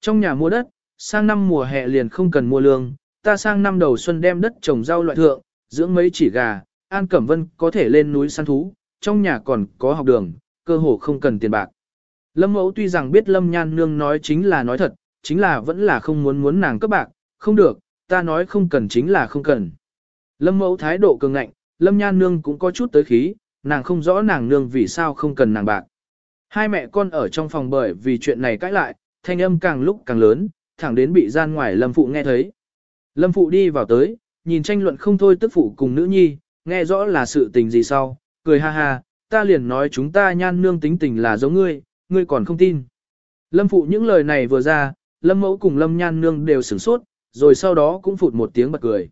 Trong nhà mua đất, sang năm mùa hè liền không cần mua lương, ta sang năm đầu xuân đem đất trồng rau loại thượng, dưỡng mấy chỉ gà, An Cẩm Vân có thể lên núi săn thú, trong nhà còn có học đường, cơ hồ không cần tiền bạc. Lâm mẫu tuy rằng biết Lâm Nhan Nương nói chính là nói thật, chính là vẫn là không muốn muốn nàng cấp bạc, không được, ta nói không cần chính là không cần. Lâm mẫu thái độ cường ngạnh, Lâm Nhan Nương cũng có chút tới khí, nàng không rõ nàng nương vì sao không cần nàng bạc. Hai mẹ con ở trong phòng bởi vì chuyện này cãi lại, thanh âm càng lúc càng lớn, thẳng đến bị gian ngoài Lâm Phụ nghe thấy. Lâm Phụ đi vào tới, nhìn tranh luận không thôi tức phụ cùng nữ nhi, nghe rõ là sự tình gì sau, cười ha ha, ta liền nói chúng ta nhan nương tính tình là giống ngươi, ngươi còn không tin. Lâm Phụ những lời này vừa ra, Lâm Mẫu cùng Lâm Nhan nương đều sửng sốt, rồi sau đó cũng phụt một tiếng bật cười.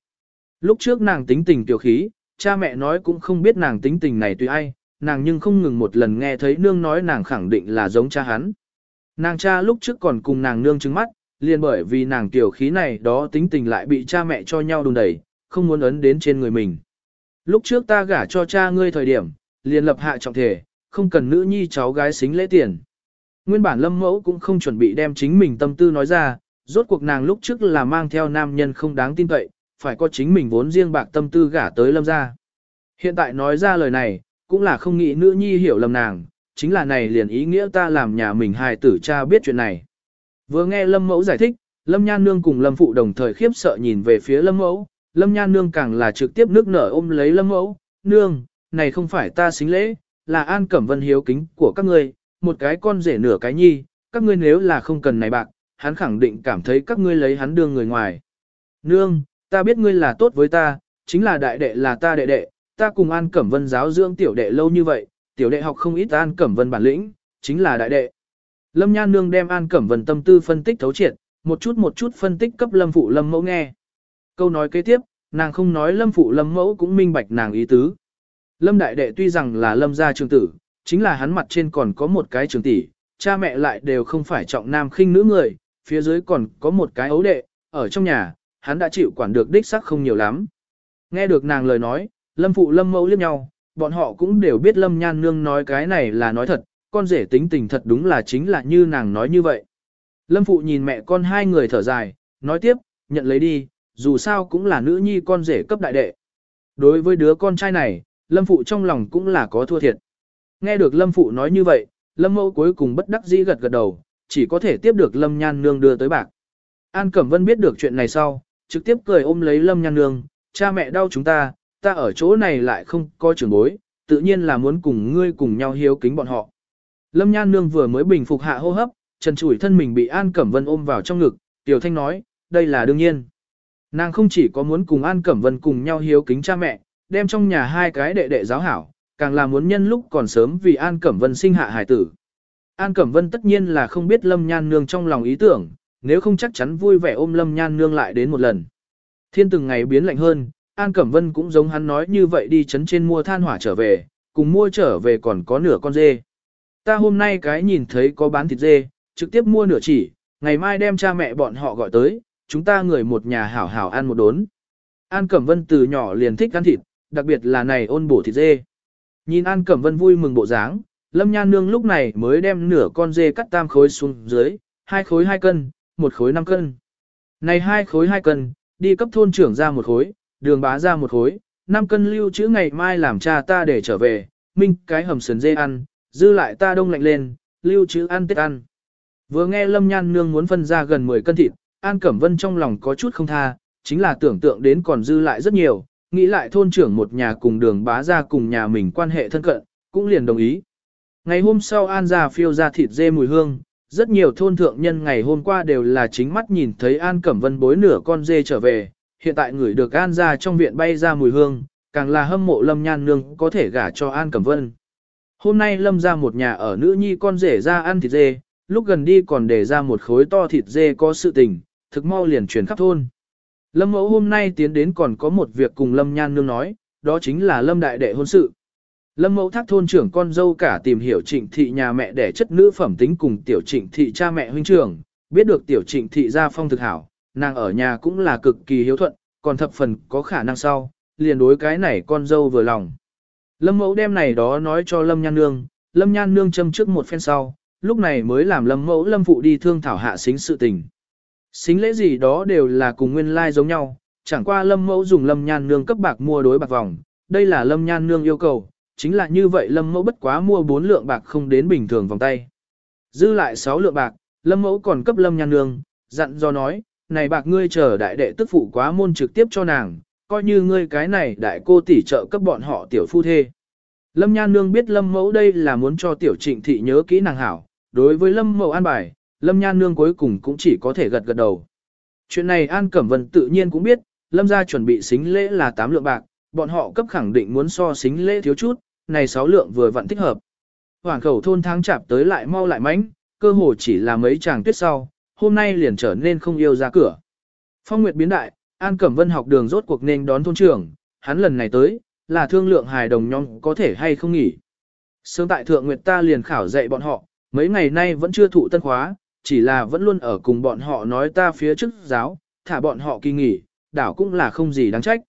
Lúc trước nàng tính tình tiểu khí, cha mẹ nói cũng không biết nàng tính tình này tùy ai, nàng nhưng không ngừng một lần nghe thấy nương nói nàng khẳng định là giống cha hắn. Nàng cha lúc trước còn cùng nàng nương trứng mắt, liền bởi vì nàng tiểu khí này đó tính tình lại bị cha mẹ cho nhau đùn đẩy, không muốn ấn đến trên người mình. Lúc trước ta gả cho cha ngươi thời điểm, liền lập hạ trọng thể, không cần nữ nhi cháu gái xính lễ tiền. Nguyên bản lâm mẫu cũng không chuẩn bị đem chính mình tâm tư nói ra, rốt cuộc nàng lúc trước là mang theo nam nhân không đáng tin cậy, phải có chính mình vốn riêng bạc tâm tư gả tới lâm ra. Hiện tại nói ra lời này, cũng là không nghĩ nữ nhi hiểu lầm nàng, chính là này liền ý nghĩa ta làm nhà mình hài tử cha biết chuyện này. Vừa nghe lâm mẫu giải thích, lâm nhan nương cùng lâm phụ đồng thời khiếp sợ nhìn về phía lâm mẫu, lâm nhan nương càng là trực tiếp nước nở ôm lấy lâm mẫu, nương, này không phải ta xính lễ, là an cẩm vân hiếu kính của các ngươi, một cái con rể nửa cái nhi, các ngươi nếu là không cần này bạc, hắn khẳng định cảm thấy các ngươi lấy hắn đương người ngoài. Nương, ta biết ngươi là tốt với ta, chính là đại đệ là ta đệ đệ, ta cùng An Cẩm Vân giáo dưỡng tiểu đệ lâu như vậy, tiểu đệ học không ít An Cẩm Vân bản lĩnh, chính là đại đệ. Lâm Nhan Nương đem An Cẩm Vân tâm tư phân tích thấu triệt, một chút một chút phân tích cấp Lâm Phụ Lâm Mẫu nghe. Câu nói kế tiếp, nàng không nói Lâm Phụ Lâm Mẫu cũng minh bạch nàng ý tứ. Lâm Đại Đệ tuy rằng là Lâm gia trường tử, chính là hắn mặt trên còn có một cái trường tỷ, cha mẹ lại đều không phải trọng nam khinh nữ người, phía dưới còn có một cái ấu đệ, ở trong nhà, hắn đã chịu quản được đích sắc không nhiều lắm. Nghe được nàng lời nói, lâm phụ lâm mẫu liếc nhau, bọn họ cũng đều biết lâm nhan nương nói cái này là nói thật, con rể tính tình thật đúng là chính là như nàng nói như vậy. Lâm phụ nhìn mẹ con hai người thở dài, nói tiếp, nhận lấy đi, dù sao cũng là nữ nhi con rể cấp đại đệ. Đối với đứa con trai này, lâm phụ trong lòng cũng là có thua thiệt. Nghe được lâm phụ nói như vậy, lâm mẫu cuối cùng bất đắc dĩ gật gật đầu, chỉ có thể tiếp được lâm nhan nương đưa tới bạc. An Cẩm Vân biết được chuyện này sau, trực tiếp cười ôm lấy lâm nhan nương, cha mẹ đau chúng ta, ta ở chỗ này lại không có trưởng bối, tự nhiên là muốn cùng ngươi cùng nhau hiếu kính bọn họ. Lâm nhan nương vừa mới bình phục hạ hô hấp, trần chủi thân mình bị An Cẩm Vân ôm vào trong ngực, Tiểu Thanh nói, đây là đương nhiên. Nàng không chỉ có muốn cùng An Cẩm Vân cùng nhau hiếu kính cha mẹ, đem trong nhà hai cái đệ đệ giáo hảo, càng là muốn nhân lúc còn sớm vì An Cẩm Vân sinh hạ hải tử. An Cẩm Vân tất nhiên là không biết Lâm Nhan Nương trong lòng ý tưởng, nếu không chắc chắn vui vẻ ôm Lâm Nhan Nương lại đến một lần. Thiên từng ngày biến lạnh hơn, An Cẩm Vân cũng giống hắn nói như vậy đi chấn trên mua than hỏa trở về, cùng mua trở về còn có nửa con dê. Ta hôm nay cái nhìn thấy có bán thịt dê, trực tiếp mua nửa chỉ, ngày mai đem cha mẹ bọn họ gọi tới, chúng ta người một nhà hảo hảo ăn một đốn. An Cẩm Vân từ nhỏ liền thích ăn thịt, đặc biệt là này ôn bổ thịt dê. Nhìn An Cẩm Vân vui mừng bộ dáng, Lâm Nhan Nương lúc này mới đem nửa con dê cắt tam khối xuống dưới, hai khối hai cân, một khối năm cân. Này hai khối hai cân, đi cấp thôn trưởng ra một khối, đường bá ra một khối, năm cân lưu trữ ngày mai làm cha ta để trở về, minh cái hầm sườn dê ăn, dư lại ta đông lạnh lên, lưu trữ ăn tết ăn. Vừa nghe Lâm Nhan Nương muốn phân ra gần 10 cân thịt, An Cẩm Vân trong lòng có chút không tha, chính là tưởng tượng đến còn dư lại rất nhiều, nghĩ lại thôn trưởng một nhà cùng đường bá ra cùng nhà mình quan hệ thân cận, cũng liền đồng ý. Ngày hôm sau An ra phiêu ra thịt dê mùi hương, rất nhiều thôn thượng nhân ngày hôm qua đều là chính mắt nhìn thấy An Cẩm Vân bối nửa con dê trở về, hiện tại người được An ra trong viện bay ra mùi hương, càng là hâm mộ Lâm Nhan Nương có thể gả cho An Cẩm Vân. Hôm nay Lâm ra một nhà ở nữ nhi con rể ra ăn thịt dê, lúc gần đi còn để ra một khối to thịt dê có sự tình, thực mau liền truyền khắp thôn. Lâm mẫu hôm nay tiến đến còn có một việc cùng Lâm Nhan Nương nói, đó chính là Lâm Đại Đệ hôn sự. Lâm mẫu thác thôn trưởng con dâu cả tìm hiểu trịnh thị nhà mẹ đẻ chất nữ phẩm tính cùng tiểu trịnh thị cha mẹ huynh trưởng, biết được tiểu trịnh thị gia phong thực hảo, nàng ở nhà cũng là cực kỳ hiếu thuận, còn thập phần có khả năng sau, liền đối cái này con dâu vừa lòng. Lâm mẫu đem này đó nói cho Lâm Nhan Nương, Lâm Nhan Nương châm trước một phen sau, lúc này mới làm lâm mẫu lâm phụ đi thương thảo hạ xính sự tình. Xính lễ gì đó đều là cùng nguyên lai like giống nhau, chẳng qua lâm mẫu dùng lâm nhan nương cấp bạc mua đối bạc vòng, đây là lâm nhan nương yêu cầu, chính là như vậy lâm mẫu bất quá mua 4 lượng bạc không đến bình thường vòng tay. Dư lại 6 lượng bạc, lâm mẫu còn cấp lâm nhan nương, dặn do nói, này bạc ngươi chờ đại đệ tức phụ quá môn trực tiếp cho nàng, coi như ngươi cái này đại cô tỷ trợ cấp bọn họ tiểu phu thê. Lâm nhan nương biết lâm mẫu đây là muốn cho tiểu trịnh thị nhớ kỹ nàng hảo, đối với lâm mẫu an bài, lâm nhan nương cuối cùng cũng chỉ có thể gật gật đầu. Chuyện này An Cẩm Vân tự nhiên cũng biết, lâm gia chuẩn bị xính lễ là 8 lượng bạc, bọn họ cấp khẳng định muốn so xính lễ thiếu chút, này 6 lượng vừa vặn thích hợp. Hoàng khẩu thôn tháng chạp tới lại mau lại mánh, cơ hồ chỉ là mấy chàng tuyết sau, hôm nay liền trở nên không yêu ra cửa. Phong Nguyệt biến đại, An Cẩm Vân học đường rốt cuộc nên đón thôn trưởng, hắn lần này tới, là thương lượng hài đồng nhóm có thể hay không nghỉ. Sớm tại Thượng Nguyệt ta liền khảo dạy bọn họ, mấy ngày nay vẫn chưa thụ tân khóa, chỉ là vẫn luôn ở cùng bọn họ nói ta phía trước giáo, thả bọn họ kỳ nghỉ, đảo cũng là không gì đáng trách.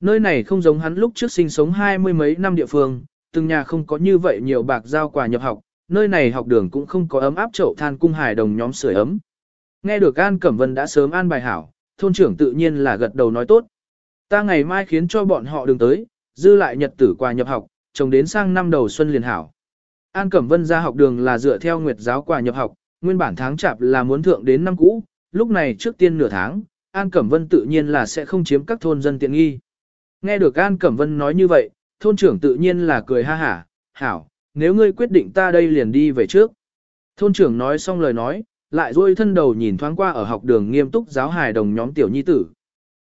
Nơi này không giống hắn lúc trước sinh sống hai mươi mấy năm địa phương, từng nhà không có như vậy nhiều bạc giao quà nhập học, nơi này học đường cũng không có ấm áp chậu than cung hài đồng nhóm sưởi ấm. Nghe được An Cẩm Vân đã sớm an bài hảo, thôn trưởng tự nhiên là gật đầu nói tốt. Ta ngày mai khiến cho bọn họ đừng tới, dư lại nhật tử quà nhập học, trồng đến sang năm đầu xuân liền hảo. An Cẩm Vân ra học đường là dựa theo nguyệt giáo quà nhập học, nguyên bản tháng chạp là muốn thượng đến năm cũ, lúc này trước tiên nửa tháng, An Cẩm Vân tự nhiên là sẽ không chiếm các thôn dân tiện nghi. Nghe được An Cẩm Vân nói như vậy, thôn trưởng tự nhiên là cười ha hả, hảo, nếu ngươi quyết định ta đây liền đi về trước. Thôn trưởng nói xong lời nói, lại duỗi thân đầu nhìn thoáng qua ở học đường nghiêm túc giáo hài đồng nhóm tiểu nhi tử.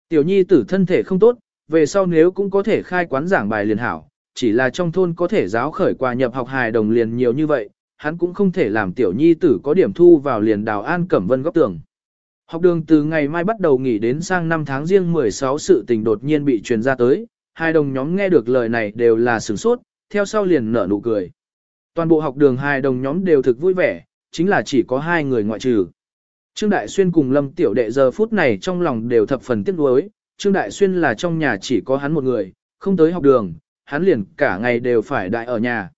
Tiểu nhi tử thân thể không tốt, về sau nếu cũng có thể khai quán giảng bài liền hảo, chỉ là trong thôn có thể giáo khởi quà nhập học hài đồng liền nhiều như vậy, hắn cũng không thể làm tiểu nhi tử có điểm thu vào liền đào an cẩm vân góc tường. Học đường từ ngày mai bắt đầu nghỉ đến sang năm tháng riêng 16 sự tình đột nhiên bị truyền ra tới, hai đồng nhóm nghe được lời này đều là sửng sốt, theo sau liền nở nụ cười. Toàn bộ học đường hai đồng nhóm đều thực vui vẻ, chính là chỉ có hai người ngoại trừ. Trương Đại Xuyên cùng Lâm Tiểu Đệ giờ phút này trong lòng đều thập phần tiếc nuối, Trương Đại Xuyên là trong nhà chỉ có hắn một người, không tới học đường, hắn liền cả ngày đều phải đại ở nhà.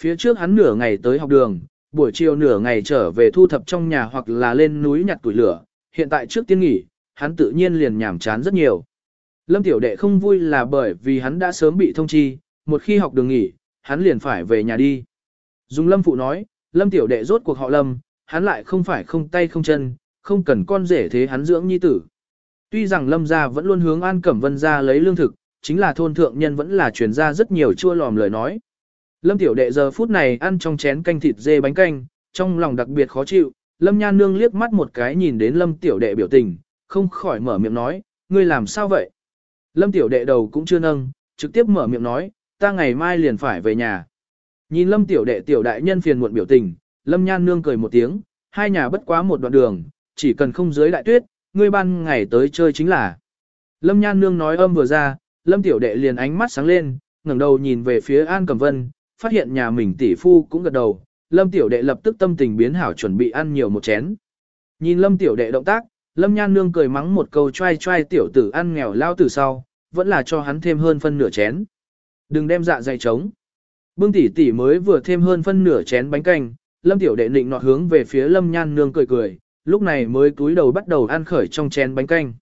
Phía trước hắn nửa ngày tới học đường, buổi chiều nửa ngày trở về thu thập trong nhà hoặc là lên núi nhặt tuổi lửa, hiện tại trước tiên nghỉ, hắn tự nhiên liền nhảm chán rất nhiều. Lâm Tiểu Đệ không vui là bởi vì hắn đã sớm bị thông chi, một khi học đường nghỉ, hắn liền phải về nhà đi. Dung Lâm Phụ nói, Lâm Tiểu Đệ rốt cuộc họ Lâm, hắn lại không phải không tay không chân, không cần con rể thế hắn dưỡng nhi tử. Tuy rằng Lâm gia vẫn luôn hướng An Cẩm Vân ra lấy lương thực, chính là thôn thượng nhân vẫn là truyền ra rất nhiều chua lòm lời nói. Lâm Tiểu Đệ giờ phút này ăn trong chén canh thịt dê bánh canh, trong lòng đặc biệt khó chịu, Lâm Nhan Nương liếc mắt một cái nhìn đến Lâm Tiểu Đệ biểu tình, không khỏi mở miệng nói, ngươi làm sao vậy? Lâm Tiểu Đệ đầu cũng chưa nâng, trực tiếp mở miệng nói, ta ngày mai liền phải về nhà. Nhìn Lâm Tiểu Đệ Tiểu Đại Nhân phiền muộn biểu tình, Lâm Nhan Nương cười một tiếng, hai nhà bất quá một đoạn đường, chỉ cần không dưới đại tuyết, ngươi ban ngày tới chơi chính là. Lâm Nhan Nương nói âm vừa ra, Lâm Tiểu Đệ liền ánh mắt sáng lên, ngẩng đầu nhìn về phía An Cẩm Vân, phát hiện nhà mình tỷ phu cũng gật đầu, Lâm Tiểu Đệ lập tức tâm tình biến hảo chuẩn bị ăn nhiều một chén. Nhìn Lâm Tiểu Đệ động tác, Lâm Nhan Nương cười mắng một câu trai trai tiểu tử ăn nghèo lao từ sau, vẫn là cho hắn thêm hơn phân nửa chén. Đừng đem dạ dày trống. Bưng tỷ tỷ mới vừa thêm hơn phân nửa chén bánh canh, Lâm Tiểu Đệ định nọt hướng về phía Lâm Nhan Nương cười cười, lúc này mới cúi đầu bắt đầu ăn khởi trong chén bánh canh.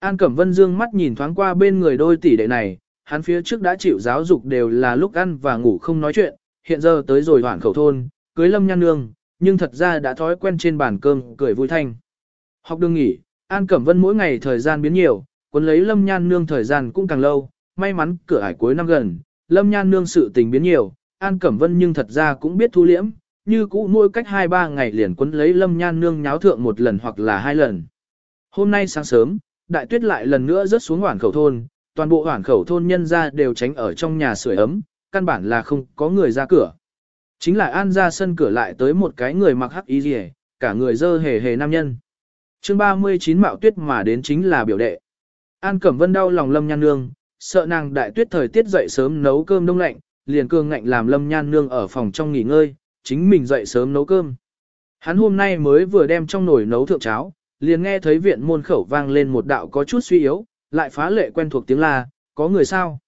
An Cẩm Vân dương mắt nhìn thoáng qua bên người đôi tỷ đệ này, hắn phía trước đã chịu giáo dục đều là lúc ăn và ngủ không nói chuyện, hiện giờ tới rồi hoảng khẩu thôn, cưới lâm nhan nương, nhưng thật ra đã thói quen trên bàn cơm cười vui thanh. Học đường nghỉ, An Cẩm Vân mỗi ngày thời gian biến nhiều, cuốn lấy lâm nhan nương thời gian cũng càng lâu, may mắn cửa ải cuối năm gần, lâm nhan nương sự tình biến nhiều, An Cẩm Vân nhưng thật ra cũng biết thu liễm, như cũ mỗi cách 2-3 ngày liền quấn lấy lâm nhan nương nháo thượng một lần hoặc là hai lần. Hôm nay sáng sớm, đại tuyết lại lần nữa rớt xuống hoảng khẩu thôn, toàn bộ hoảng khẩu thôn nhân ra đều tránh ở trong nhà sưởi ấm, căn bản là không có người ra cửa. Chính là an ra sân cửa lại tới một cái người mặc hắc y rìa, cả người dơ hề hề nam nhân. chương 39 mạo tuyết mà đến chính là biểu đệ. An Cẩm Vân đau lòng Lâm Nhan Nương, sợ nàng đại tuyết thời tiết dậy sớm nấu cơm đông lạnh, liền cương ngạnh làm Lâm Nhan Nương ở phòng trong nghỉ ngơi, chính mình dậy sớm nấu cơm. Hắn hôm nay mới vừa đem trong nồi nấu thượng cháo, liền nghe thấy viện môn khẩu vang lên một đạo có chút suy yếu, lại phá lệ quen thuộc tiếng là có người sao?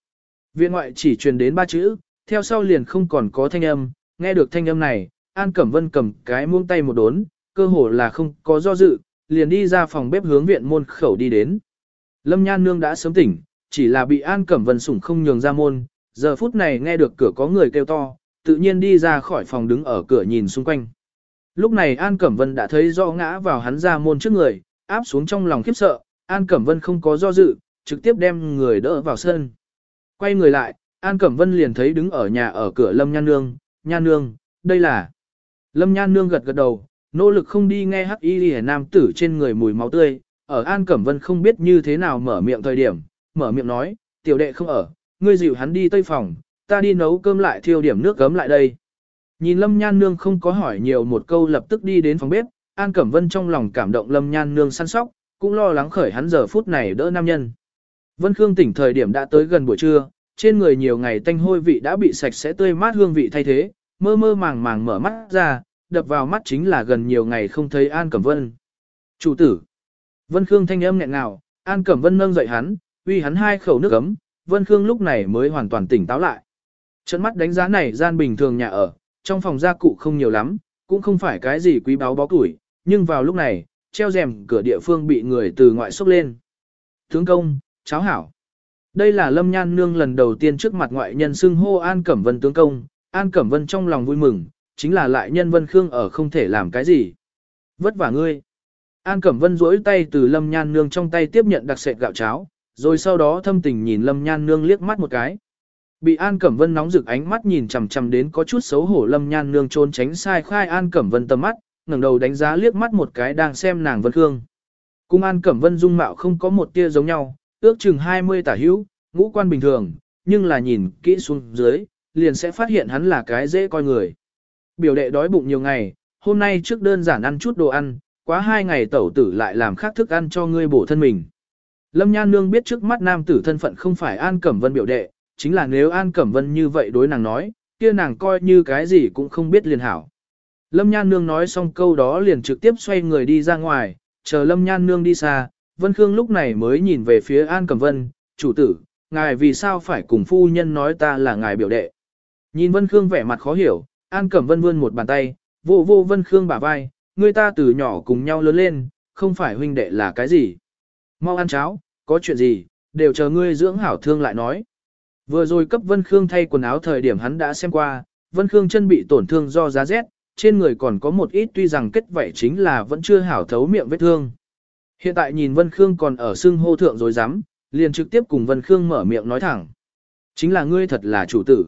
Viện ngoại chỉ truyền đến ba chữ, theo sau liền không còn có thanh âm, nghe được thanh âm này, An Cẩm Vân cầm cái muông tay một đốn, cơ hồ là không có do dự, liền đi ra phòng bếp hướng viện môn khẩu đi đến. Lâm Nhan Nương đã sớm tỉnh, chỉ là bị An Cẩm Vân sủng không nhường ra môn, giờ phút này nghe được cửa có người kêu to, tự nhiên đi ra khỏi phòng đứng ở cửa nhìn xung quanh. Lúc này An Cẩm Vân đã thấy rõ ngã vào hắn ra môn trước người, áp xuống trong lòng khiếp sợ, An Cẩm Vân không có do dự, trực tiếp đem người đỡ vào sân. Quay người lại, An Cẩm Vân liền thấy đứng ở nhà ở cửa Lâm Nhan Nương, Nhan Nương, đây là... Lâm Nhan Nương gật gật đầu, nỗ lực không đi nghe hắc y hề nam tử trên người mùi máu tươi, ở An Cẩm Vân không biết như thế nào mở miệng thời điểm, mở miệng nói, tiểu đệ không ở, ngươi dịu hắn đi tây phòng, ta đi nấu cơm lại thiêu điểm nước gấm lại đây. Nhìn Lâm Nhan Nương không có hỏi nhiều một câu lập tức đi đến phòng bếp, An Cẩm Vân trong lòng cảm động Lâm Nhan Nương săn sóc, cũng lo lắng khởi hắn giờ phút này đỡ nam nhân. Vân Khương tỉnh thời điểm đã tới gần buổi trưa, trên người nhiều ngày tanh hôi vị đã bị sạch sẽ tươi mát hương vị thay thế, mơ mơ màng màng mở mắt ra, đập vào mắt chính là gần nhiều ngày không thấy An Cẩm Vân. Chủ tử. Vân Khương thanh âm nghẹn ngào, An Cẩm Vân nâng dậy hắn, uy hắn hai khẩu nước ấm, Vân Khương lúc này mới hoàn toàn tỉnh táo lại. Trận mắt đánh giá này gian bình thường nhà ở, trong phòng gia cụ không nhiều lắm, cũng không phải cái gì quý báu bó tuổi, nhưng vào lúc này, treo rèm cửa địa phương bị người từ ngoại xốc lên. Tướng công, cháu hảo. Đây là Lâm Nhan Nương lần đầu tiên trước mặt ngoại nhân xưng hô An Cẩm Vân tướng công, An Cẩm Vân trong lòng vui mừng, chính là lại nhân Vân Khương ở không thể làm cái gì. Vất vả ngươi. An Cẩm Vân duỗi tay từ Lâm Nhan Nương trong tay tiếp nhận đặc sệt gạo cháo, rồi sau đó thâm tình nhìn Lâm Nhan Nương liếc mắt một cái. Bị An Cẩm Vân nóng rực ánh mắt nhìn chằm chằm đến có chút xấu hổ Lâm Nhan Nương trốn tránh sai khai An Cẩm Vân tầm mắt, ngẩng đầu đánh giá liếc mắt một cái đang xem nàng Vân Khương. Cung An Cẩm Vân dung mạo không có một tia giống nhau, ước chừng 20 tả hữu, ngũ quan bình thường, nhưng là nhìn kỹ xuống dưới, liền sẽ phát hiện hắn là cái dễ coi người. Biểu đệ đói bụng nhiều ngày, hôm nay trước đơn giản ăn chút đồ ăn, quá hai ngày tẩu tử lại làm khác thức ăn cho ngươi bổ thân mình. Lâm Nhan Nương biết trước mắt nam tử thân phận không phải An Cẩm Vân biểu đệ, chính là nếu An Cẩm Vân như vậy đối nàng nói, kia nàng coi như cái gì cũng không biết liền hảo. Lâm Nhan Nương nói xong câu đó liền trực tiếp xoay người đi ra ngoài, chờ Lâm Nhan Nương đi xa, Vân Khương lúc này mới nhìn về phía An Cẩm Vân, chủ tử, ngài vì sao phải cùng phu nhân nói ta là ngài biểu đệ. Nhìn Vân Khương vẻ mặt khó hiểu, An Cẩm Vân vươn một bàn tay, vô vô Vân Khương bả vai, người ta từ nhỏ cùng nhau lớn lên, không phải huynh đệ là cái gì. Mau ăn cháo, có chuyện gì, đều chờ ngươi dưỡng hảo thương lại nói. Vừa rồi cấp Vân Khương thay quần áo thời điểm hắn đã xem qua, Vân Khương chân bị tổn thương do giá rét, trên người còn có một ít tuy rằng kết vảy chính là vẫn chưa hảo thấu miệng vết thương. Hiện tại nhìn Vân Khương còn ở xương hô thượng rồi dám, liền trực tiếp cùng Vân Khương mở miệng nói thẳng. Chính là ngươi thật là chủ tử.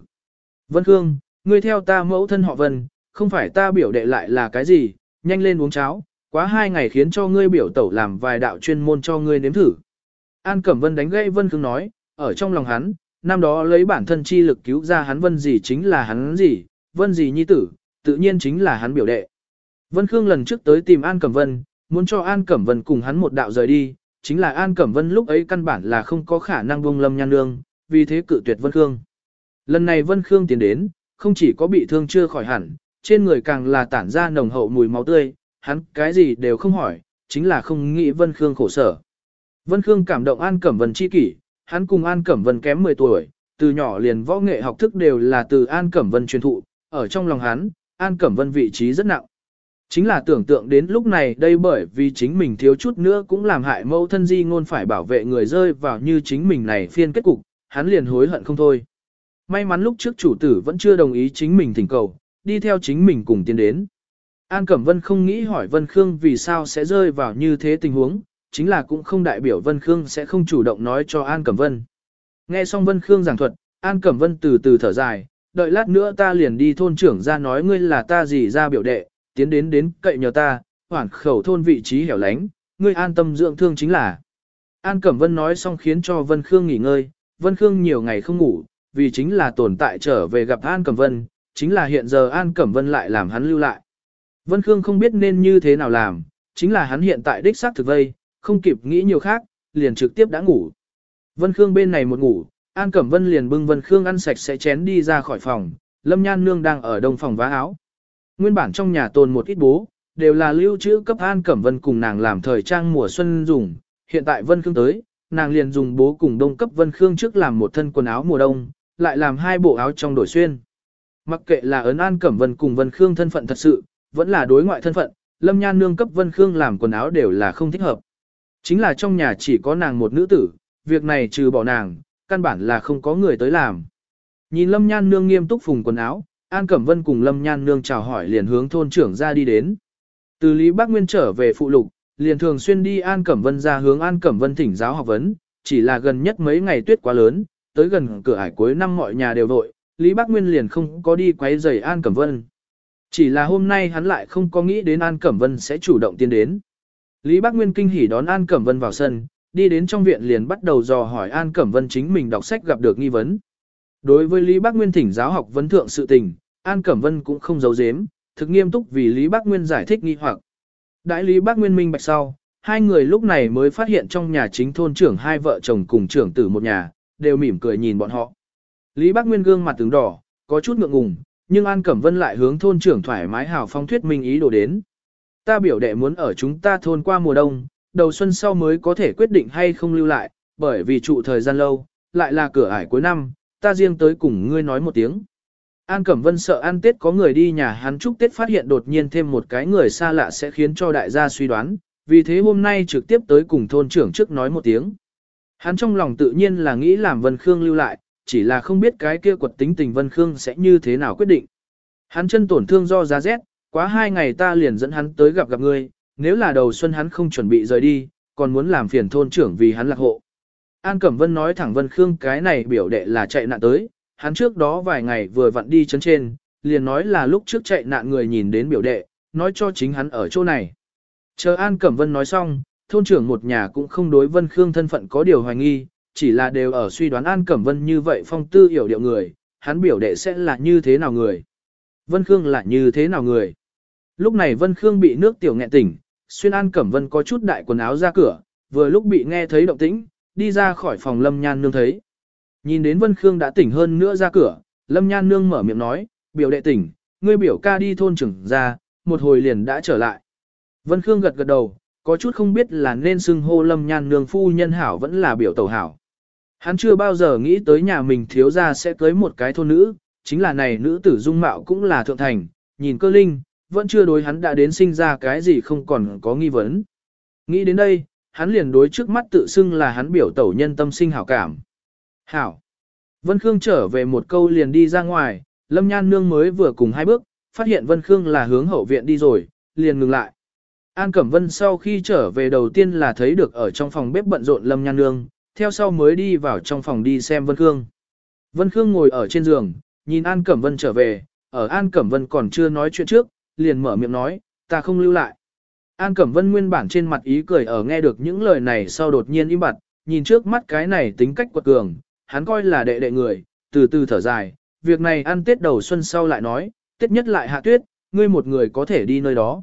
Vân Khương, ngươi theo ta mẫu thân họ Vân, không phải ta biểu đệ lại là cái gì, nhanh lên uống cháo, quá hai ngày khiến cho ngươi biểu tẩu làm vài đạo chuyên môn cho ngươi nếm thử. An Cẩm Vân đánh gãy Vân Khương nói, ở trong lòng hắn, năm đó lấy bản thân chi lực cứu ra hắn Vân gì chính là hắn gì, Vân gì nhi tử, tự nhiên chính là hắn biểu đệ. Vân Khương lần trước tới tìm An Cẩm Vân, muốn cho An Cẩm Vân cùng hắn một đạo rời đi, chính là An Cẩm Vân lúc ấy căn bản là không có khả năng buông lâm nhan nương, vì thế cự tuyệt Vân Khương. Lần này Vân Khương tiến đến, không chỉ có bị thương chưa khỏi hẳn, trên người càng là tản ra nồng hậu mùi máu tươi, hắn cái gì đều không hỏi, chính là không nghĩ Vân Khương khổ sở. Vân Khương cảm động An Cẩm Vân chi kỷ, hắn cùng An Cẩm Vân kém 10 tuổi, từ nhỏ liền võ nghệ học thức đều là từ An Cẩm Vân truyền thụ, ở trong lòng hắn, An Cẩm Vân vị trí rất nặng. Chính là tưởng tượng đến lúc này đây bởi vì chính mình thiếu chút nữa cũng làm hại mẫu thân di ngôn phải bảo vệ người rơi vào như chính mình này phiên kết cục, hắn liền hối hận không thôi. May mắn lúc trước chủ tử vẫn chưa đồng ý chính mình thỉnh cầu, đi theo chính mình cùng tiến đến. An Cẩm Vân không nghĩ hỏi Vân Khương vì sao sẽ rơi vào như thế tình huống, chính là cũng không đại biểu Vân Khương sẽ không chủ động nói cho An Cẩm Vân. Nghe xong Vân Khương giảng thuật, An Cẩm Vân từ từ thở dài, đợi lát nữa ta liền đi thôn trưởng ra nói ngươi là ta gì ra biểu đệ, tiến đến đến cậy nhờ ta, hoảng khẩu thôn vị trí hẻo lánh, ngươi an tâm dưỡng thương chính là. An Cẩm Vân nói xong khiến cho Vân Khương nghỉ ngơi, Vân Khương nhiều ngày không ngủ, vì chính là tồn tại trở về gặp An Cẩm Vân, chính là hiện giờ An Cẩm Vân lại làm hắn lưu lại. Vân Khương không biết nên như thế nào làm, chính là hắn hiện tại đích xác thực vây, không kịp nghĩ nhiều khác, liền trực tiếp đã ngủ. Vân Khương bên này một ngủ, An Cẩm Vân liền bưng Vân Khương ăn sạch sẽ chén đi ra khỏi phòng, Lâm Nhan Nương đang ở đông phòng vá áo. Nguyên bản trong nhà tồn một ít bố, đều là lưu trữ cấp An Cẩm Vân cùng nàng làm thời trang mùa xuân dùng, hiện tại Vân Khương tới, nàng liền dùng bố cùng đông cấp Vân Khương trước làm một thân quần áo mùa đông, lại làm hai bộ áo trong đổi xuyên. Mặc kệ là ấn An Cẩm Vân cùng Vân Khương thân phận thật sự, vẫn là đối ngoại thân phận, Lâm Nhan Nương cấp Vân Khương làm quần áo đều là không thích hợp. Chính là trong nhà chỉ có nàng một nữ tử, việc này trừ bỏ nàng, căn bản là không có người tới làm. Nhìn Lâm Nhan Nương nghiêm túc phùng quần áo, An Cẩm Vân cùng Lâm Nhan Nương chào hỏi liền hướng thôn trưởng ra đi đến. Từ Lý Bác Nguyên trở về phụ lục, liền thường xuyên đi An Cẩm Vân ra hướng An Cẩm Vân thỉnh giáo học vấn, chỉ là gần nhất mấy ngày tuyết quá lớn, tới gần cửa ải cuối năm mọi nhà đều vội, Lý Bác Nguyên liền không có đi quấy rầy An Cẩm Vân. Chỉ là hôm nay hắn lại không có nghĩ đến An Cẩm Vân sẽ chủ động tiến đến. Lý Bác Nguyên kinh hỉ đón An Cẩm Vân vào sân, đi đến trong viện liền bắt đầu dò hỏi An Cẩm Vân chính mình đọc sách gặp được nghi vấn. Đối với Lý Bác Nguyên thỉnh giáo học vấn thượng sự tình, An Cẩm Vân cũng không giấu giếm, thực nghiêm túc vì Lý Bác Nguyên giải thích nghi hoặc. Đại Lý Bác Nguyên minh bạch sau, hai người lúc này mới phát hiện trong nhà chính thôn trưởng hai vợ chồng cùng trưởng tử một nhà, đều mỉm cười nhìn bọn họ. Lý Bác Nguyên gương mặt tướng đỏ, có chút ngượng ngùng, nhưng An Cẩm Vân lại hướng thôn trưởng thoải mái hào phong thuyết minh ý đồ đến. Ta biểu đệ muốn ở chúng ta thôn qua mùa đông, đầu xuân sau mới có thể quyết định hay không lưu lại, bởi vì trụ thời gian lâu, lại là cửa ải cuối năm, ta riêng tới cùng ngươi nói một tiếng. An Cẩm Vân sợ ăn Tết có người đi nhà hắn chúc Tết phát hiện đột nhiên thêm một cái người xa lạ sẽ khiến cho đại gia suy đoán, vì thế hôm nay trực tiếp tới cùng thôn trưởng trước nói một tiếng. Hắn trong lòng tự nhiên là nghĩ làm Vân Khương lưu lại, chỉ là không biết cái kia quật tính tình Vân Khương sẽ như thế nào quyết định. Hắn chân tổn thương do giá rét, quá hai ngày ta liền dẫn hắn tới gặp gặp ngươi, nếu là đầu xuân hắn không chuẩn bị rời đi, còn muốn làm phiền thôn trưởng vì hắn lạc hộ. An Cẩm Vân nói thẳng Vân Khương cái này biểu đệ là chạy nạn tới, hắn trước đó vài ngày vừa vặn đi chấn trên, liền nói là lúc trước chạy nạn người nhìn đến biểu đệ, nói cho chính hắn ở chỗ này. Chờ An Cẩm Vân nói xong, thôn trưởng một nhà cũng không đối Vân Khương thân phận có điều hoài nghi, chỉ là đều ở suy đoán An Cẩm Vân như vậy phong tư hiểu điệu người, hắn biểu đệ sẽ là như thế nào người. Vân Khương là như thế nào người. Lúc này Vân Khương bị nước tiểu nghẹn tỉnh, xuyên An Cẩm Vân có chút đại quần áo ra cửa, vừa lúc bị nghe thấy động tĩnh, đi ra khỏi phòng Lâm Nhan Nương thấy. Nhìn đến Vân Khương đã tỉnh hơn nữa ra cửa, Lâm Nhan Nương mở miệng nói, biểu đệ tỉnh, ngươi biểu ca đi thôn trưởng ra, một hồi liền đã trở lại. Vân Khương gật gật đầu, có chút không biết là nên xưng hô Lâm Nhan Nương phu nhân hảo vẫn là biểu tẩu hảo. Hắn chưa bao giờ nghĩ tới nhà mình thiếu ra sẽ cưới một cái thôn nữ, chính là này nữ tử dung mạo cũng là thượng thành, nhìn cơ linh, vẫn chưa đối hắn đã đến sinh ra cái gì không còn có nghi vấn. Nghĩ đến đây, hắn liền đối trước mắt tự xưng là hắn biểu tẩu nhân tâm sinh hảo cảm. Hảo. Vân Khương trở về một câu liền đi ra ngoài, Lâm Nhan Nương mới vừa cùng hai bước, phát hiện Vân Khương là hướng hậu viện đi rồi, liền ngừng lại. An Cẩm Vân sau khi trở về đầu tiên là thấy được ở trong phòng bếp bận rộn Lâm Nhan Nương, theo sau mới đi vào trong phòng đi xem Vân Khương. Vân Khương ngồi ở trên giường, nhìn An Cẩm Vân trở về, ở An Cẩm Vân còn chưa nói chuyện trước, liền mở miệng nói, ta không lưu lại. An Cẩm Vân nguyên bản trên mặt ý cười ở nghe được những lời này sau đột nhiên im bặt, nhìn trước mắt cái này tính cách quật cường, hắn coi là đệ đệ người, từ từ thở dài, việc này ăn Tết đầu xuân sau lại nói, Tết nhất lại hạ tuyết, ngươi một người có thể đi nơi đó.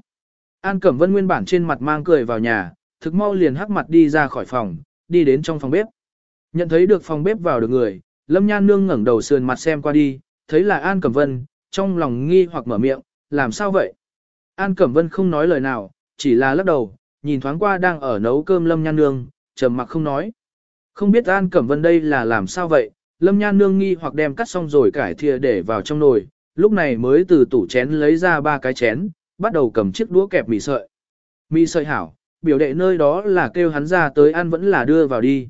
An Cẩm Vân nguyên bản trên mặt mang cười vào nhà, thực mau liền hắc mặt đi ra khỏi phòng, đi đến trong phòng bếp. Nhận thấy được phòng bếp vào được người, Lâm Nhan Nương ngẩng đầu sườn mặt xem qua đi, thấy là An Cẩm Vân, trong lòng nghi hoặc mở miệng, làm sao vậy? An Cẩm Vân không nói lời nào, chỉ là lắc đầu, nhìn thoáng qua đang ở nấu cơm Lâm Nhan Nương, trầm mặc không nói. Không biết An Cẩm Vân đây là làm sao vậy, Lâm Nhan Nương nghi hoặc đem cắt xong rồi cải thìa để vào trong nồi, lúc này mới từ tủ chén lấy ra ba cái chén, bắt đầu cầm chiếc đũa kẹp mì sợi. Mì sợi hảo, biểu đệ nơi đó là kêu hắn ra tới ăn vẫn là đưa vào đi.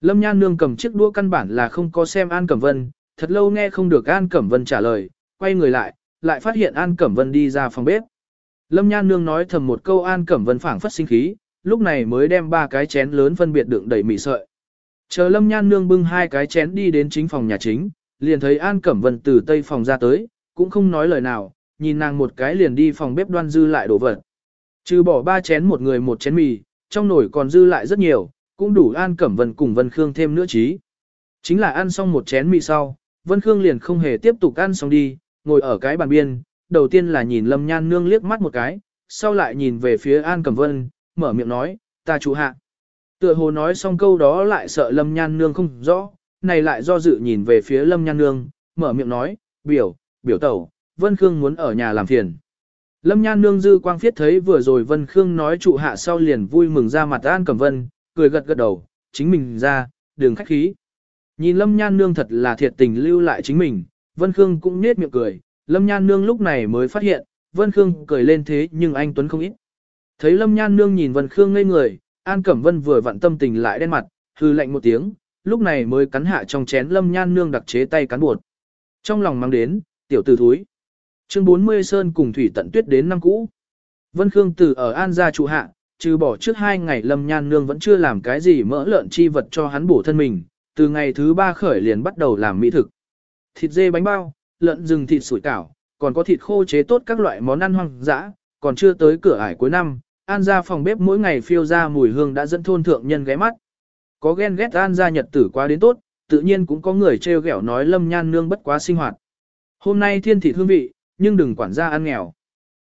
Lâm Nhan Nương cầm chiếc đũa căn bản là không có xem An Cẩm Vân, thật lâu nghe không được An Cẩm Vân trả lời, quay người lại, lại phát hiện An Cẩm Vân đi ra phòng bếp. Lâm Nhan Nương nói thầm một câu An Cẩm Vân phảng phất sinh khí, lúc này mới đem ba cái chén lớn phân biệt đựng đầy mì sợi. Chờ Lâm Nhan Nương bưng hai cái chén đi đến chính phòng nhà chính, liền thấy An Cẩm Vân từ tây phòng ra tới, cũng không nói lời nào, nhìn nàng một cái liền đi phòng bếp đoan dư lại đổ vật. Trừ bỏ ba chén một người một chén mì, trong nồi còn dư lại rất nhiều, cũng đủ An Cẩm Vân cùng Vân Khương thêm nữa chí. Chính là ăn xong một chén mì sau, Vân Khương liền không hề tiếp tục ăn xong đi, ngồi ở cái bàn biên, đầu tiên là nhìn Lâm Nhan Nương liếc mắt một cái, sau lại nhìn về phía An Cẩm Vân, mở miệng nói, ta chủ hạ. Tựa hồ nói xong câu đó lại sợ Lâm Nhan Nương không rõ, này lại do dự nhìn về phía Lâm Nhan Nương, mở miệng nói, biểu, biểu tẩu, Vân Khương muốn ở nhà làm phiền. Lâm Nhan Nương dư quang phiết thấy vừa rồi Vân Khương nói trụ hạ sau liền vui mừng ra mặt An Cẩm Vân, cười gật gật đầu, chính mình ra, đường khách khí. Nhìn Lâm Nhan Nương thật là thiệt tình lưu lại chính mình, Vân Khương cũng nết miệng cười, Lâm Nhan Nương lúc này mới phát hiện, Vân Khương cười lên thế nhưng anh Tuấn không ít. Thấy Lâm Nhan Nương nhìn Vân Khương ngây người, An Cẩm Vân vừa vặn tâm tình lại đen mặt, hư lạnh một tiếng, lúc này mới cắn hạ trong chén Lâm Nhan Nương đặc chế tay cắn bột. Trong lòng mang đến, tiểu tử thúi. Chương 40 Sơn cùng Thủy Tận Tuyết đến năm cũ. Vân Khương từ ở An gia trụ hạ, trừ bỏ trước hai ngày Lâm Nhan Nương vẫn chưa làm cái gì mỡ lợn chi vật cho hắn bổ thân mình, từ ngày thứ ba khởi liền bắt đầu làm mỹ thực. Thịt dê bánh bao, lợn rừng thịt sủi cảo, còn có thịt khô chế tốt các loại món ăn hoang dã, còn chưa tới cửa ải cuối năm, An gia phòng bếp mỗi ngày phiêu ra mùi hương đã dẫn thôn thượng nhân ghé mắt. Có ghen ghét An gia nhật tử quá đến tốt, tự nhiên cũng có người trêu ghẹo nói Lâm Nhan Nương bất quá sinh hoạt. Hôm nay thiên thịt hương vị, nhưng đừng quản gia ăn nghèo.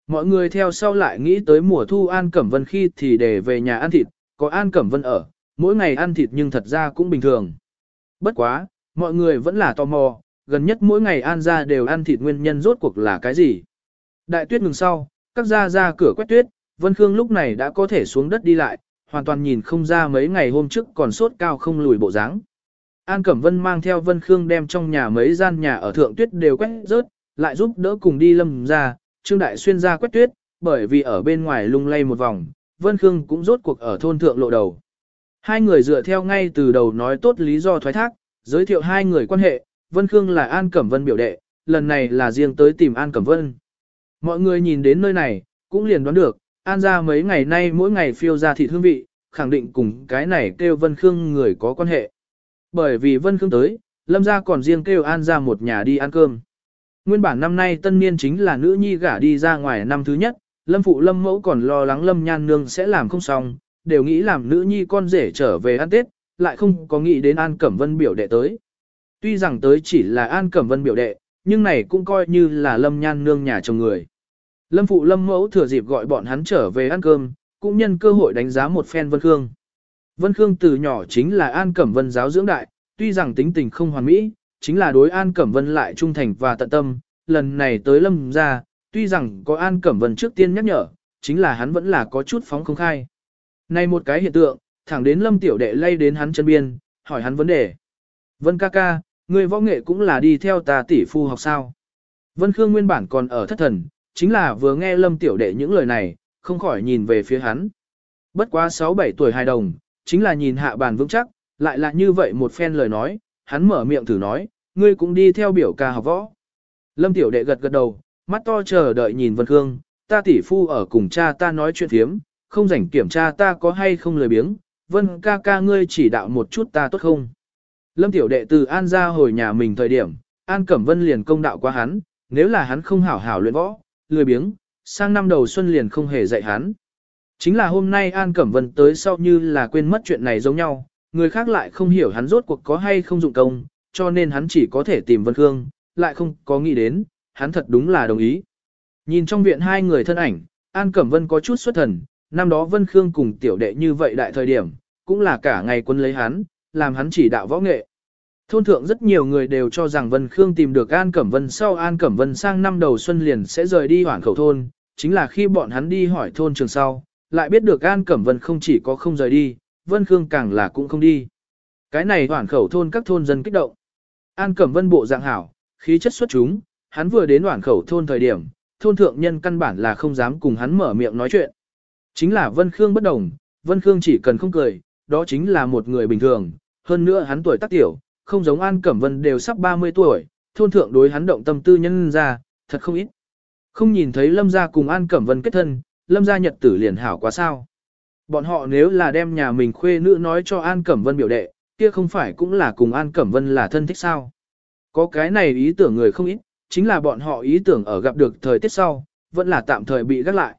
Mọi người theo sau lại nghĩ tới mùa thu An Cẩm Vân khi thì để về nhà ăn thịt, có An Cẩm Vân ở, mỗi ngày ăn thịt nhưng thật ra cũng bình thường. Bất quá, mọi người vẫn là tò mò, gần nhất mỗi ngày An ra đều ăn thịt nguyên nhân rốt cuộc là cái gì. Đại tuyết ngừng sau, các gia ra cửa quét tuyết, Vân Khương lúc này đã có thể xuống đất đi lại, hoàn toàn nhìn không ra mấy ngày hôm trước còn sốt cao không lùi bộ dáng. An Cẩm Vân mang theo Vân Khương đem trong nhà mấy gian nhà ở thượng tuyết đều quét rớt, lại giúp đỡ cùng đi lâm ra, Trương Đại Xuyên ra quét tuyết, bởi vì ở bên ngoài lung lay một vòng, Vân Khương cũng rốt cuộc ở thôn thượng lộ đầu. Hai người dựa theo ngay từ đầu nói tốt lý do thoái thác, giới thiệu hai người quan hệ, Vân Khương là An Cẩm Vân biểu đệ, lần này là riêng tới tìm An Cẩm Vân. Mọi người nhìn đến nơi này, cũng liền đoán được, An ra mấy ngày nay mỗi ngày phiêu ra thịt hương vị, khẳng định cùng cái này kêu Vân Khương người có quan hệ. Bởi vì Vân Khương tới, Lâm gia còn riêng kêu An ra một nhà đi ăn cơm. Nguyên bản năm nay tân niên chính là nữ nhi gả đi ra ngoài năm thứ nhất, Lâm phụ Lâm mẫu còn lo lắng Lâm nhan nương sẽ làm không xong, đều nghĩ làm nữ nhi con rể trở về ăn Tết, lại không có nghĩ đến An Cẩm Vân biểu đệ tới. Tuy rằng tới chỉ là An Cẩm Vân biểu đệ, nhưng này cũng coi như là Lâm nhan nương nhà chồng người. Lâm phụ Lâm mẫu thừa dịp gọi bọn hắn trở về ăn cơm, cũng nhân cơ hội đánh giá một phen Vân Khương. Vân Khương từ nhỏ chính là An Cẩm Vân giáo dưỡng đại, tuy rằng tính tình không hoàn mỹ, chính là đối An Cẩm Vân lại trung thành và tận tâm, lần này tới lâm ra, tuy rằng có An Cẩm Vân trước tiên nhắc nhở, chính là hắn vẫn là có chút phóng không khai. Này một cái hiện tượng, thẳng đến lâm tiểu đệ lay đến hắn chân biên, hỏi hắn vấn đề. Vân ca ca, người võ nghệ cũng là đi theo ta tỷ phu học sao. Vân Khương nguyên bản còn ở thất thần, chính là vừa nghe lâm tiểu đệ những lời này, không khỏi nhìn về phía hắn. Bất quá 6-7 tuổi hài đồng, chính là nhìn hạ bàn vững chắc, lại là như vậy một phen lời nói, hắn mở miệng thử nói, ngươi cũng đi theo biểu ca học võ. Lâm tiểu đệ gật gật đầu, mắt to chờ đợi nhìn Vân Khương, ta tỷ phu ở cùng cha ta nói chuyện thiếm, không rảnh kiểm tra ta có hay không lười biếng, Vân ca ca ngươi chỉ đạo một chút ta tốt không. Lâm tiểu đệ từ An ra hồi nhà mình thời điểm, An Cẩm Vân liền công đạo qua hắn, nếu là hắn không hảo hảo luyện võ, lười biếng, sang năm đầu xuân liền không hề dạy hắn. Chính là hôm nay An Cẩm Vân tới sau như là quên mất chuyện này giống nhau, người khác lại không hiểu hắn rốt cuộc có hay không dụng công, cho nên hắn chỉ có thể tìm Vân Khương, lại không có nghĩ đến, hắn thật đúng là đồng ý. Nhìn trong viện hai người thân ảnh, An Cẩm Vân có chút xuất thần, năm đó Vân Khương cùng tiểu đệ như vậy đại thời điểm, cũng là cả ngày quân lấy hắn, làm hắn chỉ đạo võ nghệ. Thôn thượng rất nhiều người đều cho rằng Vân Khương tìm được An Cẩm Vân sau An Cẩm Vân sang năm đầu xuân liền sẽ rời đi hoảng khẩu thôn, chính là khi bọn hắn đi hỏi thôn trường sau, lại biết được An Cẩm Vân không chỉ có không rời đi, Vân Khương càng là cũng không đi. Cái này hoảng khẩu thôn các thôn dân kích động. An Cẩm Vân bộ dạng hảo, khí chất xuất chúng, hắn vừa đến hoảng khẩu thôn thời điểm, thôn thượng nhân căn bản là không dám cùng hắn mở miệng nói chuyện. Chính là Vân Khương bất đồng, Vân Khương chỉ cần không cười, đó chính là một người bình thường, hơn nữa hắn tuổi tác tiểu, không giống An Cẩm Vân đều sắp 30 tuổi, thôn thượng đối hắn động tâm tư nhân ra, thật không ít. Không nhìn thấy Lâm gia cùng An Cẩm Vân kết thân, Lâm gia nhật tử liền hảo quá sao. Bọn họ nếu là đem nhà mình khuê nữ nói cho An Cẩm Vân biểu đệ, kia không phải cũng là cùng An Cẩm Vân là thân thích sao. Có cái này ý tưởng người không ít, chính là bọn họ ý tưởng ở gặp được thời tiết sau, vẫn là tạm thời bị gác lại.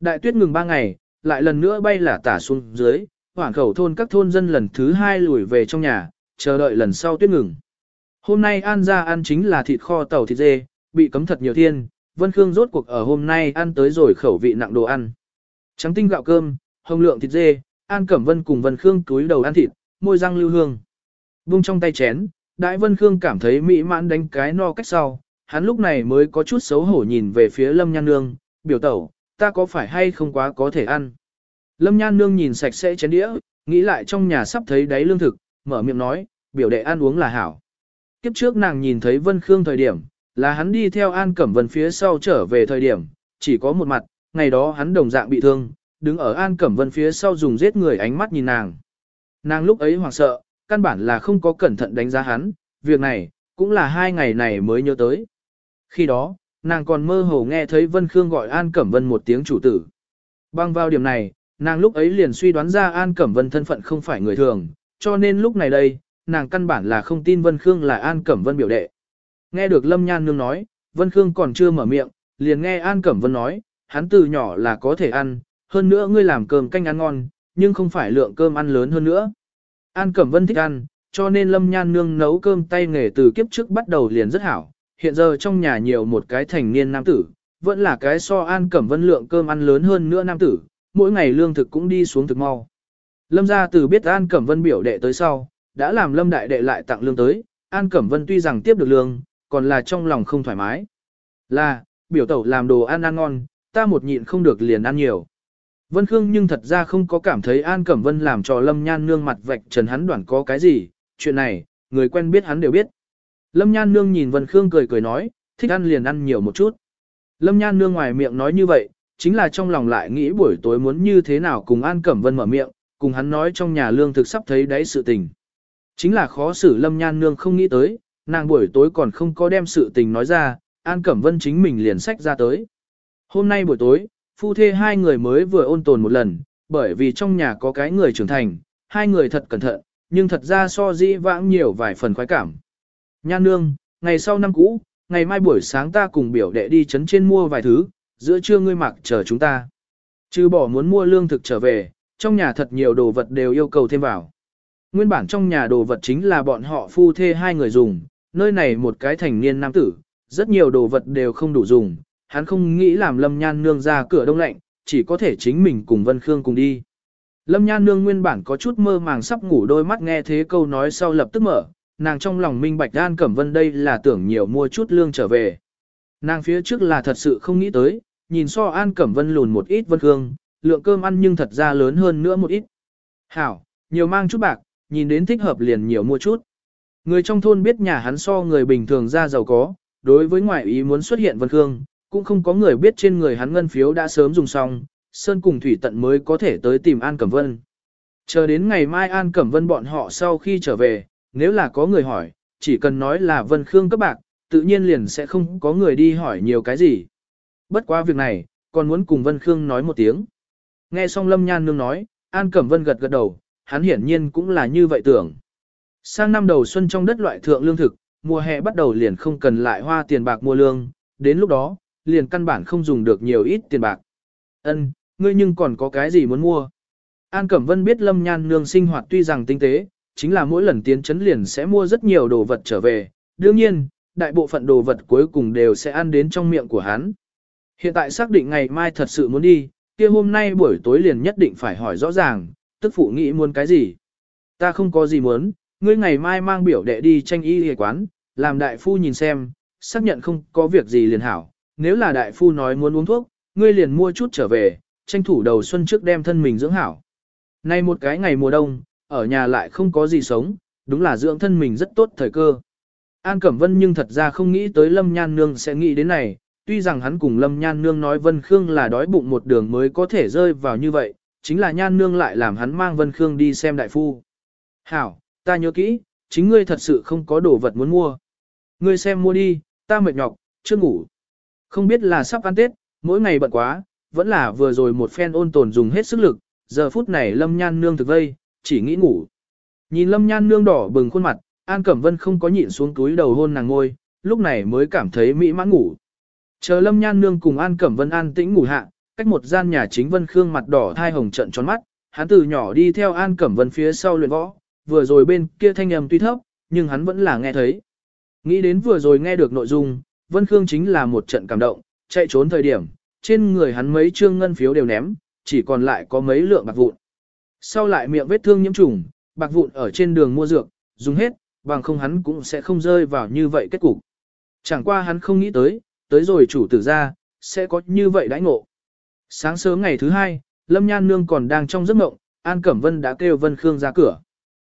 Đại tuyết ngừng 3 ngày, lại lần nữa bay là tả xuống dưới, hoảng khẩu thôn các thôn dân lần thứ hai lùi về trong nhà, chờ đợi lần sau tuyết ngừng. Hôm nay An ra ăn chính là thịt kho tàu thịt dê, bị cấm thật nhiều thiên, Vân Khương rốt cuộc ở hôm nay ăn tới rồi khẩu vị nặng đồ ăn. Trắng tinh gạo cơm, hồng lượng thịt dê, An Cẩm Vân cùng Vân Khương túi đầu ăn thịt, môi răng lưu hương. Vung trong tay chén, Đại Vân Khương cảm thấy mỹ mãn đánh cái no cách sau, hắn lúc này mới có chút xấu hổ nhìn về phía Lâm Nhan Nương, biểu tẩu, ta có phải hay không quá có thể ăn. Lâm Nhan Nương nhìn sạch sẽ chén đĩa, nghĩ lại trong nhà sắp thấy đáy lương thực, mở miệng nói, biểu đệ ăn uống là hảo. Kiếp trước nàng nhìn thấy Vân Khương thời điểm, Là hắn đi theo An Cẩm Vân phía sau trở về thời điểm, chỉ có một mặt, ngày đó hắn đồng dạng bị thương, đứng ở An Cẩm Vân phía sau dùng giết người ánh mắt nhìn nàng. Nàng lúc ấy hoảng sợ, căn bản là không có cẩn thận đánh giá hắn, việc này, cũng là hai ngày này mới nhớ tới. Khi đó, nàng còn mơ hồ nghe thấy Vân Khương gọi An Cẩm Vân một tiếng chủ tử. Băng vào điểm này, nàng lúc ấy liền suy đoán ra An Cẩm Vân thân phận không phải người thường, cho nên lúc này đây, nàng căn bản là không tin Vân Khương là An Cẩm Vân biểu đệ. Nghe được Lâm Nhan Nương nói, Vân Khương còn chưa mở miệng, liền nghe An Cẩm Vân nói, hắn từ nhỏ là có thể ăn, hơn nữa ngươi làm cơm canh ăn ngon, nhưng không phải lượng cơm ăn lớn hơn nữa. An Cẩm Vân thích ăn, cho nên Lâm Nhan Nương nấu cơm tay nghề từ kiếp trước bắt đầu liền rất hảo. Hiện giờ trong nhà nhiều một cái thành niên nam tử, vẫn là cái so An Cẩm Vân lượng cơm ăn lớn hơn nữa nam tử, mỗi ngày lương thực cũng đi xuống thực mau. Lâm gia từ biết An Cẩm Vân biểu đệ tới sau, đã làm Lâm đại đệ lại tặng lương tới, An Cẩm Vân tuy rằng tiếp được lương, còn là trong lòng không thoải mái. Là, biểu tẩu làm đồ ăn ăn ngon, ta một nhịn không được liền ăn nhiều. Vân Khương nhưng thật ra không có cảm thấy An Cẩm Vân làm cho Lâm Nhan Nương mặt vạch trần hắn đoạn có cái gì, chuyện này, người quen biết hắn đều biết. Lâm Nhan Nương nhìn Vân Khương cười cười nói, thích ăn liền ăn nhiều một chút. Lâm Nhan Nương ngoài miệng nói như vậy, chính là trong lòng lại nghĩ buổi tối muốn như thế nào cùng An Cẩm Vân mở miệng, cùng hắn nói trong nhà lương thực sắp thấy đáy sự tình. Chính là khó xử Lâm Nhan Nương không nghĩ tới, nàng buổi tối còn không có đem sự tình nói ra, An Cẩm Vân chính mình liền sách ra tới. Hôm nay buổi tối, phu thê hai người mới vừa ôn tồn một lần, bởi vì trong nhà có cái người trưởng thành, hai người thật cẩn thận, nhưng thật ra so dĩ vãng nhiều vài phần khoái cảm. Nhan nương, ngày sau năm cũ, ngày mai buổi sáng ta cùng biểu đệ đi chấn trên mua vài thứ, giữa trưa ngươi mặc chờ chúng ta. Chứ bỏ muốn mua lương thực trở về, trong nhà thật nhiều đồ vật đều yêu cầu thêm vào. Nguyên bản trong nhà đồ vật chính là bọn họ phu thê hai người dùng, nơi này một cái thành niên nam tử, rất nhiều đồ vật đều không đủ dùng, hắn không nghĩ làm Lâm Nhan Nương ra cửa đông lạnh, chỉ có thể chính mình cùng Vân Khương cùng đi. Lâm Nhan Nương nguyên bản có chút mơ màng sắp ngủ đôi mắt nghe thế câu nói sau lập tức mở, nàng trong lòng minh bạch An Cẩm Vân đây là tưởng nhiều mua chút lương trở về. Nàng phía trước là thật sự không nghĩ tới, nhìn so An Cẩm Vân lùn một ít Vân Khương, lượng cơm ăn nhưng thật ra lớn hơn nữa một ít. Hảo, nhiều mang chút bạc, nhìn đến thích hợp liền nhiều mua chút. Người trong thôn biết nhà hắn so người bình thường ra giàu có, đối với ngoại ý muốn xuất hiện Vân Khương, cũng không có người biết trên người hắn ngân phiếu đã sớm dùng xong, Sơn cùng Thủy Tận mới có thể tới tìm An Cẩm Vân. Chờ đến ngày mai An Cẩm Vân bọn họ sau khi trở về, nếu là có người hỏi, chỉ cần nói là Vân Khương các bạc, tự nhiên liền sẽ không có người đi hỏi nhiều cái gì. Bất quá việc này, còn muốn cùng Vân Khương nói một tiếng. Nghe xong Lâm Nhan Nương nói, An Cẩm Vân gật gật đầu, hắn hiển nhiên cũng là như vậy tưởng. Sang năm đầu xuân trong đất loại thượng lương thực, mùa hè bắt đầu liền không cần lại hoa tiền bạc mua lương, đến lúc đó, liền căn bản không dùng được nhiều ít tiền bạc. Ân, ngươi nhưng còn có cái gì muốn mua? An Cẩm Vân biết Lâm Nhan Nương sinh hoạt tuy rằng tinh tế, chính là mỗi lần tiến chấn liền sẽ mua rất nhiều đồ vật trở về. Đương nhiên, đại bộ phận đồ vật cuối cùng đều sẽ ăn đến trong miệng của hắn. Hiện tại xác định ngày mai thật sự muốn đi, kia hôm nay buổi tối liền nhất định phải hỏi rõ ràng, tức phụ nghĩ muốn cái gì. Ta không có gì muốn, ngươi ngày mai mang biểu đệ đi tranh y y quán, làm đại phu nhìn xem, xác nhận không có việc gì liền hảo, nếu là đại phu nói muốn uống thuốc, ngươi liền mua chút trở về, tranh thủ đầu xuân trước đem thân mình dưỡng hảo. Nay một cái ngày mùa đông, ở nhà lại không có gì sống, đúng là dưỡng thân mình rất tốt thời cơ. An Cẩm Vân nhưng thật ra không nghĩ tới Lâm Nhan Nương sẽ nghĩ đến này, tuy rằng hắn cùng Lâm Nhan Nương nói Vân Khương là đói bụng một đường mới có thể rơi vào như vậy, chính là Nhan Nương lại làm hắn mang Vân Khương đi xem đại phu. Hảo, ta nhớ kỹ, chính ngươi thật sự không có đồ vật muốn mua. Ngươi xem mua đi, ta mệt nhọc, chưa ngủ. Không biết là sắp ăn Tết, mỗi ngày bận quá, vẫn là vừa rồi một phen ôn tồn dùng hết sức lực, giờ phút này Lâm Nhan Nương thực vây, chỉ nghĩ ngủ. Nhìn Lâm Nhan Nương đỏ bừng khuôn mặt, An Cẩm Vân không có nhịn xuống túi đầu hôn nàng ngôi, lúc này mới cảm thấy mỹ mãn ngủ. Chờ Lâm Nhan Nương cùng An Cẩm Vân an tĩnh ngủ hạ, cách một gian nhà chính Vân Khương mặt đỏ thai hồng trận tròn mắt, hắn từ nhỏ đi theo An Cẩm Vân phía sau luyện võ, vừa rồi bên kia thanh âm tuy thấp, nhưng hắn vẫn là nghe thấy. Nghĩ đến vừa rồi nghe được nội dung, Vân Khương chính là một trận cảm động, chạy trốn thời điểm, trên người hắn mấy trương ngân phiếu đều ném, chỉ còn lại có mấy lượng bạc vụn. Sau lại miệng vết thương nhiễm trùng, bạc vụn ở trên đường mua dược, dùng hết, bằng không hắn cũng sẽ không rơi vào như vậy kết cục. Chẳng qua hắn không nghĩ tới, tới rồi chủ tử ra, sẽ có như vậy đãi ngộ. Sáng sớm ngày thứ hai, Lâm Nhan Nương còn đang trong giấc mộng, An Cẩm Vân đã kêu Vân Khương ra cửa.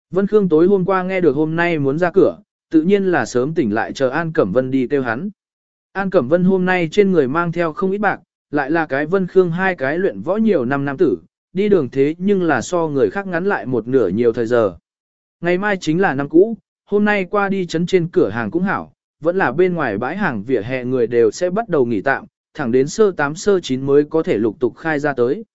Vân Khương tối hôm qua nghe được hôm nay muốn ra cửa, tự nhiên là sớm tỉnh lại chờ An Cẩm Vân đi kêu hắn. An Cẩm Vân hôm nay trên người mang theo không ít bạc, lại là cái Vân Khương hai cái luyện võ nhiều năm nam tử, đi đường thế nhưng là so người khác ngắn lại một nửa nhiều thời giờ. Ngày mai chính là năm cũ, hôm nay qua đi chấn trên cửa hàng cũng hảo, vẫn là bên ngoài bãi hàng vỉa hè người đều sẽ bắt đầu nghỉ tạm, thẳng đến sơ 8 sơ 9 mới có thể lục tục khai ra tới.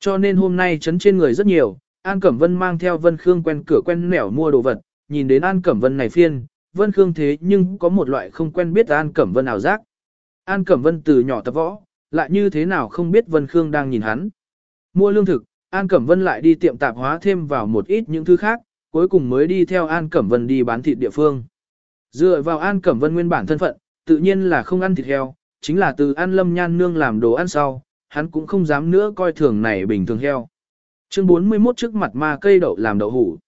Cho nên hôm nay chấn trên người rất nhiều, An Cẩm Vân mang theo Vân Khương quen cửa quen nẻo mua đồ vật, nhìn đến An Cẩm Vân này phiên, Vân Khương thế nhưng có một loại không quen biết An Cẩm Vân ảo giác. An Cẩm Vân từ nhỏ tập võ, lại như thế nào không biết Vân Khương đang nhìn hắn. Mua lương thực, An Cẩm Vân lại đi tiệm tạp hóa thêm vào một ít những thứ khác, cuối cùng mới đi theo An Cẩm Vân đi bán thịt địa phương. Dựa vào An Cẩm Vân nguyên bản thân phận, tự nhiên là không ăn thịt heo, chính là từ An Lâm Nhan Nương làm đồ ăn sau, hắn cũng không dám nữa coi thường này bình thường heo. Chương 41 trước mặt ma cây đậu làm đậu hủ.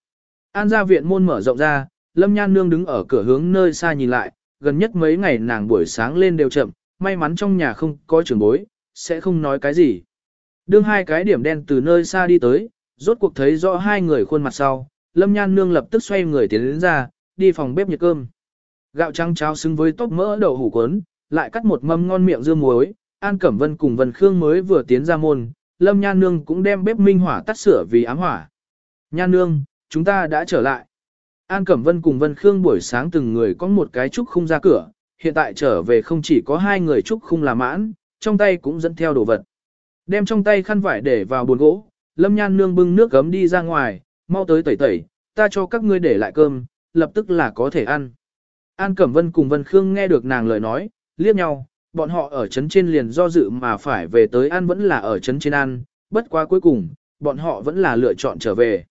An gia viện môn mở rộng ra, Lâm Nhan Nương đứng ở cửa hướng nơi xa nhìn lại, gần nhất mấy ngày nàng buổi sáng lên đều chậm, may mắn trong nhà không có trưởng bối, sẽ không nói cái gì. Đương hai cái điểm đen từ nơi xa đi tới, rốt cuộc thấy rõ hai người khuôn mặt sau, Lâm Nhan Nương lập tức xoay người tiến đến ra, đi phòng bếp nhiệt cơm. Gạo trắng cháo xứng với tóc mỡ đậu hủ cuốn, lại cắt một mâm ngon miệng dưa muối, An Cẩm Vân cùng Vân Khương mới vừa tiến ra môn, Lâm Nhan Nương cũng đem bếp minh hỏa tắt sửa vì ám hỏa. Nhan Nương, chúng ta đã trở lại. An Cẩm Vân cùng Vân Khương buổi sáng từng người có một cái trúc khung ra cửa, hiện tại trở về không chỉ có hai người trúc khung là mãn, trong tay cũng dẫn theo đồ vật. Đem trong tay khăn vải để vào buồn gỗ, Lâm Nhan Nương bưng nước gấm đi ra ngoài, mau tới tẩy tẩy, ta cho các ngươi để lại cơm, lập tức là có thể ăn. An Cẩm Vân cùng Vân Khương nghe được nàng lời nói, liếc nhau, bọn họ ở trấn trên liền do dự mà phải về tới ăn vẫn là ở trấn trên ăn, bất quá cuối cùng, bọn họ vẫn là lựa chọn trở về.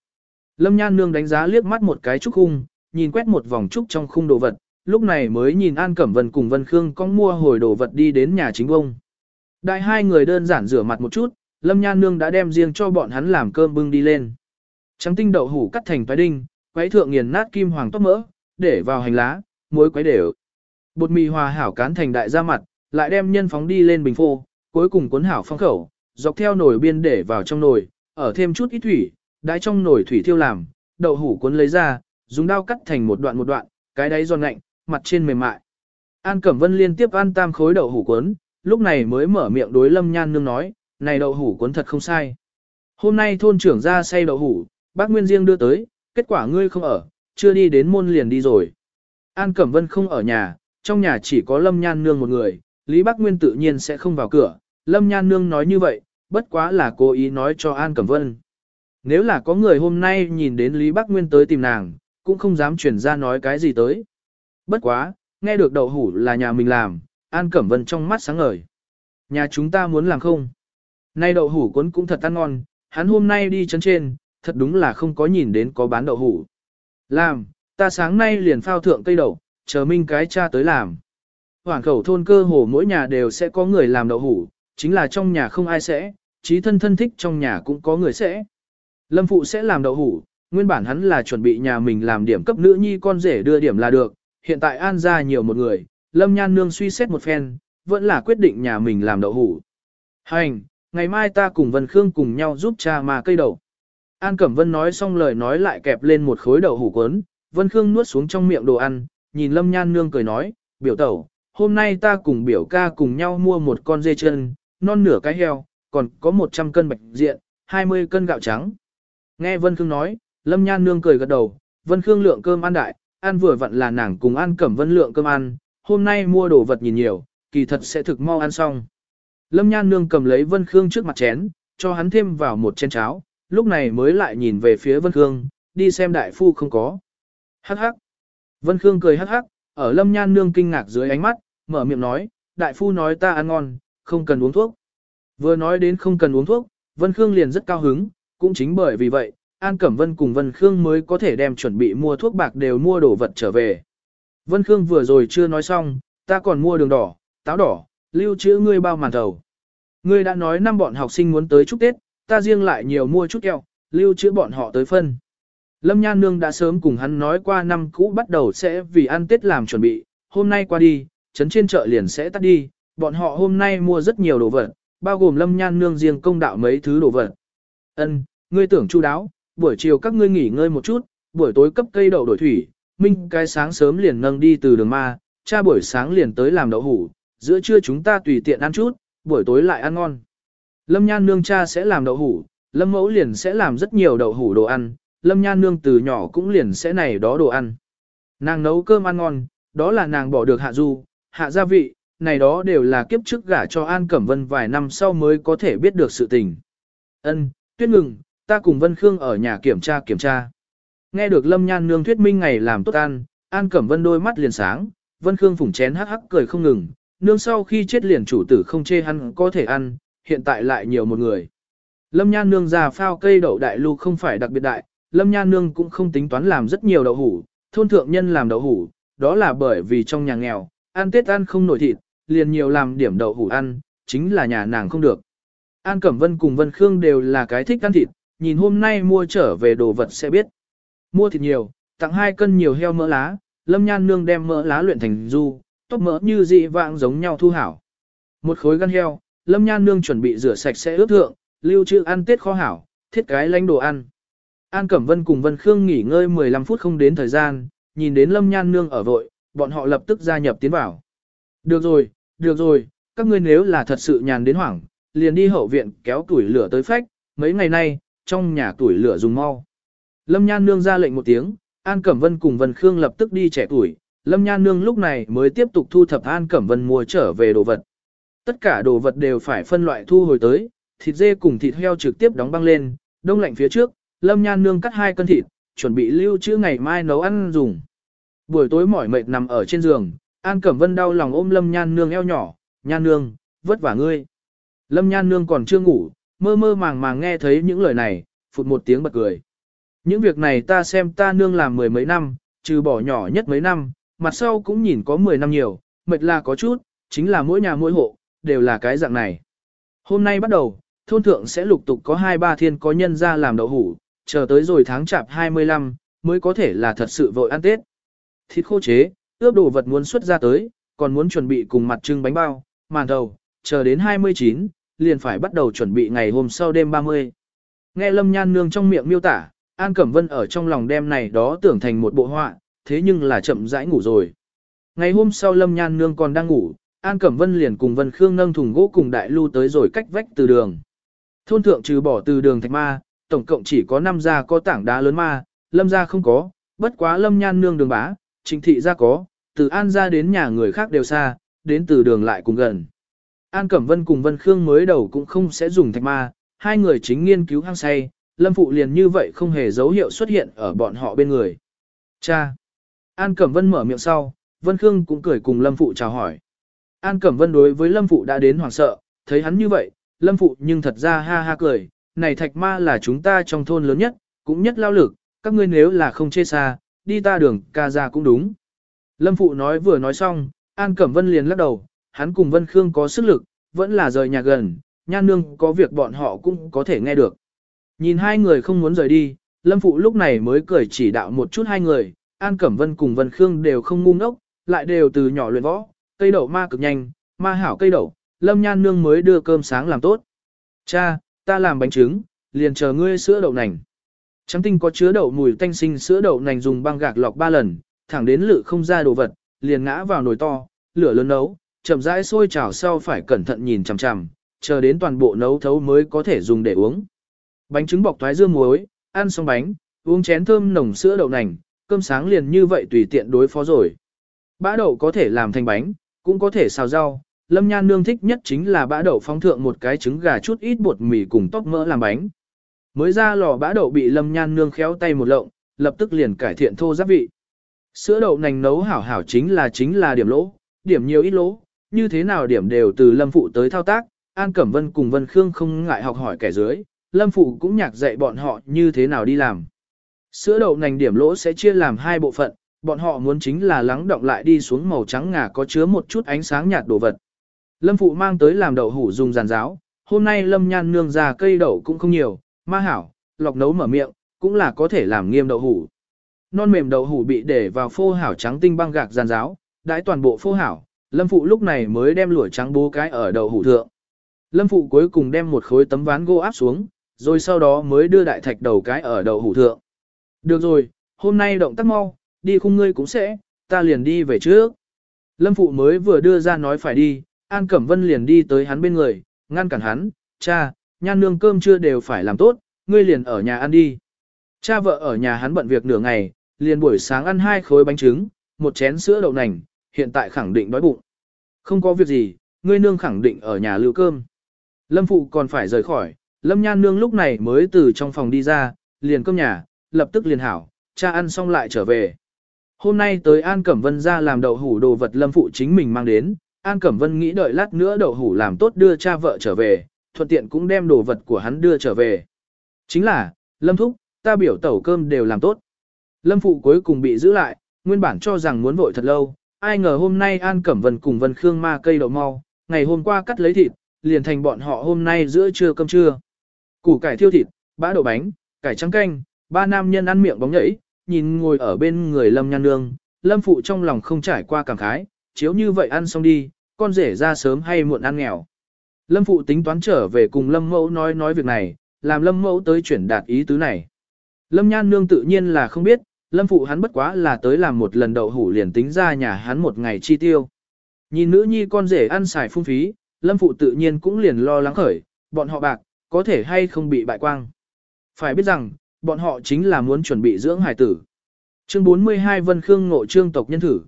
Lâm Nhan Nương đánh giá liếc mắt một cái trúc khung, nhìn quét một vòng trúc trong khung đồ vật, lúc này mới nhìn An Cẩm Vân cùng Vân Khương có mua hồi đồ vật đi đến nhà chính ông. Đại hai người đơn giản rửa mặt một chút, Lâm Nhan Nương đã đem riêng cho bọn hắn làm cơm bưng đi lên. Trắng tinh đậu hủ cắt thành toái đinh, quấy thượng nghiền nát kim hoàng tóc mỡ, để vào hành lá, muối quấy đều. Bột mì hòa hảo cán thành đại ra mặt, lại đem nhân phóng đi lên bình phô, cuối cùng cuốn hảo phong khẩu, dọc theo nồi biên để vào trong nồi, ở thêm chút ít thủy, đãi trong nồi thủy thiêu làm, đậu hủ cuốn lấy ra, dùng dao cắt thành một đoạn một đoạn, cái đáy giòn lạnh, mặt trên mềm mại. An Cẩm Vân liên tiếp ăn tam khối đậu hủ cuốn, lúc này mới mở miệng đối Lâm Nhan Nương nói, này đậu hủ cuốn thật không sai. Hôm nay thôn trưởng ra say đậu hủ, bác Nguyên riêng đưa tới, kết quả ngươi không ở, chưa đi đến môn liền đi rồi. An Cẩm Vân không ở nhà, trong nhà chỉ có Lâm Nhan Nương một người, Lý Bác Nguyên tự nhiên sẽ không vào cửa. Lâm Nhan Nương nói như vậy, bất quá là cố ý nói cho An Cẩm Vân. Nếu là có người hôm nay nhìn đến Lý Bác Nguyên tới tìm nàng, cũng không dám chuyển ra nói cái gì tới. Bất quá, nghe được đậu hủ là nhà mình làm, An Cẩm Vân trong mắt sáng ngời. Nhà chúng ta muốn làm không? Nay đậu hủ cuốn cũng thật ăn ngon, hắn hôm nay đi chân trên, thật đúng là không có nhìn đến có bán đậu hủ. Làm, ta sáng nay liền phao thượng cây đậu, chờ minh cái cha tới làm. Hoàng khẩu thôn cơ hồ mỗi nhà đều sẽ có người làm đậu hủ, chính là trong nhà không ai sẽ, trí thân thân thích trong nhà cũng có người sẽ. Lâm phụ sẽ làm đậu hủ, nguyên bản hắn là chuẩn bị nhà mình làm điểm cấp nữ nhi con rể đưa điểm là được, hiện tại an ra nhiều một người, Lâm Nhan Nương suy xét một phen, vẫn là quyết định nhà mình làm đậu hủ. Hành, ngày mai ta cùng Vân Khương cùng nhau giúp cha mà cây đậu. An Cẩm Vân nói xong lời nói lại kẹp lên một khối đậu hủ cuốn, Vân Khương nuốt xuống trong miệng đồ ăn, nhìn Lâm Nhan Nương cười nói, biểu tẩu, hôm nay ta cùng biểu ca cùng nhau mua một con dê chân, non nửa cái heo, còn có 100 cân bạch diện, 20 cân gạo trắng. Nghe Vân Khương nói, Lâm Nhan Nương cười gật đầu, Vân Khương lượng cơm ăn đại, ăn vừa vặn là nàng cùng ăn cẩm vân lượng cơm ăn, hôm nay mua đồ vật nhìn nhiều, kỳ thật sẽ thực mau ăn xong. Lâm Nhan Nương cầm lấy Vân Khương trước mặt chén, cho hắn thêm vào một chén cháo, lúc này mới lại nhìn về phía Vân Khương, đi xem đại phu không có. Hắc hắc. Vân Khương cười hắc hắc, ở Lâm Nhan Nương kinh ngạc dưới ánh mắt, mở miệng nói, đại phu nói ta ăn ngon, không cần uống thuốc. Vừa nói đến không cần uống thuốc, Vân Khương liền rất cao hứng, cũng chính bởi vì vậy, An Cẩm Vân cùng Vân Khương mới có thể đem chuẩn bị mua thuốc bạc đều mua đồ vật trở về. Vân Khương vừa rồi chưa nói xong, ta còn mua đường đỏ, táo đỏ, lưu trữ ngươi bao màn thầu. Ngươi đã nói năm bọn học sinh muốn tới chúc Tết, ta riêng lại nhiều mua chút kẹo, lưu trữ bọn họ tới phân. Lâm Nhan Nương đã sớm cùng hắn nói qua năm cũ bắt đầu sẽ vì ăn Tết làm chuẩn bị, hôm nay qua đi, trấn trên chợ liền sẽ tắt đi, bọn họ hôm nay mua rất nhiều đồ vật, bao gồm Lâm Nhan Nương riêng công đạo mấy thứ đồ vật. Ân, ngươi tưởng chu đáo, buổi chiều các ngươi nghỉ ngơi một chút, buổi tối cấp cây đậu đổi thủy, minh cái sáng sớm liền nâng đi từ đường ma, cha buổi sáng liền tới làm đậu hủ, giữa trưa chúng ta tùy tiện ăn chút, buổi tối lại ăn ngon. Lâm Nhan nương cha sẽ làm đậu hủ, Lâm mẫu liền sẽ làm rất nhiều đậu hủ đồ ăn, Lâm Nhan nương từ nhỏ cũng liền sẽ này đó đồ ăn. Nàng nấu cơm ăn ngon, đó là nàng bỏ được hạ du, hạ gia vị, này đó đều là kiếp trước gả cho An Cẩm Vân vài năm sau mới có thể biết được sự tình. Ân, tuyết ngừng, ta cùng Vân Khương ở nhà kiểm tra kiểm tra. Nghe được Lâm Nhan nương thuyết minh ngày làm tốt ăn, An Cẩm Vân đôi mắt liền sáng, Vân Khương phủng chén hắc hắc cười không ngừng, nương sau khi chết liền chủ tử không chê hắn có thể ăn, hiện tại lại nhiều một người. Lâm Nhan nương già phao cây đậu đại lưu không phải đặc biệt đại, Lâm Nhan nương cũng không tính toán làm rất nhiều đậu hủ, thôn thượng nhân làm đậu hủ, đó là bởi vì trong nhà nghèo, ăn Tết ăn không nổi thịt, liền nhiều làm điểm đậu hủ ăn, chính là nhà nàng không được. An Cẩm Vân cùng Vân Khương đều là cái thích ăn thịt, nhìn hôm nay mua trở về đồ vật sẽ biết. Mua thịt nhiều, tặng hai cân nhiều heo mỡ lá, Lâm Nhan nương đem mỡ lá luyện thành du, tóc mỡ như dị vạng giống nhau thu hảo. Một khối gan heo, Lâm Nhan nương chuẩn bị rửa sạch sẽ ướp thượng, lưu trữ ăn Tết kho hảo, thiết cái lánh đồ ăn. An Cẩm Vân cùng Vân Khương nghỉ ngơi 15 phút không đến thời gian, nhìn đến Lâm Nhan nương ở vội, bọn họ lập tức gia nhập tiến vào. Được rồi, được rồi, các ngươi nếu là thật sự nhàn đến hoảng, liền đi hậu viện kéo tuổi lửa tới phách, mấy ngày nay, trong nhà tuổi lửa dùng mau. Lâm Nhan Nương ra lệnh một tiếng, An Cẩm Vân cùng Vân Khương lập tức đi trẻ tuổi, Lâm Nhan Nương lúc này mới tiếp tục thu thập An Cẩm Vân mua trở về đồ vật. Tất cả đồ vật đều phải phân loại thu hồi tới, thịt dê cùng thịt heo trực tiếp đóng băng lên, đông lạnh phía trước, Lâm Nhan Nương cắt hai cân thịt, chuẩn bị lưu trữ ngày mai nấu ăn dùng. Buổi tối mỏi mệt nằm ở trên giường, An Cẩm Vân đau lòng ôm Lâm Nhan Nương eo nhỏ, Nhan Nương, vất vả ngươi. Lâm Nhan Nương còn chưa ngủ, mơ mơ màng màng nghe thấy những lời này, phụt một tiếng bật cười. Những việc này ta xem ta nương làm mười mấy năm, trừ bỏ nhỏ nhất mấy năm, mặt sau cũng nhìn có mười năm nhiều, mệt là có chút, chính là mỗi nhà mỗi hộ, đều là cái dạng này. Hôm nay bắt đầu, thôn thượng sẽ lục tục có hai ba thiên có nhân ra làm đậu hủ, chờ tới rồi tháng chạp 25, mới có thể là thật sự vội ăn Tết. Thịt khô chế, ướp đồ vật muốn xuất ra tới, còn muốn chuẩn bị cùng mặt trưng bánh bao, màn đầu, chờ đến 29, liền phải bắt đầu chuẩn bị ngày hôm sau đêm 30. Nghe Lâm Nhan Nương trong miệng miêu tả, An Cẩm Vân ở trong lòng đêm này đó tưởng thành một bộ họa, thế nhưng là chậm rãi ngủ rồi. Ngày hôm sau Lâm Nhan Nương còn đang ngủ, An Cẩm Vân liền cùng Vân Khương nâng thùng gỗ cùng đại lưu tới rồi cách vách từ đường. Thôn thượng trừ bỏ từ đường thạch ma, tổng cộng chỉ có 5 gia có tảng đá lớn ma, Lâm gia không có, bất quá Lâm Nhan Nương đường bá, trịnh thị gia có, từ An gia đến nhà người khác đều xa, đến từ đường lại cùng gần. An Cẩm Vân cùng Vân Khương mới đầu cũng không sẽ dùng thạch ma, hai người chính nghiên cứu hang say, Lâm Phụ liền như vậy không hề dấu hiệu xuất hiện ở bọn họ bên người. Cha! An Cẩm Vân mở miệng sau, Vân Khương cũng cười cùng Lâm Phụ chào hỏi. An Cẩm Vân đối với Lâm Phụ đã đến hoảng sợ, thấy hắn như vậy, Lâm Phụ nhưng thật ra ha ha cười, này thạch ma là chúng ta trong thôn lớn nhất, cũng nhất lao lực, các ngươi nếu là không chê xa, đi ta đường ca ra cũng đúng. Lâm Phụ nói vừa nói xong, An Cẩm Vân liền lắc đầu, hắn cùng Vân Khương có sức lực, vẫn là rời nhà gần, nhan nương có việc bọn họ cũng có thể nghe được. Nhìn hai người không muốn rời đi, Lâm Phụ lúc này mới cười chỉ đạo một chút hai người, An Cẩm Vân cùng Vân Khương đều không ngu ngốc, lại đều từ nhỏ luyện võ, cây đậu ma cực nhanh, ma hảo cây đậu, Lâm Nhan Nương mới đưa cơm sáng làm tốt. Cha, ta làm bánh trứng, liền chờ ngươi sữa đậu nành. Trắng tinh có chứa đậu mùi tanh sinh sữa đậu nành dùng băng gạc lọc ba lần, thẳng đến lự không ra đồ vật, liền ngã vào nồi to, lửa lớn nấu, chậm rãi sôi chảo sau phải cẩn thận nhìn chằm chằm, chờ đến toàn bộ nấu thấu mới có thể dùng để uống. Bánh trứng bọc thoái dưa muối, ăn xong bánh, uống chén thơm nồng sữa đậu nành, cơm sáng liền như vậy tùy tiện đối phó rồi. Bã đậu có thể làm thành bánh, cũng có thể xào rau. Lâm Nhan nương thích nhất chính là bã đậu phóng thượng một cái trứng gà chút ít bột mì cùng tóc mỡ làm bánh. Mới ra lò bã đậu bị Lâm Nhan nương khéo tay một lộng, lập tức liền cải thiện thô giáp vị. Sữa đậu nành nấu hảo hảo chính là chính là điểm lỗ, điểm nhiều ít lỗ, như thế nào điểm đều từ Lâm phụ tới thao tác, An Cẩm Vân cùng Vân Khương không ngại học hỏi kẻ dưới, Lâm Phụ cũng nhạc dạy bọn họ như thế nào đi làm. Sữa đậu nành điểm lỗ sẽ chia làm hai bộ phận, bọn họ muốn chính là lắng động lại đi xuống màu trắng ngà có chứa một chút ánh sáng nhạt đồ vật. Lâm Phụ mang tới làm đậu hủ dùng giàn giáo, hôm nay Lâm Nhan nương ra cây đậu cũng không nhiều, ma hảo, lọc nấu mở miệng, cũng là có thể làm nghiêm đậu hủ. Non mềm đậu hủ bị để vào phô hảo trắng tinh băng gạc giàn giáo, đãi toàn bộ phô hảo, Lâm Phụ lúc này mới đem lũa trắng bố cái ở đậu hủ thượng. Lâm Phụ cuối cùng đem một khối tấm ván gỗ áp xuống, rồi sau đó mới đưa đại thạch đầu cái ở đậu hủ thượng. Được rồi, hôm nay động tác mau, đi khung ngươi cũng sẽ, ta liền đi về trước. Lâm Phụ mới vừa đưa ra nói phải đi, An Cẩm Vân liền đi tới hắn bên người, ngăn cản hắn, cha, nhan nương cơm chưa đều phải làm tốt, ngươi liền ở nhà ăn đi. Cha vợ ở nhà hắn bận việc nửa ngày, liền buổi sáng ăn hai khối bánh trứng, một chén sữa đậu nành, hiện tại khẳng định đói bụng. Không có việc gì, ngươi nương khẳng định ở nhà lưu cơm. Lâm phụ còn phải rời khỏi, Lâm nhan nương lúc này mới từ trong phòng đi ra, liền cơm nhà, lập tức liền hảo, cha ăn xong lại trở về. Hôm nay tới An Cẩm Vân ra làm đậu hủ đồ vật Lâm phụ chính mình mang đến, An Cẩm Vân nghĩ đợi lát nữa đậu hủ làm tốt đưa cha vợ trở về, thuận tiện cũng đem đồ vật của hắn đưa trở về. Chính là, Lâm Thúc, ta biểu tẩu cơm đều làm tốt. Lâm Phụ cuối cùng bị giữ lại, nguyên bản cho rằng muốn vội thật lâu, ai ngờ hôm nay An Cẩm Vân cùng Vân Khương ma cây đậu mau, ngày hôm qua cắt lấy thịt, liền thành bọn họ hôm nay giữa trưa cơm trưa. Củ cải thiêu thịt, bã đậu bánh, cải trắng canh, ba nam nhân ăn miệng bóng nhảy, nhìn ngồi ở bên người Lâm Nhan Nương, Lâm Phụ trong lòng không trải qua cảm khái, chiếu như vậy ăn xong đi, con rể ra sớm hay muộn ăn nghèo. Lâm Phụ tính toán trở về cùng Lâm Mẫu nói nói việc này, làm Lâm Mẫu tới chuyển đạt ý tứ này. Lâm Nhan Nương tự nhiên là không biết, Lâm Phụ hắn bất quá là tới làm một lần đậu hủ liền tính ra nhà hắn một ngày chi tiêu. Nhìn nữ nhi con rể ăn xài phung phí, Lâm Phụ tự nhiên cũng liền lo lắng khởi, bọn họ bạc, có thể hay không bị bại quang. Phải biết rằng, bọn họ chính là muốn chuẩn bị dưỡng hải tử. Chương 42 Vân Khương ngộ trương tộc nhân thử.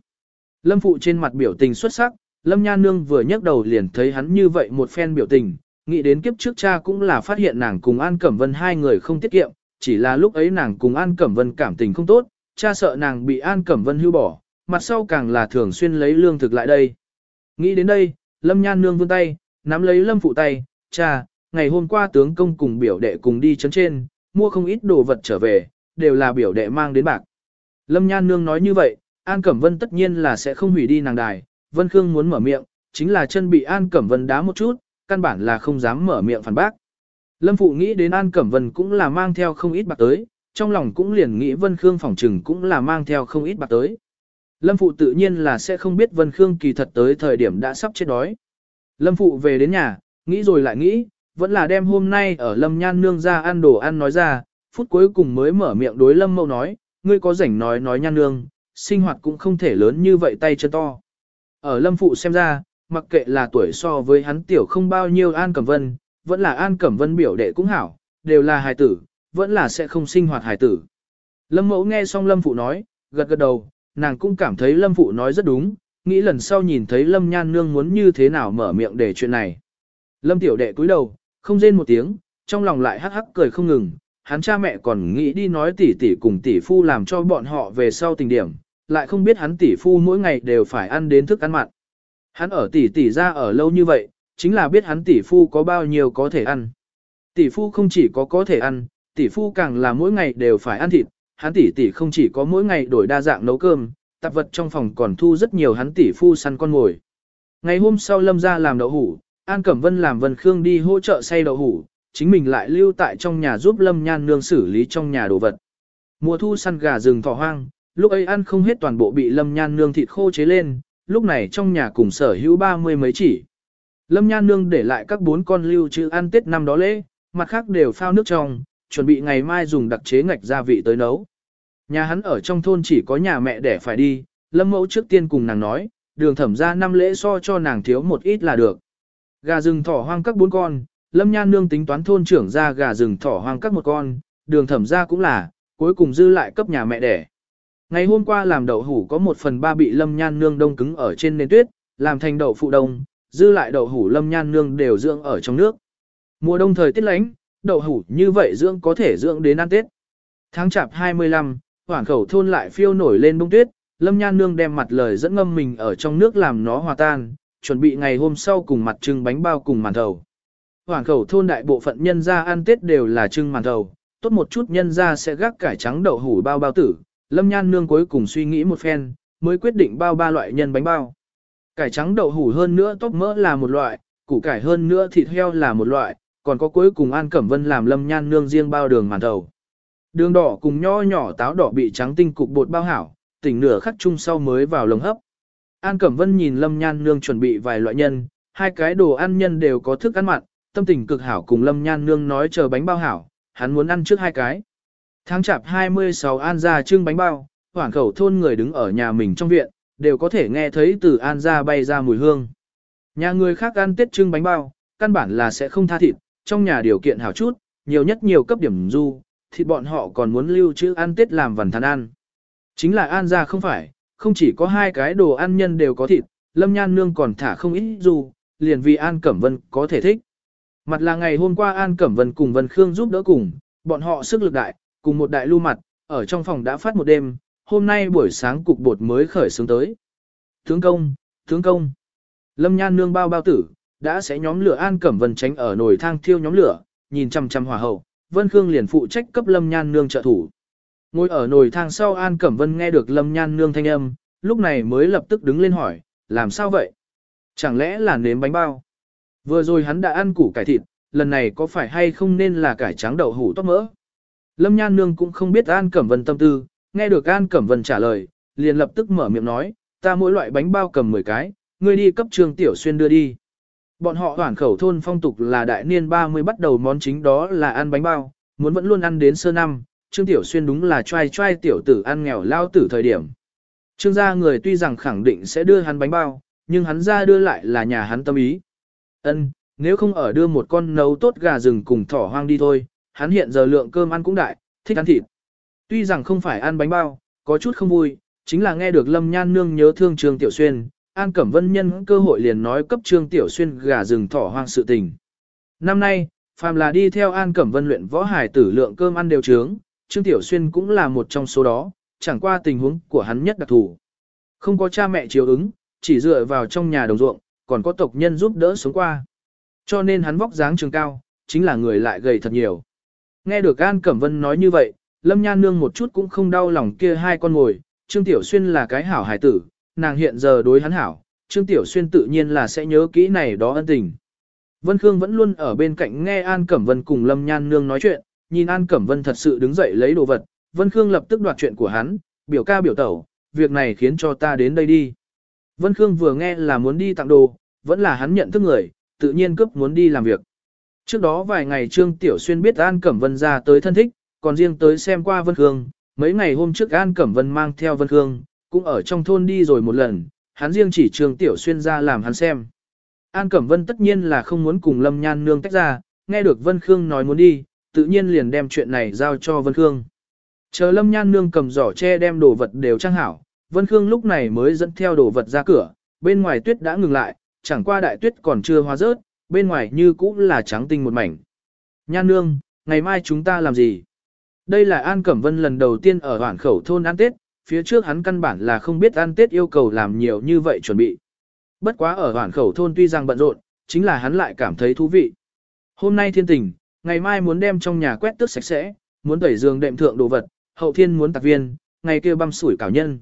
Lâm Phụ trên mặt biểu tình xuất sắc, Lâm Nha Nương vừa nhấc đầu liền thấy hắn như vậy một phen biểu tình, nghĩ đến kiếp trước cha cũng là phát hiện nàng cùng An Cẩm Vân hai người không tiết kiệm, chỉ là lúc ấy nàng cùng An Cẩm Vân cảm tình không tốt, cha sợ nàng bị An Cẩm Vân hưu bỏ, mặt sau càng là thường xuyên lấy lương thực lại đây. Nghĩ đến đây, Lâm Nhan Nương vươn tay, nắm lấy Lâm Phụ tay, cha, ngày hôm qua tướng công cùng biểu đệ cùng đi chấn trên, mua không ít đồ vật trở về, đều là biểu đệ mang đến bạc. Lâm Nhan Nương nói như vậy, An Cẩm Vân tất nhiên là sẽ không hủy đi nàng đài, Vân Khương muốn mở miệng, chính là chân bị An Cẩm Vân đá một chút, căn bản là không dám mở miệng phản bác. Lâm Phụ nghĩ đến An Cẩm Vân cũng là mang theo không ít bạc tới, trong lòng cũng liền nghĩ Vân Khương phỏng trừng cũng là mang theo không ít bạc tới. Lâm Phụ tự nhiên là sẽ không biết Vân Khương kỳ thật tới thời điểm đã sắp chết đói. Lâm Phụ về đến nhà, nghĩ rồi lại nghĩ, vẫn là đem hôm nay ở Lâm Nhan Nương ra ăn đồ ăn nói ra, phút cuối cùng mới mở miệng đối Lâm Mậu nói, ngươi có rảnh nói nói Nhan Nương, sinh hoạt cũng không thể lớn như vậy tay chân to. Ở Lâm Phụ xem ra, mặc kệ là tuổi so với hắn tiểu không bao nhiêu An Cẩm Vân, vẫn là An Cẩm Vân biểu đệ cũng hảo, đều là hài tử, vẫn là sẽ không sinh hoạt hài tử. Lâm Mẫu nghe xong Lâm Phụ nói, gật gật đầu, nàng cũng cảm thấy Lâm Phụ nói rất đúng, nghĩ lần sau nhìn thấy Lâm Nhan Nương muốn như thế nào mở miệng để chuyện này. Lâm tiểu đệ cúi đầu, không rên một tiếng, trong lòng lại hắc hắc cười không ngừng, hắn cha mẹ còn nghĩ đi nói tỷ tỷ cùng tỷ phu làm cho bọn họ về sau tình điểm, lại không biết hắn tỷ phu mỗi ngày đều phải ăn đến thức ăn mặn. Hắn ở tỷ tỷ ra ở lâu như vậy, chính là biết hắn tỷ phu có bao nhiêu có thể ăn. Tỷ phu không chỉ có có thể ăn, tỷ phu càng là mỗi ngày đều phải ăn thịt, hắn tỷ tỷ không chỉ có mỗi ngày đổi đa dạng nấu cơm, tạp vật trong phòng còn thu rất nhiều hắn tỷ phu săn con ngồi. Ngày hôm sau Lâm ra làm đậu hủ, An Cẩm Vân làm Vân Khương đi hỗ trợ xay đậu hủ, chính mình lại lưu tại trong nhà giúp Lâm Nhan Nương xử lý trong nhà đồ vật. Mùa thu săn gà rừng thỏ hoang, lúc ấy ăn không hết toàn bộ bị Lâm Nhan Nương thịt khô chế lên, lúc này trong nhà cùng sở hữu ba mươi mấy chỉ. Lâm Nhan Nương để lại các bốn con lưu trữ ăn Tết năm đó lễ, mặt khác đều phao nước trong, chuẩn bị ngày mai dùng đặc chế ngạch gia vị tới nấu. Nhà hắn ở trong thôn chỉ có nhà mẹ để phải đi, Lâm Mẫu trước tiên cùng nàng nói, đường thẩm ra năm lễ so cho nàng thiếu một ít là được. Gà rừng thỏ hoang các bốn con, Lâm Nhan Nương tính toán thôn trưởng ra gà rừng thỏ hoang các một con, đường thẩm ra cũng là, cuối cùng dư lại cấp nhà mẹ đẻ. Ngày hôm qua làm đậu hủ có một phần ba bị Lâm Nhan Nương đông cứng ở trên nền tuyết, làm thành đậu phụ đông, dư lại đậu hủ Lâm Nhan Nương đều dưỡng ở trong nước. Mùa đông thời tiết lánh, đậu hủ như vậy dưỡng có thể dưỡng đến ăn Tết. Tháng chạp 25, hoảng khẩu thôn lại phiêu nổi lên bông tuyết, Lâm Nhan Nương đem mặt lời dẫn ngâm mình ở trong nước làm nó hòa tan, chuẩn bị ngày hôm sau cùng mặt trưng bánh bao cùng màn thầu. Hoảng khẩu thôn đại bộ phận nhân gia ăn Tết đều là trưng màn thầu, tốt một chút nhân gia sẽ gác cải trắng đậu hủ bao bao tử, Lâm Nhan Nương cuối cùng suy nghĩ một phen, mới quyết định bao ba loại nhân bánh bao. Cải trắng đậu hủ hơn nữa tóc mỡ là một loại, củ cải hơn nữa thịt heo là một loại, còn có cuối cùng An Cẩm Vân làm Lâm Nhan Nương riêng bao đường màn thầu. Đường đỏ cùng nho nhỏ táo đỏ bị trắng tinh cục bột bao hảo, tỉnh nửa khắc chung sau mới vào lồng hấp. An Cẩm Vân nhìn Lâm Nhan Nương chuẩn bị vài loại nhân, hai cái đồ ăn nhân đều có thức ăn mặn, tâm tình cực hảo cùng Lâm Nhan Nương nói chờ bánh bao hảo, hắn muốn ăn trước hai cái. Tháng chạp 26 An ra trưng bánh bao, hoảng khẩu thôn người đứng ở nhà mình trong viện, đều có thể nghe thấy từ An ra bay ra mùi hương. Nhà người khác ăn tết trưng bánh bao, căn bản là sẽ không tha thịt, trong nhà điều kiện hảo chút, nhiều nhất nhiều cấp điểm du, thịt bọn họ còn muốn lưu trữ ăn tết làm vần than ăn. Chính là an ra không phải, không chỉ có hai cái đồ ăn nhân đều có thịt, lâm nhan nương còn thả không ít du, liền vì An Cẩm Vân có thể thích. Mặt là ngày hôm qua An Cẩm Vân cùng Vân Khương giúp đỡ cùng, bọn họ sức lực đại, cùng một đại lưu mặt, ở trong phòng đã phát một đêm, hôm nay buổi sáng cục bột mới khởi xướng tới. Tướng công, tướng công. Lâm Nhan nương bao bao tử, đã sẽ nhóm lửa An Cẩm Vân tránh ở nồi thang thiêu nhóm lửa, nhìn chăm chăm hỏa hậu, Vân Khương liền phụ trách cấp Lâm Nhan nương trợ thủ. Ngồi ở nồi thang sau An Cẩm Vân nghe được Lâm Nhan nương thanh âm, lúc này mới lập tức đứng lên hỏi, làm sao vậy? Chẳng lẽ là nếm bánh bao? Vừa rồi hắn đã ăn củ cải thịt, lần này có phải hay không nên là cải trắng đậu hủ tóc mỡ? Lâm Nhan Nương cũng không biết An Cẩm Vân tâm tư, nghe được An Cẩm Vân trả lời, liền lập tức mở miệng nói, ta mỗi loại bánh bao cầm 10 cái, ngươi đi cấp trường tiểu xuyên đưa đi. Bọn họ hoảng khẩu thôn phong tục là đại niên 30 bắt đầu món chính đó là ăn bánh bao, muốn vẫn luôn ăn đến sơ năm, Trương Tiểu Xuyên đúng là trai trai tiểu tử ăn nghèo lao tử thời điểm. Trương gia người tuy rằng khẳng định sẽ đưa hắn bánh bao, nhưng hắn ra đưa lại là nhà hắn tâm ý. Ân, nếu không ở đưa một con nấu tốt gà rừng cùng thỏ hoang đi thôi, hắn hiện giờ lượng cơm ăn cũng đại, thích ăn thịt. Tuy rằng không phải ăn bánh bao, có chút không vui, chính là nghe được Lâm Nhan Nương nhớ thương Trương Tiểu Xuyên, An Cẩm Vân nhân cơ hội liền nói cấp Trương Tiểu Xuyên gà rừng thỏ hoang sự tình. Năm nay, phàm là đi theo An Cẩm Vân luyện võ hải tử lượng cơm ăn đều trướng, Trương Tiểu Xuyên cũng là một trong số đó, chẳng qua tình huống của hắn nhất đặc thù. Không có cha mẹ chiếu ứng, chỉ dựa vào trong nhà đồng ruộng, còn có tộc nhân giúp đỡ sống qua. Cho nên hắn vóc dáng trường cao, chính là người lại gầy thật nhiều. Nghe được An Cẩm Vân nói như vậy, Lâm Nhan Nương một chút cũng không đau lòng kia hai con ngồi, Trương Tiểu Xuyên là cái hảo hài tử, nàng hiện giờ đối hắn hảo, Trương Tiểu Xuyên tự nhiên là sẽ nhớ kỹ này đó ân tình. Vân Khương vẫn luôn ở bên cạnh nghe An Cẩm Vân cùng Lâm Nhan Nương nói chuyện, nhìn An Cẩm Vân thật sự đứng dậy lấy đồ vật, Vân Khương lập tức đoạt chuyện của hắn, biểu ca biểu tẩu, việc này khiến cho ta đến đây đi. Vân Khương vừa nghe là muốn đi tặng đồ, vẫn là hắn nhận thức người, tự nhiên cướp muốn đi làm việc. Trước đó vài ngày Trương Tiểu Xuyên biết An Cẩm Vân ra tới thân thích, còn riêng tới xem qua Vân Khương, mấy ngày hôm trước An Cẩm Vân mang theo Vân Khương, cũng ở trong thôn đi rồi một lần, hắn riêng chỉ Trương Tiểu Xuyên ra làm hắn xem. An Cẩm Vân tất nhiên là không muốn cùng Lâm Nhan Nương tách ra, nghe được Vân Khương nói muốn đi, tự nhiên liền đem chuyện này giao cho Vân Khương. Chờ Lâm Nhan Nương cầm giỏ che đem đồ vật đều trang hảo, Vân Khương lúc này mới dẫn theo đồ vật ra cửa, bên ngoài tuyết đã ngừng lại, chẳng qua đại tuyết còn chưa hóa rớt, bên ngoài như cũng là trắng tinh một mảnh. Nhan Nương, ngày mai chúng ta làm gì? Đây là An Cẩm Vân lần đầu tiên ở hoảng khẩu thôn ăn Tết, phía trước hắn căn bản là không biết ăn Tết yêu cầu làm nhiều như vậy chuẩn bị. Bất quá ở hoảng khẩu thôn tuy rằng bận rộn, chính là hắn lại cảm thấy thú vị. Hôm nay thiên tình, ngày mai muốn đem trong nhà quét tước sạch sẽ, muốn tẩy giường đệm thượng đồ vật, hậu thiên muốn tạc viên, ngày kia băm sủi cảo nhân.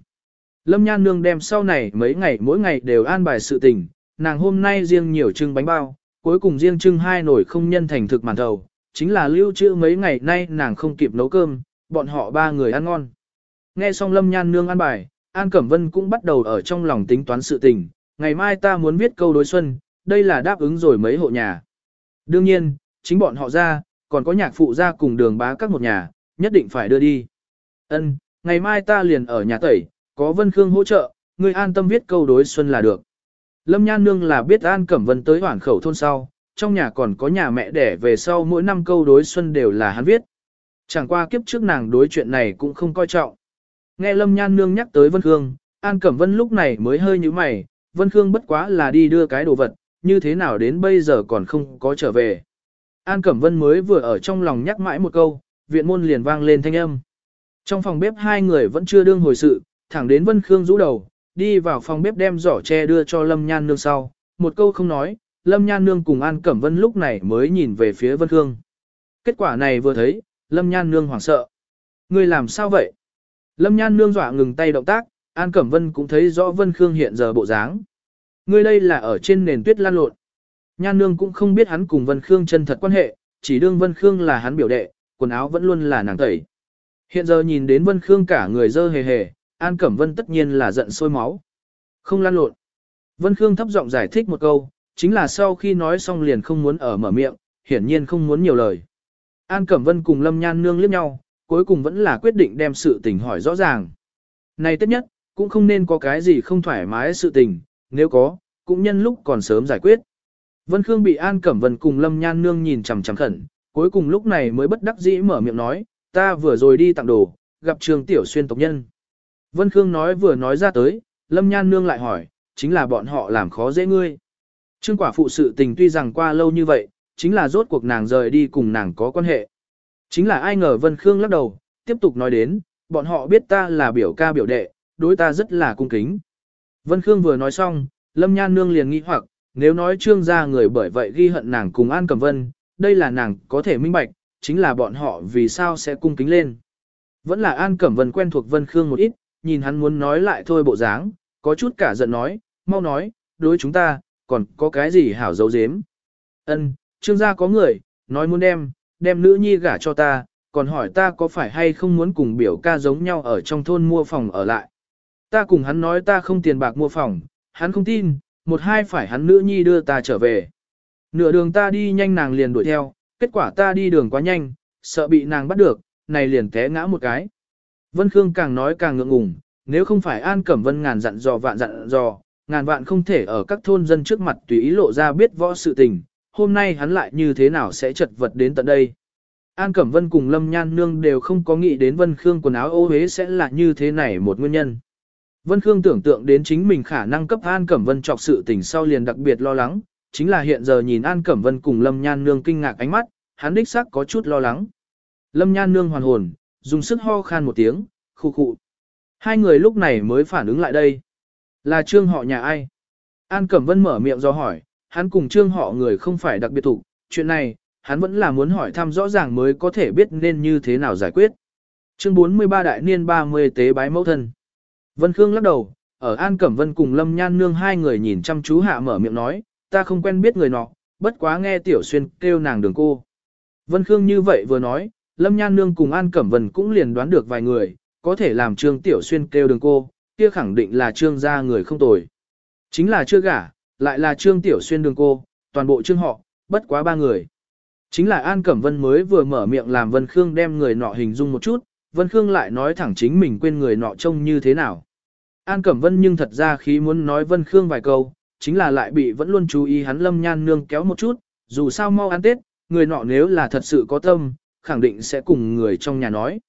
Lâm Nhan Nương đem sau này mấy ngày mỗi ngày đều an bài sự tình, nàng hôm nay riêng nhiều trưng bánh bao, cuối cùng riêng trưng hai nồi không nhân thành thực màn thầu, chính là lưu trữ mấy ngày nay nàng không kịp nấu cơm, bọn họ ba người ăn ngon. Nghe xong Lâm Nhan Nương ăn bài, An Cẩm Vân cũng bắt đầu ở trong lòng tính toán sự tình, ngày mai ta muốn viết câu đối xuân, đây là đáp ứng rồi mấy hộ nhà. Đương nhiên, chính bọn họ ra, còn có nhạc phụ ra cùng đường bá các một nhà, nhất định phải đưa đi. Ân, ngày mai ta liền ở nhà tẩy, có Vân Khương hỗ trợ, ngươi an tâm viết câu đối xuân là được. Lâm Nhan Nương là biết An Cẩm Vân tới hoảng khẩu thôn sau, trong nhà còn có nhà mẹ đẻ về sau mỗi năm câu đối xuân đều là hắn viết. Chẳng qua kiếp trước nàng đối chuyện này cũng không coi trọng. Nghe Lâm Nhan Nương nhắc tới Vân Khương, An Cẩm Vân lúc này mới hơi như mày, Vân Khương bất quá là đi đưa cái đồ vật, như thế nào đến bây giờ còn không có trở về. An Cẩm Vân mới vừa ở trong lòng nhắc mãi một câu, viện môn liền vang lên thanh âm. Trong phòng bếp hai người vẫn chưa đương hồi sự, thẳng đến Vân Khương rũ đầu, đi vào phòng bếp đem giỏ tre đưa cho Lâm Nhan Nương sau, một câu không nói, Lâm Nhan Nương cùng An Cẩm Vân lúc này mới nhìn về phía Vân Khương. Kết quả này vừa thấy, Lâm Nhan Nương hoảng sợ. Người làm sao vậy? Lâm Nhan Nương dọa ngừng tay động tác, An Cẩm Vân cũng thấy rõ Vân Khương hiện giờ bộ dáng. Người đây là ở trên nền tuyết lan lộn. Nhan Nương cũng không biết hắn cùng Vân Khương chân thật quan hệ, chỉ đương Vân Khương là hắn biểu đệ, quần áo vẫn luôn là nàng tẩy. Hiện giờ nhìn đến Vân Khương cả người dơ hề hề, An Cẩm Vân tất nhiên là giận sôi máu. Không lan lộn. Vân Khương thấp giọng giải thích một câu, chính là sau khi nói xong liền không muốn ở mở miệng, hiển nhiên không muốn nhiều lời. An Cẩm Vân cùng Lâm Nhan Nương liếc nhau, cuối cùng vẫn là quyết định đem sự tình hỏi rõ ràng. Này tất nhất, cũng không nên có cái gì không thoải mái sự tình, nếu có, cũng nhân lúc còn sớm giải quyết. Vân Khương bị An Cẩm Vân cùng Lâm Nhan Nương nhìn chằm chằm khẩn, cuối cùng lúc này mới bất đắc dĩ mở miệng nói, ta vừa rồi đi tặng đồ, gặp trường tiểu xuyên tộc nhân. Vân Khương nói vừa nói ra tới, Lâm Nhan Nương lại hỏi, chính là bọn họ làm khó dễ ngươi. Trương quả phụ sự tình tuy rằng qua lâu như vậy, chính là rốt cuộc nàng rời đi cùng nàng có quan hệ. Chính là ai ngờ Vân Khương lắc đầu, tiếp tục nói đến, bọn họ biết ta là biểu ca biểu đệ, đối ta rất là cung kính. Vân Khương vừa nói xong, Lâm Nhan Nương liền nghĩ hoặc, nếu nói trương gia người bởi vậy ghi hận nàng cùng An Cẩm Vân, đây là nàng có thể minh bạch, chính là bọn họ vì sao sẽ cung kính lên. Vẫn là An Cẩm Vân quen thuộc Vân Khương một ít, nhìn hắn muốn nói lại thôi bộ dáng, có chút cả giận nói, mau nói, đối chúng ta, còn có cái gì hảo dấu dếm. Ân, trương gia có người, nói muốn đem, đem nữ nhi gả cho ta, còn hỏi ta có phải hay không muốn cùng biểu ca giống nhau ở trong thôn mua phòng ở lại. Ta cùng hắn nói ta không tiền bạc mua phòng, hắn không tin, một hai phải hắn nữ nhi đưa ta trở về. Nửa đường ta đi nhanh nàng liền đuổi theo, kết quả ta đi đường quá nhanh, sợ bị nàng bắt được, này liền té ngã một cái. Vân Khương càng nói càng ngượng ngùng, nếu không phải An Cẩm Vân ngàn dặn dò vạn dặn dò, ngàn vạn không thể ở các thôn dân trước mặt tùy ý lộ ra biết võ sự tình, hôm nay hắn lại như thế nào sẽ chật vật đến tận đây. An Cẩm Vân cùng Lâm Nhan Nương đều không có nghĩ đến Vân Khương quần áo ô hế sẽ là như thế này một nguyên nhân. Vân Khương tưởng tượng đến chính mình khả năng cấp An Cẩm Vân trọc sự tình sau liền đặc biệt lo lắng, chính là hiện giờ nhìn An Cẩm Vân cùng Lâm Nhan Nương kinh ngạc ánh mắt, hắn đích xác có chút lo lắng. Lâm Nhan Nương hoàn hồn, dùng sức ho khan một tiếng, khu khụ. Hai người lúc này mới phản ứng lại đây. Là trương họ nhà ai? An Cẩm Vân mở miệng do hỏi, hắn cùng trương họ người không phải đặc biệt thủ, chuyện này, hắn vẫn là muốn hỏi thăm rõ ràng mới có thể biết nên như thế nào giải quyết. Chương 43 đại niên 30 tế bái mẫu thân. Vân Khương lắc đầu, ở An Cẩm Vân cùng Lâm Nhan Nương hai người nhìn chăm chú hạ mở miệng nói, ta không quen biết người nọ, bất quá nghe Tiểu Xuyên kêu nàng đường cô. Vân Khương như vậy vừa nói, Lâm Nhan Nương cùng An Cẩm Vân cũng liền đoán được vài người, có thể làm Trương Tiểu Xuyên kêu đường cô, kia khẳng định là Trương gia người không tồi. Chính là chưa gả, lại là Trương Tiểu Xuyên đường cô, toàn bộ Trương họ, bất quá ba người. Chính là An Cẩm Vân mới vừa mở miệng làm Vân Khương đem người nọ hình dung một chút, Vân Khương lại nói thẳng chính mình quên người nọ trông như thế nào. An Cẩm Vân nhưng thật ra khi muốn nói Vân Khương vài câu, chính là lại bị vẫn luôn chú ý hắn lâm nhan nương kéo một chút, dù sao mau ăn Tết, người nọ nếu là thật sự có tâm, khẳng định sẽ cùng người trong nhà nói.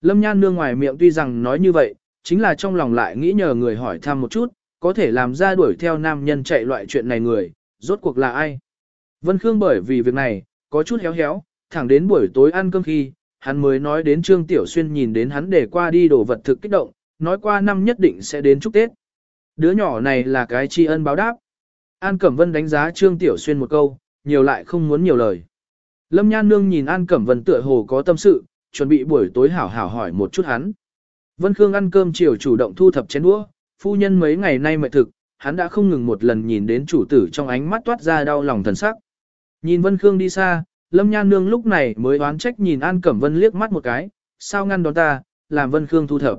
Lâm nhan nương ngoài miệng tuy rằng nói như vậy, chính là trong lòng lại nghĩ nhờ người hỏi thăm một chút, có thể làm ra đuổi theo nam nhân chạy loại chuyện này người, rốt cuộc là ai. Vân Khương bởi vì việc này, có chút héo héo, thẳng đến buổi tối ăn cơm khi, hắn mới nói đến Trương Tiểu Xuyên nhìn đến hắn để qua đi đổ vật thực kích động, nói qua năm nhất định sẽ đến chúc Tết. Đứa nhỏ này là cái tri ân báo đáp. An Cẩm Vân đánh giá Trương Tiểu Xuyên một câu, nhiều lại không muốn nhiều lời. Lâm Nhan Nương nhìn An Cẩm Vân tựa hồ có tâm sự, chuẩn bị buổi tối hảo hảo hỏi một chút hắn. Vân Khương ăn cơm chiều chủ động thu thập chén đũa, phu nhân mấy ngày nay mệt thực, hắn đã không ngừng một lần nhìn đến chủ tử trong ánh mắt toát ra đau lòng thần sắc. Nhìn Vân Khương đi xa, Lâm Nhan Nương lúc này mới oán trách nhìn An Cẩm Vân liếc mắt một cái, sao ngăn đón ta, làm Vân Khương thu thập.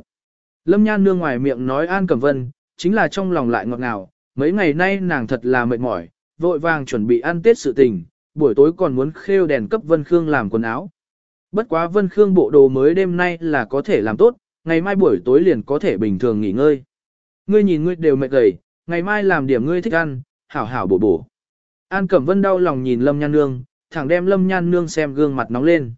Lâm Nhan Nương ngoài miệng nói An Cẩm Vân, chính là trong lòng lại ngọt ngào, mấy ngày nay nàng thật là mệt mỏi, vội vàng chuẩn bị ăn Tết sự tình, buổi tối còn muốn khêu đèn cấp Vân Khương làm quần áo. Bất quá Vân Khương bộ đồ mới đêm nay là có thể làm tốt, ngày mai buổi tối liền có thể bình thường nghỉ ngơi. Ngươi nhìn ngươi đều mệt gầy, ngày mai làm điểm ngươi thích ăn, hảo hảo bổ bổ. An Cẩm Vân đau lòng nhìn Lâm Nhan Nương, thẳng đem Lâm Nhan Nương xem gương mặt nóng lên.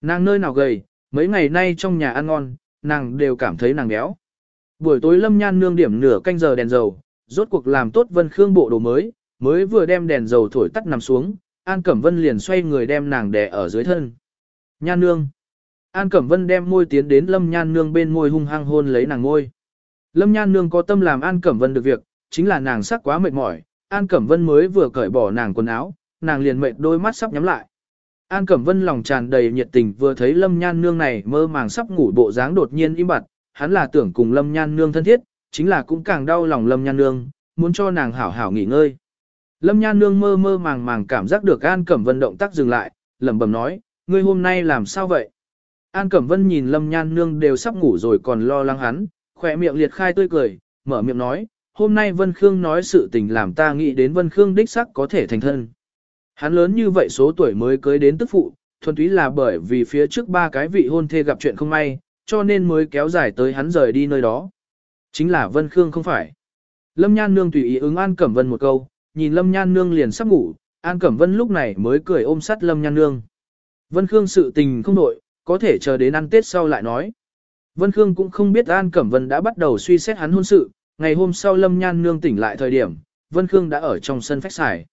Nàng nơi nào gầy, mấy ngày nay trong nhà ăn ngon, nàng đều cảm thấy nàng béo. Buổi tối Lâm Nhan Nương điểm nửa canh giờ đèn dầu, rốt cuộc làm tốt Vân Khương bộ đồ mới, mới vừa đem đèn dầu thổi tắt nằm xuống, An Cẩm Vân liền xoay người đem nàng đè ở dưới thân. Nhan Nương. An Cẩm Vân đem môi tiến đến Lâm Nhan Nương bên môi hung hăng hôn lấy nàng môi. Lâm Nhan Nương có tâm làm An Cẩm Vân được việc, chính là nàng sắc quá mệt mỏi, An Cẩm Vân mới vừa cởi bỏ nàng quần áo, nàng liền mệt đôi mắt sắp nhắm lại. An Cẩm Vân lòng tràn đầy nhiệt tình vừa thấy Lâm Nhan Nương này mơ màng sắp ngủ bộ dáng đột nhiên im bặt, hắn là tưởng cùng Lâm Nhan Nương thân thiết, chính là cũng càng đau lòng Lâm Nhan Nương, muốn cho nàng hảo hảo nghỉ ngơi. Lâm Nhan Nương mơ mơ màng màng cảm giác được An Cẩm Vân động tác dừng lại, lẩm bẩm nói, ngươi hôm nay làm sao vậy? An Cẩm Vân nhìn Lâm Nhan Nương đều sắp ngủ rồi còn lo lắng hắn, khỏe miệng liệt khai tươi cười, mở miệng nói, hôm nay Vân Khương nói sự tình làm ta nghĩ đến Vân Khương đích sắc có thể thành thân. Hắn lớn như vậy số tuổi mới cưới đến tức phụ, thuần túy là bởi vì phía trước ba cái vị hôn thê gặp chuyện không may, cho nên mới kéo dài tới hắn rời đi nơi đó. Chính là Vân Khương không phải. Lâm Nhan Nương tùy ý ứng An Cẩm Vân một câu, nhìn Lâm Nhan Nương liền sắp ngủ, An Cẩm Vân lúc này mới cười ôm sát Lâm Nhan Nương. Vân Khương sự tình không nội, có thể chờ đến ăn Tết sau lại nói. Vân Khương cũng không biết An Cẩm Vân đã bắt đầu suy xét hắn hôn sự, ngày hôm sau Lâm Nhan Nương tỉnh lại thời điểm, Vân Khương đã ở trong sân phách xài.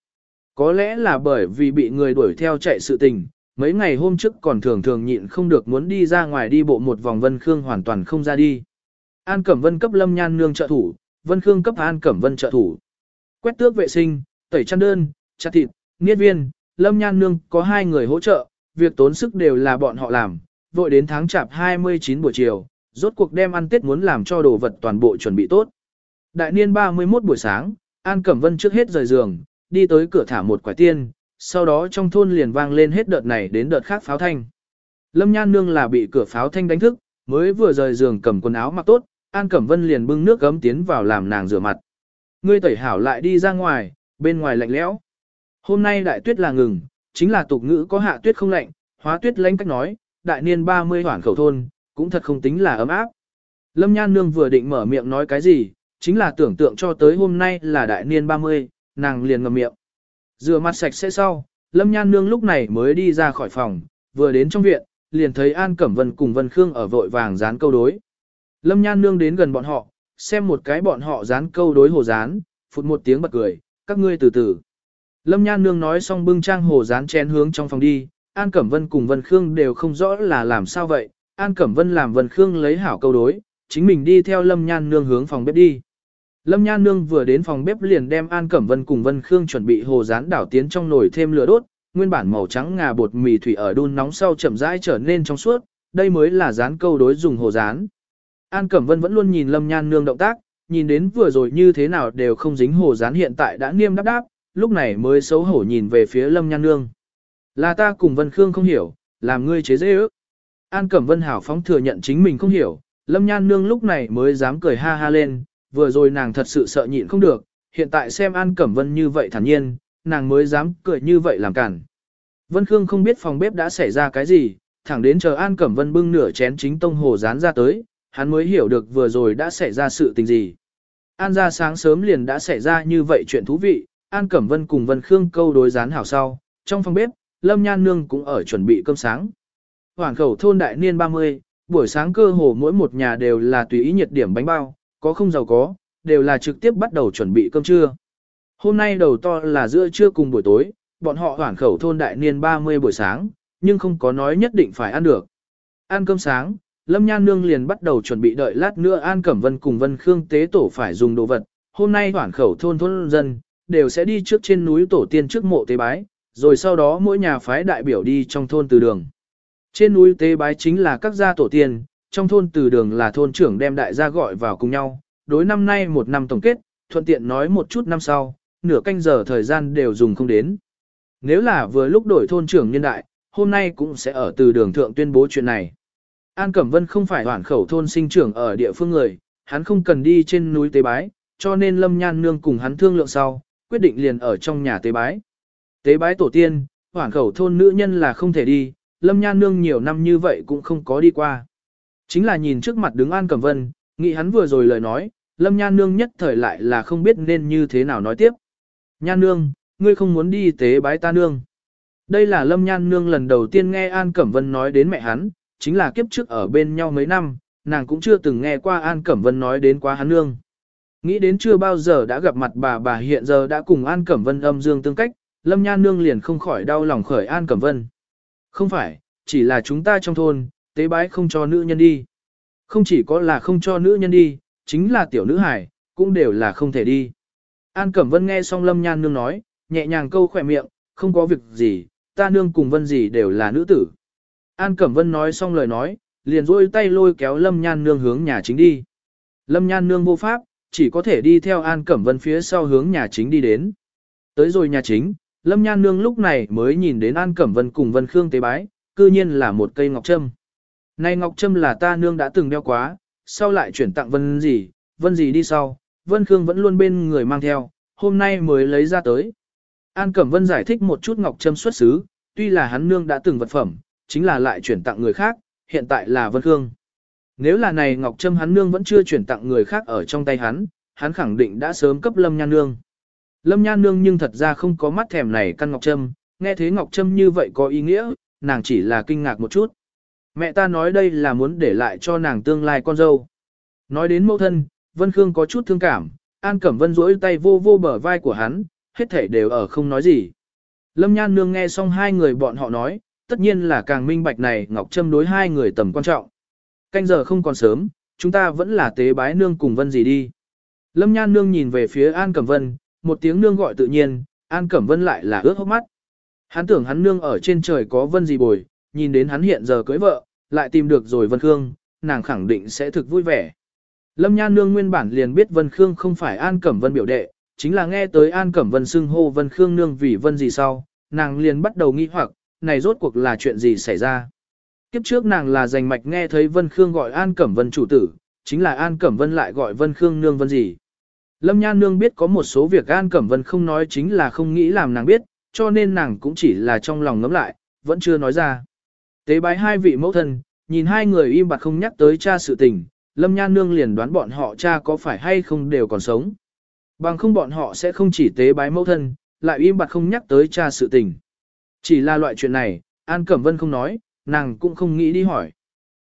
Có lẽ là bởi vì bị người đuổi theo chạy sự tình, mấy ngày hôm trước còn thường thường nhịn không được muốn đi ra ngoài đi bộ một vòng Vân Khương hoàn toàn không ra đi. An Cẩm Vân cấp Lâm Nhan Nương trợ thủ, Vân Khương cấp An Cẩm Vân trợ thủ. Quét tước vệ sinh, tẩy chăn đơn, chặt thịt, niết viên, Lâm Nhan Nương có hai người hỗ trợ, việc tốn sức đều là bọn họ làm, vội đến tháng chạp 29 buổi chiều, rốt cuộc đem ăn Tết muốn làm cho đồ vật toàn bộ chuẩn bị tốt. Đại niên 31 buổi sáng, An Cẩm Vân trước hết rời giường, đi tới cửa thả một quả tiên, sau đó trong thôn liền vang lên hết đợt này đến đợt khác pháo thanh. Lâm Nhan Nương là bị cửa pháo thanh đánh thức, mới vừa rời giường cầm quần áo mặc tốt, An Cẩm Vân liền bưng nước gấm tiến vào làm nàng rửa mặt. Ngươi tẩy hảo lại đi ra ngoài, bên ngoài lạnh lẽo. Hôm nay đại tuyết là ngừng, chính là tục ngữ có hạ tuyết không lạnh, hóa tuyết lánh cách nói, đại niên 30 hoảng khẩu thôn, cũng thật không tính là ấm áp. Lâm Nhan Nương vừa định mở miệng nói cái gì, chính là tưởng tượng cho tới hôm nay là đại niên 30, nàng liền ngậm miệng. Rửa mặt sạch sẽ sau, Lâm Nhan Nương lúc này mới đi ra khỏi phòng, vừa đến trong viện, liền thấy An Cẩm Vân cùng Vân Khương ở vội vàng dán câu đối. Lâm Nhan Nương đến gần bọn họ, xem một cái bọn họ dán câu đối hồ dán, phụt một tiếng bật cười, các ngươi từ từ. Lâm Nhan Nương nói xong bưng trang hồ dán chén hướng trong phòng đi, An Cẩm Vân cùng Vân Khương đều không rõ là làm sao vậy, An Cẩm Vân làm Vân Khương lấy hảo câu đối, chính mình đi theo Lâm Nhan Nương hướng phòng bếp đi. Lâm Nhan Nương vừa đến phòng bếp liền đem An Cẩm Vân cùng Vân Khương chuẩn bị hồ rán đảo tiến trong nồi thêm lửa đốt, nguyên bản màu trắng ngà bột mì thủy ở đun nóng sau chậm rãi trở nên trong suốt, đây mới là rán câu đối dùng hồ rán. An Cẩm Vân vẫn luôn nhìn Lâm Nhan Nương động tác, nhìn đến vừa rồi như thế nào đều không dính hồ dán hiện tại đã niêm đáp đáp, lúc này mới xấu hổ nhìn về phía Lâm Nhan Nương. Là ta cùng Vân Khương không hiểu, làm ngươi chế dễ ước. An Cẩm Vân hảo phóng thừa nhận chính mình không hiểu, Lâm Nhan Nương lúc này mới dám cười ha ha lên, vừa rồi nàng thật sự sợ nhịn không được, hiện tại xem An Cẩm Vân như vậy thản nhiên, nàng mới dám cười như vậy làm cản. Vân Khương không biết phòng bếp đã xảy ra cái gì, thẳng đến chờ An Cẩm Vân bưng nửa chén chính tông hồ rán ra tới, hắn mới hiểu được vừa rồi đã xảy ra sự tình gì. An ra sáng sớm liền đã xảy ra như vậy chuyện thú vị, An Cẩm Vân cùng Vân Khương câu đối rán hảo sau, trong phòng bếp, Lâm Nhan Nương cũng ở chuẩn bị cơm sáng. Hoàng khẩu thôn đại niên 30, buổi sáng cơ hồ mỗi một nhà đều là tùy ý nhiệt điểm bánh bao, có không giàu có, đều là trực tiếp bắt đầu chuẩn bị cơm trưa. Hôm nay đầu to là giữa trưa cùng buổi tối, bọn họ hoảng khẩu thôn đại niên 30 buổi sáng, nhưng không có nói nhất định phải ăn được. Ăn cơm sáng, Lâm Nhan Nương liền bắt đầu chuẩn bị đợi lát nữa An Cẩm Vân cùng Vân Khương Tế Tổ phải dùng đồ vật. Hôm nay hoảng khẩu thôn thôn dân, đều sẽ đi trước trên núi tổ tiên trước mộ tế bái, rồi sau đó mỗi nhà phái đại biểu đi trong thôn từ đường. Trên núi tế bái chính là các gia tổ tiên, trong thôn từ đường là thôn trưởng đem đại gia gọi vào cùng nhau, đối năm nay một năm tổng kết, thuận tiện nói một chút năm sau, nửa canh giờ thời gian đều dùng không đến. Nếu là vừa lúc đổi thôn trưởng nhân đại, hôm nay cũng sẽ ở từ đường thượng tuyên bố chuyện này. An Cẩm Vân không phải hoàn khẩu thôn sinh trưởng ở địa phương người, hắn không cần đi trên núi tế bái, cho nên Lâm Nhan Nương cùng hắn thương lượng sau, quyết định liền ở trong nhà tế bái. Tế bái tổ tiên, hoàn khẩu thôn nữ nhân là không thể đi, Lâm Nhan Nương nhiều năm như vậy cũng không có đi qua. Chính là nhìn trước mặt đứng An Cẩm Vân, nghĩ hắn vừa rồi lời nói, Lâm Nhan Nương nhất thời lại là không biết nên như thế nào nói tiếp. Nhan Nương, ngươi không muốn đi tế bái ta nương. Đây là Lâm Nhan Nương lần đầu tiên nghe An Cẩm Vân nói đến mẹ hắn, chính là kiếp trước ở bên nhau mấy năm, nàng cũng chưa từng nghe qua An Cẩm Vân nói đến quá hắn nương. Nghĩ đến chưa bao giờ đã gặp mặt bà bà hiện giờ đã cùng An Cẩm Vân âm dương tương cách, Lâm Nhan Nương liền không khỏi đau lòng khởi An Cẩm Vân. Không phải, chỉ là chúng ta trong thôn, tế bái không cho nữ nhân đi. Không chỉ có là không cho nữ nhân đi, chính là tiểu nữ hải, cũng đều là không thể đi. An Cẩm Vân nghe xong Lâm Nhan Nương nói, nhẹ nhàng câu khỏe miệng, không có việc gì, ta nương cùng Vân gì đều là nữ tử. An Cẩm Vân nói xong lời nói, liền rôi tay lôi kéo Lâm Nhan Nương hướng nhà chính đi. Lâm Nhan Nương vô pháp, chỉ có thể đi theo An Cẩm Vân phía sau hướng nhà chính đi đến. Tới rồi nhà chính, Lâm Nhan Nương lúc này mới nhìn đến An Cẩm Vân cùng Vân Khương tế bái, cư nhiên là một cây ngọc trâm. Này ngọc trâm là ta nương đã từng đeo quá, sau lại chuyển tặng Vân gì, Vân gì đi sau, Vân Khương vẫn luôn bên người mang theo, hôm nay mới lấy ra tới. An Cẩm Vân giải thích một chút ngọc trâm xuất xứ, tuy là hắn nương đã từng vật phẩm, chính là lại chuyển tặng người khác, hiện tại là Vân Khương. Nếu là này ngọc trâm hắn nương vẫn chưa chuyển tặng người khác ở trong tay hắn, hắn khẳng định đã sớm cấp Lâm Nhan Nương. Lâm Nhan Nương nhưng thật ra không có mắt thèm này căn Ngọc Trâm, nghe thế Ngọc Trâm như vậy có ý nghĩa, nàng chỉ là kinh ngạc một chút. Mẹ ta nói đây là muốn để lại cho nàng tương lai con dâu. Nói đến mẫu thân, Vân Khương có chút thương cảm, An Cẩm Vân duỗi tay vô vô bờ vai của hắn, hết thể đều ở không nói gì. Lâm Nhan Nương nghe xong hai người bọn họ nói, tất nhiên là càng minh bạch này Ngọc Trâm đối hai người tầm quan trọng. Canh giờ không còn sớm, chúng ta vẫn là tế bái nương cùng Vân gì đi. Lâm Nhan Nương nhìn về phía An Cẩm Vân, một tiếng nương gọi tự nhiên, An Cẩm Vân lại là ướt hốc mắt. Hắn tưởng hắn nương ở trên trời có Vân gì bồi, nhìn đến hắn hiện giờ cưới vợ, lại tìm được rồi Vân Khương, nàng khẳng định sẽ thực vui vẻ. Lâm Nhan Nương nguyên bản liền biết Vân Khương không phải An Cẩm Vân biểu đệ, chính là nghe tới An Cẩm Vân xưng hô Vân Khương Nương vì Vân gì sau, nàng liền bắt đầu nghi hoặc, này rốt cuộc là chuyện gì xảy ra. Kiếp trước nàng là giành mạch nghe thấy Vân Khương gọi An Cẩm Vân chủ tử, chính là An Cẩm Vân lại gọi Vân Khương Nương Vân gì. Lâm Nhan Nương biết có một số việc An Cẩm Vân không nói chính là không nghĩ làm nàng biết, cho nên nàng cũng chỉ là trong lòng ngấm lại, vẫn chưa nói ra. Tế bái hai vị mẫu thân, nhìn hai người im bặt không nhắc tới cha sự tình, Lâm Nhan Nương liền đoán bọn họ cha có phải hay không đều còn sống. Bằng không bọn họ sẽ không chỉ tế bái mẫu thân, lại im bặt không nhắc tới cha sự tình. Chỉ là loại chuyện này, An Cẩm Vân không nói, nàng cũng không nghĩ đi hỏi.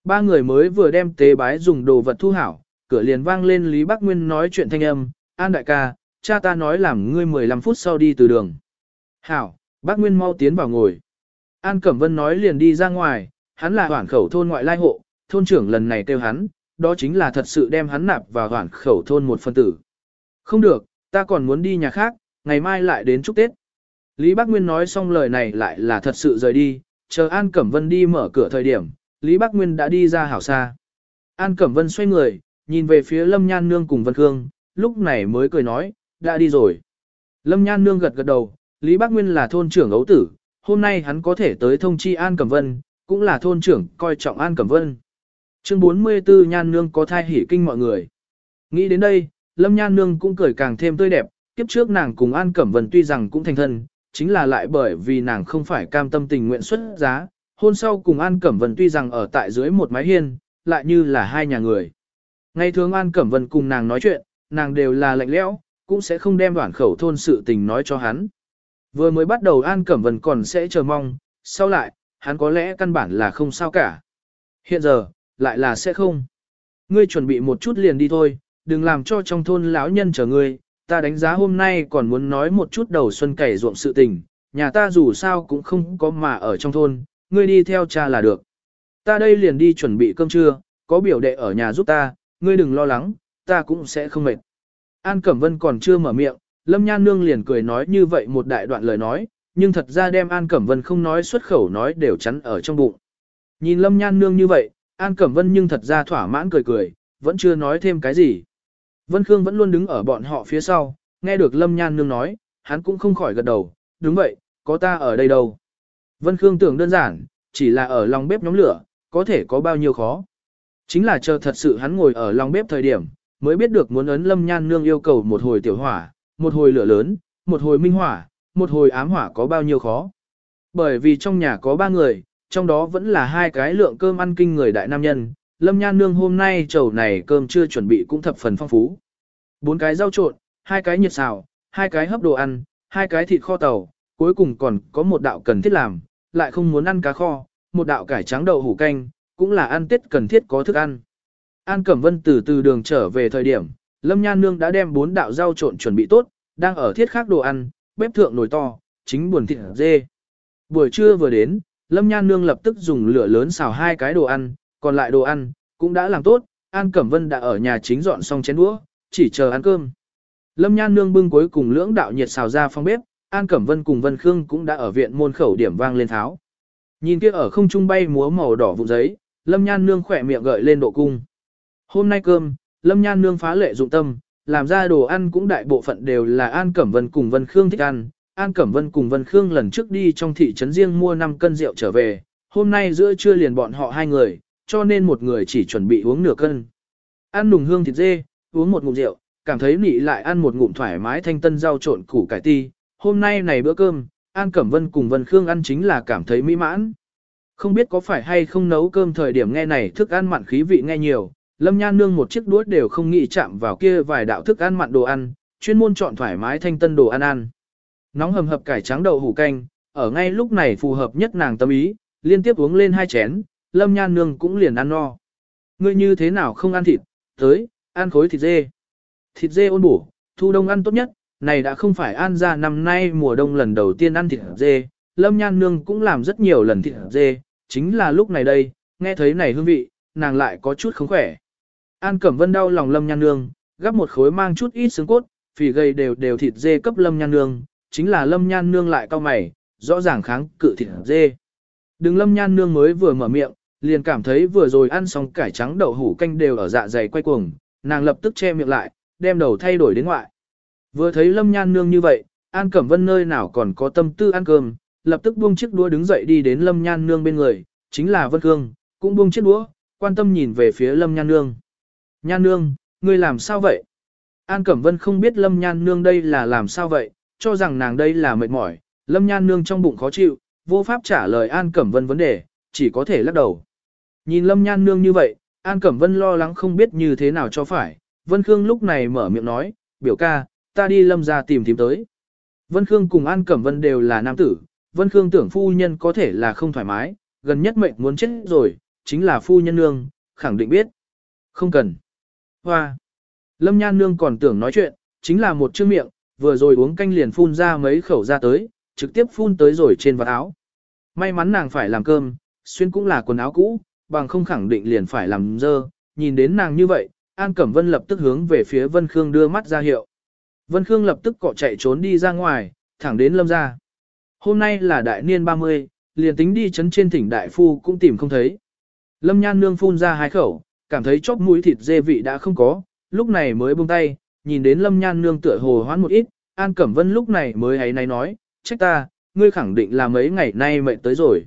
Ba người mới vừa đem tế bái dùng đồ vật thu hảo, cửa liền vang lên Lý Bắc Nguyên nói chuyện thanh âm, An đại ca, cha ta nói làm ngươi 15 phút sau đi từ đường. Hảo, Bắc Nguyên mau tiến vào ngồi. An Cẩm Vân nói liền đi ra ngoài, hắn là hoảng khẩu thôn ngoại lai hộ, thôn trưởng lần này kêu hắn, đó chính là thật sự đem hắn nạp vào hoảng khẩu thôn một phân tử. Không được, ta còn muốn đi nhà khác, ngày mai lại đến chúc Tết. Lý Bác Nguyên nói xong lời này lại là thật sự rời đi, chờ An Cẩm Vân đi mở cửa thời điểm, Lý Bác Nguyên đã đi ra hảo xa. An Cẩm Vân xoay người, nhìn về phía Lâm Nhan Nương cùng Vân Khương, lúc này mới cười nói, đã đi rồi. Lâm Nhan Nương gật gật đầu, Lý Bác Nguyên là thôn trưởng ấu tử, hôm nay hắn có thể tới thông chi An Cẩm Vân, cũng là thôn trưởng coi trọng An Cẩm Vân. Chương 44 Nhan Nương có thai hỉ kinh mọi người. Nghĩ đến đây, Lâm Nhan Nương cũng cười càng thêm tươi đẹp, kiếp trước nàng cùng An Cẩm Vân tuy rằng cũng thành thân, chính là lại bởi vì nàng không phải cam tâm tình nguyện xuất giá, hôn sau cùng An Cẩm Vân tuy rằng ở tại dưới một mái hiên, lại như là hai nhà người. Ngày thường An Cẩm Vân cùng nàng nói chuyện, nàng đều là lạnh lẽo, cũng sẽ không đem đoạn khẩu thôn sự tình nói cho hắn. Vừa mới bắt đầu An Cẩm Vân còn sẽ chờ mong, sau lại, hắn có lẽ căn bản là không sao cả. Hiện giờ, lại là sẽ không. Ngươi chuẩn bị một chút liền đi thôi, đừng làm cho trong thôn lão nhân chờ ngươi, ta đánh giá hôm nay còn muốn nói một chút đầu xuân cày ruộng sự tình, nhà ta dù sao cũng không có mà ở trong thôn, ngươi đi theo cha là được. Ta đây liền đi chuẩn bị cơm trưa, có biểu đệ ở nhà giúp ta, ngươi đừng lo lắng, ta cũng sẽ không mệt. An Cẩm Vân còn chưa mở miệng, Lâm Nhan Nương liền cười nói như vậy một đại đoạn lời nói, nhưng thật ra đem An Cẩm Vân không nói xuất khẩu nói đều chắn ở trong bụng. Nhìn Lâm Nhan Nương như vậy, An Cẩm Vân nhưng thật ra thỏa mãn cười cười, vẫn chưa nói thêm cái gì. Vân Khương vẫn luôn đứng ở bọn họ phía sau, nghe được Lâm Nhan Nương nói, hắn cũng không khỏi gật đầu, đúng vậy, có ta ở đây đâu. Vân Khương tưởng đơn giản, chỉ là ở lòng bếp nhóm lửa, có thể có bao nhiêu khó. Chính là chờ thật sự hắn ngồi ở lòng bếp thời điểm, mới biết được muốn ấn Lâm Nhan Nương yêu cầu một hồi tiểu hỏa, một hồi lửa lớn, một hồi minh hỏa, một hồi ám hỏa có bao nhiêu khó. Bởi vì trong nhà có ba người, trong đó vẫn là hai cái lượng cơm ăn kinh người đại nam nhân, Lâm Nhan Nương hôm nay chầu này cơm chưa chuẩn bị cũng thập phần phong phú. Bốn cái rau trộn, hai cái nhiệt xào, hai cái hấp đồ ăn, hai cái thịt kho tàu, cuối cùng còn có một đạo cần thiết làm, lại không muốn ăn cá kho, một đạo cải trắng đậu hủ canh, cũng là ăn tết cần thiết có thức ăn. An Cẩm Vân từ từ đường trở về thời điểm, Lâm Nhan Nương đã đem bốn đạo rau trộn chuẩn bị tốt, đang ở thiết khác đồ ăn, bếp thượng nồi to, chính buồn thịt dê. Buổi trưa vừa đến, Lâm Nhan Nương lập tức dùng lửa lớn xào hai cái đồ ăn, còn lại đồ ăn, cũng đã làm tốt, An Cẩm Vân đã ở nhà chính dọn xong chén đũa, chỉ chờ ăn cơm. Lâm Nhan Nương bưng cuối cùng lưỡng đạo nhiệt xào ra phòng bếp, An Cẩm Vân cùng Vân Khương cũng đã ở viện môn khẩu điểm vang lên tháo. Nhìn kia ở không trung bay múa màu đỏ vụ giấy, Lâm Nhan Nương khỏe miệng gợi lên độ cung. Hôm nay cơm, Lâm Nhan Nương phá lệ dụng tâm, làm ra đồ ăn cũng đại bộ phận đều là An Cẩm Vân cùng Vân Khương thích ăn. An Cẩm Vân cùng Vân Khương lần trước đi trong thị trấn riêng mua 5 cân rượu trở về, hôm nay giữa trưa liền bọn họ hai người, cho nên một người chỉ chuẩn bị uống nửa cân. Ăn nùng hương thịt dê, uống một ngụm rượu, cảm thấy nị lại ăn một ngụm thoải mái thanh tân rau trộn củ cải ti. Hôm nay này bữa cơm, An Cẩm Vân cùng Vân Khương ăn chính là cảm thấy mỹ mãn. Không biết có phải hay không nấu cơm thời điểm nghe này thức ăn mặn khí vị nghe nhiều, Lâm Nhan Nương một chiếc đũa đều không nghĩ chạm vào kia vài đạo thức ăn mặn đồ ăn, chuyên môn chọn thoải mái thanh tân đồ ăn ăn. Nóng hầm hập cải trắng đậu hủ canh, ở ngay lúc này phù hợp nhất nàng tâm ý, liên tiếp uống lên hai chén, Lâm Nhan Nương cũng liền ăn no. Ngươi như thế nào không ăn thịt, tới, ăn khối thịt dê. Thịt dê ôn bổ, thu đông ăn tốt nhất, này đã không phải an ra năm nay mùa đông lần đầu tiên ăn thịt dê, Lâm Nhan Nương cũng làm rất nhiều lần thịt dê, chính là lúc này đây, nghe thấy này hương vị, nàng lại có chút không khỏe. An Cẩm Vân đau lòng Lâm Nhan Nương, gắp một khối mang chút ít xương cốt, phì gầy đều đều thịt dê cấp Lâm Nhan Nương, chính là Lâm Nhan Nương lại cao mày, rõ ràng kháng cự thịt dê. Đừng Lâm Nhan Nương mới vừa mở miệng, liền cảm thấy vừa rồi ăn xong cải trắng đậu hủ canh đều ở dạ dày quay cuồng, nàng lập tức che miệng lại, đem đầu thay đổi đến ngoại. Vừa thấy Lâm Nhan Nương như vậy, An Cẩm Vân nơi nào còn có tâm tư ăn cơm, lập tức buông chiếc đũa đứng dậy đi đến Lâm Nhan Nương bên người, chính là Vân Cương cũng buông chiếc đũa, quan tâm nhìn về phía Lâm Nhan Nương. Nhan Nương, ngươi làm sao vậy? An Cẩm Vân không biết Lâm Nhan Nương đây là làm sao vậy, cho rằng nàng đây là mệt mỏi, Lâm Nhan Nương trong bụng khó chịu, vô pháp trả lời An Cẩm Vân vấn đề, chỉ có thể lắc đầu. Nhìn Lâm Nhan Nương như vậy, An Cẩm Vân lo lắng không biết như thế nào cho phải, Vân Khương lúc này mở miệng nói, biểu ca, ta đi Lâm ra tìm tìm tới. Vân Khương cùng An Cẩm Vân đều là nam tử, Vân Khương tưởng phu nhân có thể là không thoải mái, gần nhất mệnh muốn chết rồi, chính là phu nhân nương, khẳng định biết. Không cần. Hoa. Lâm Nhan nương còn tưởng nói chuyện, chính là một chữ miệng, vừa rồi uống canh liền phun ra mấy khẩu ra tới, trực tiếp phun tới rồi trên vạt áo. May mắn nàng phải làm cơm, xuyên cũng là quần áo cũ, bằng không khẳng định liền phải làm dơ, nhìn đến nàng như vậy, An Cẩm Vân lập tức hướng về phía Vân Khương đưa mắt ra hiệu. Vân Khương lập tức cọ chạy trốn đi ra ngoài, thẳng đến lâm ra. Hôm nay là đại niên 30, liền tính đi chấn trên thỉnh đại phu cũng tìm không thấy. Lâm nhan nương phun ra hai khẩu, cảm thấy chóp mũi thịt dê vị đã không có, lúc này mới buông tay, nhìn đến lâm nhan nương tựa hồ hoán một ít, An Cẩm Vân lúc này mới ấy này nói, trách ta, ngươi khẳng định là mấy ngày nay mệt tới rồi.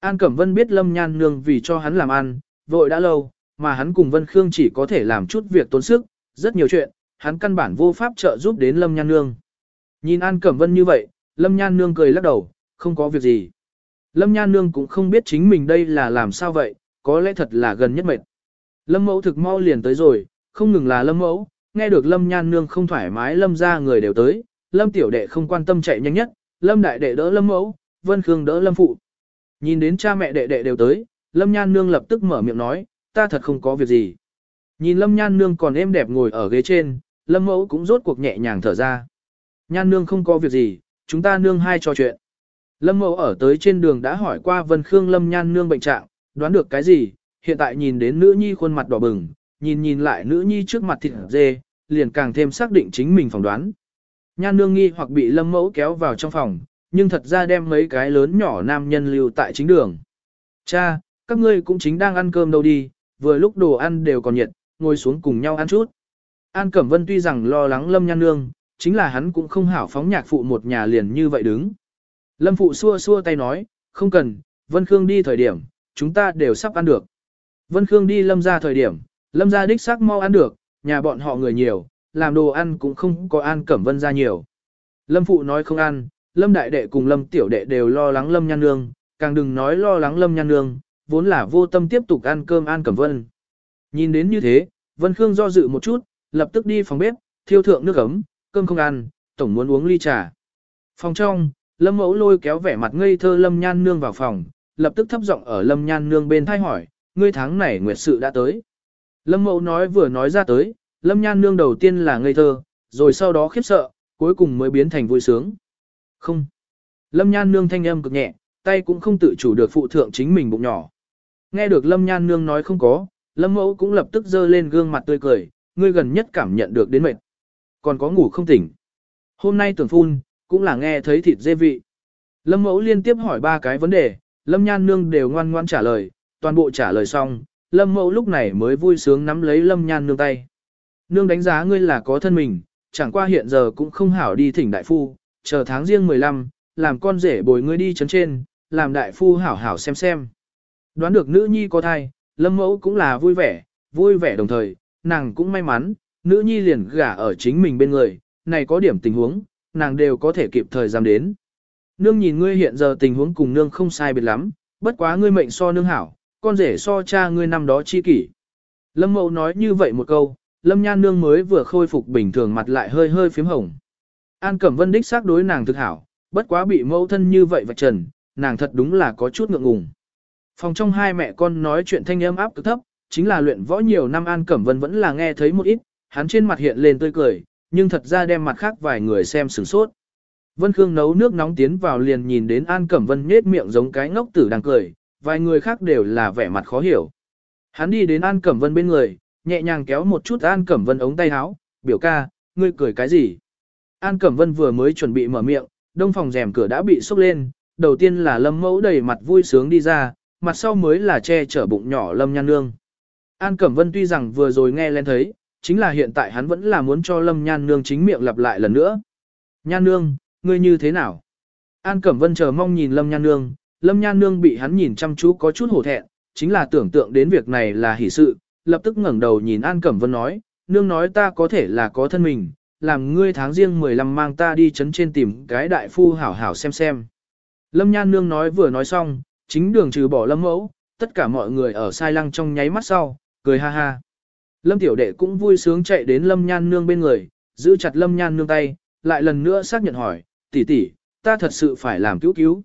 An Cẩm Vân biết lâm nhan nương vì cho hắn làm ăn, vội đã lâu, mà hắn cùng Vân Khương chỉ có thể làm chút việc tốn sức, rất nhiều chuyện, hắn căn bản vô pháp trợ giúp đến lâm nhan nương. Nhìn An Cẩm Vân như vậy, lâm nhan nương cười lắc đầu, không có việc gì. Lâm Nhan Nương cũng không biết chính mình đây là làm sao vậy, có lẽ thật là gần nhất mệt. Lâm Mẫu thực mau liền tới rồi, không ngừng là Lâm Mẫu, nghe được Lâm Nhan Nương không thoải mái Lâm ra người đều tới, Lâm Tiểu Đệ không quan tâm chạy nhanh nhất, Lâm Đại Đệ đỡ Lâm Mẫu, Vân Khương đỡ Lâm Phụ. Nhìn đến cha mẹ đệ đệ đều tới, Lâm Nhan Nương lập tức mở miệng nói, ta thật không có việc gì. Nhìn Lâm Nhan Nương còn êm đẹp ngồi ở ghế trên, Lâm Mẫu cũng rốt cuộc nhẹ nhàng thở ra. Nhan Nương không có việc gì, chúng ta nương hai trò chuyện. Lâm Mẫu ở tới trên đường đã hỏi qua Vân Khương Lâm Nhan nương bệnh trạng, đoán được cái gì, hiện tại nhìn đến nữ nhi khuôn mặt đỏ bừng, nhìn nhìn lại nữ nhi trước mặt thịt dê, liền càng thêm xác định chính mình phỏng đoán. Nhan nương nghi hoặc bị Lâm Mẫu kéo vào trong phòng, nhưng thật ra đem mấy cái lớn nhỏ nam nhân lưu tại chính đường. Cha, các ngươi cũng chính đang ăn cơm đâu đi, vừa lúc đồ ăn đều còn nhiệt, ngồi xuống cùng nhau ăn chút. An Cẩm Vân tuy rằng lo lắng Lâm Nhan nương, chính là hắn cũng không hảo phóng nhạc phụ một nhà liền như vậy đứng. Lâm Phụ xua xua tay nói, không cần, Vân Khương đi thời điểm, chúng ta đều sắp ăn được. Vân Khương đi Lâm ra thời điểm, Lâm ra đích xác mau ăn được, nhà bọn họ người nhiều, làm đồ ăn cũng không có An Cẩm Vân ra nhiều. Lâm Phụ nói không ăn, Lâm Đại Đệ cùng Lâm Tiểu Đệ đều lo lắng Lâm Nhan Nương, càng đừng nói lo lắng Lâm Nhan Nương, vốn là vô tâm tiếp tục ăn cơm An Cẩm Vân. Nhìn đến như thế, Vân Khương do dự một chút, lập tức đi phòng bếp, thiêu thượng nước ấm, cơm không ăn, tổng muốn uống ly trà. Phòng trong, Lâm mẫu lôi kéo vẻ mặt ngây thơ Lâm Nhan Nương vào phòng, lập tức thấp giọng ở Lâm Nhan Nương bên thay hỏi, ngươi tháng này nguyệt sự đã tới. Lâm mẫu nói vừa nói ra tới, Lâm Nhan Nương đầu tiên là ngây thơ, rồi sau đó khiếp sợ, cuối cùng mới biến thành vui sướng. Không. Lâm Nhan Nương thanh âm cực nhẹ, tay cũng không tự chủ được phụ thượng chính mình bụng nhỏ. Nghe được Lâm Nhan Nương nói không có, Lâm mẫu cũng lập tức dơ lên gương mặt tươi cười, ngươi gần nhất cảm nhận được đến mệt. Còn có ngủ không tỉnh. Hôm nay tưởng phun, cũng là nghe thấy thịt dê vị. Lâm mẫu liên tiếp hỏi ba cái vấn đề, Lâm nhan nương đều ngoan ngoan trả lời, toàn bộ trả lời xong, Lâm mẫu lúc này mới vui sướng nắm lấy Lâm nhan nương tay. Nương đánh giá ngươi là có thân mình, chẳng qua hiện giờ cũng không hảo đi thỉnh đại phu, chờ tháng riêng 15, làm con rể bồi ngươi đi chấn trên, làm đại phu hảo hảo xem xem. Đoán được nữ nhi có thai, Lâm mẫu cũng là vui vẻ, vui vẻ đồng thời, nàng cũng may mắn, nữ nhi liền gả ở chính mình bên người, này có điểm tình huống, nàng đều có thể kịp thời dám đến. Nương nhìn ngươi hiện giờ tình huống cùng nương không sai biệt lắm, bất quá ngươi mệnh so nương hảo, con rể so cha ngươi năm đó chi kỷ. Lâm mẫu nói như vậy một câu, Lâm nhan nương mới vừa khôi phục bình thường mặt lại hơi hơi phím hồng. An Cẩm Vân đích xác đối nàng thực hảo, bất quá bị mẫu thân như vậy vạch trần, nàng thật đúng là có chút ngượng ngùng. Phòng trong hai mẹ con nói chuyện thanh âm áp cực thấp, chính là luyện võ nhiều năm An Cẩm Vân vẫn là nghe thấy một ít, hắn trên mặt hiện lên tươi cười, nhưng thật ra đem mặt khác vài người xem sửng sốt. Vân Khương nấu nước nóng tiến vào liền nhìn đến An Cẩm Vân nhếch miệng giống cái ngốc tử đang cười, vài người khác đều là vẻ mặt khó hiểu. Hắn đi đến An Cẩm Vân bên người, nhẹ nhàng kéo một chút An Cẩm Vân ống tay áo, biểu ca, ngươi cười cái gì? An Cẩm Vân vừa mới chuẩn bị mở miệng, đông phòng rèm cửa đã bị sốc lên, đầu tiên là Lâm Mẫu đầy mặt vui sướng đi ra, mặt sau mới là che chở bụng nhỏ Lâm Nhan Nương. An Cẩm Vân tuy rằng vừa rồi nghe lên thấy, chính là hiện tại hắn vẫn là muốn cho Lâm Nhan Nương chính miệng lặp lại lần nữa. Nhan Nương, ngươi như thế nào? An Cẩm Vân chờ mong nhìn Lâm Nhan Nương, Lâm Nhan Nương bị hắn nhìn chăm chú có chút hổ thẹn, chính là tưởng tượng đến việc này là hỷ sự, lập tức ngẩng đầu nhìn An Cẩm Vân nói, Nương nói ta có thể là có thân mình, làm ngươi tháng riêng 15 mang ta đi chấn trên tìm cái đại phu hảo hảo xem xem. Lâm Nhan Nương nói vừa nói xong, chính đường trừ bỏ Lâm Mẫu, tất cả mọi người ở sai lăng trong nháy mắt sau, cười ha ha. Lâm Tiểu Đệ cũng vui sướng chạy đến Lâm Nhan Nương bên người, giữ chặt Lâm Nhan Nương tay, lại lần nữa xác nhận hỏi, tỷ tỷ, ta thật sự phải làm cứu cứu.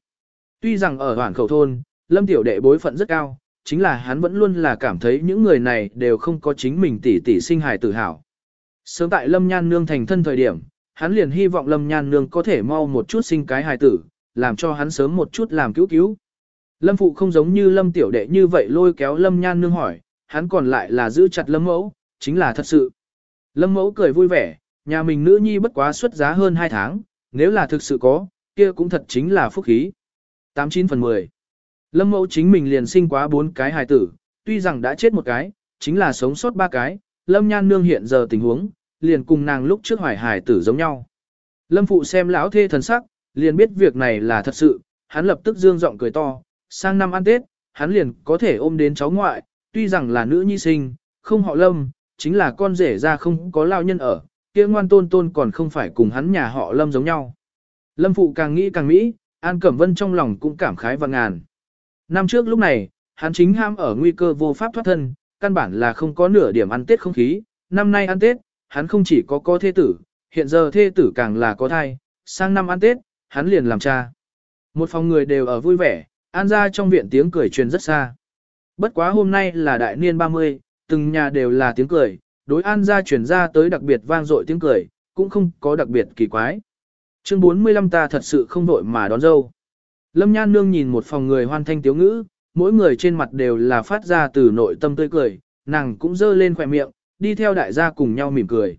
Tuy rằng ở hoảng khẩu thôn, Lâm Tiểu Đệ bối phận rất cao, chính là hắn vẫn luôn là cảm thấy những người này đều không có chính mình tỷ tỷ sinh hài tự hào. Sớm tại Lâm Nhan Nương thành thân thời điểm, hắn liền hy vọng Lâm Nhan Nương có thể mau một chút sinh cái hài tử, làm cho hắn sớm một chút làm cứu cứu. Lâm Phụ không giống như Lâm Tiểu Đệ như vậy lôi kéo Lâm Nhan Nương hỏi, hắn còn lại là giữ chặt Lâm Mẫu, chính là thật sự. Lâm Mẫu cười vui vẻ, nhà mình nữ nhi bất quá xuất giá hơn 2 tháng, nếu là thực sự có, kia cũng thật chính là phúc khí. 89 phần 10 Lâm Mẫu chính mình liền sinh quá bốn cái hài tử, tuy rằng đã chết một cái, chính là sống sót ba cái, Lâm Nhan Nương hiện giờ tình huống, liền cùng nàng lúc trước hoài hài tử giống nhau. Lâm Phụ xem lão thê thần sắc, liền biết việc này là thật sự, hắn lập tức dương giọng cười to, sang năm ăn Tết, hắn liền có thể ôm đến cháu ngoại, tuy rằng là nữ nhi sinh, không họ Lâm, chính là con rể ra không có lao nhân ở, kia ngoan tôn tôn còn không phải cùng hắn nhà họ Lâm giống nhau. Lâm Phụ càng nghĩ càng mỹ, An Cẩm Vân trong lòng cũng cảm khái và ngàn. Năm trước lúc này, hắn chính ham ở nguy cơ vô pháp thoát thân, căn bản là không có nửa điểm ăn Tết không khí, năm nay ăn Tết, hắn không chỉ có có thê tử, hiện giờ thê tử càng là có thai, sang năm ăn Tết, hắn liền làm cha. Một phòng người đều ở vui vẻ, an ra trong viện tiếng cười truyền rất xa. Bất quá hôm nay là đại niên 30, từng nhà đều là tiếng cười, đối an ra truyền ra tới đặc biệt vang dội tiếng cười, cũng không có đặc biệt kỳ quái. Chương 45 ta thật sự không vội mà đón dâu. Lâm Nhan Nương nhìn một phòng người hoan thanh tiếu ngữ, mỗi người trên mặt đều là phát ra từ nội tâm tươi cười, nàng cũng dơ lên khỏe miệng, đi theo đại gia cùng nhau mỉm cười.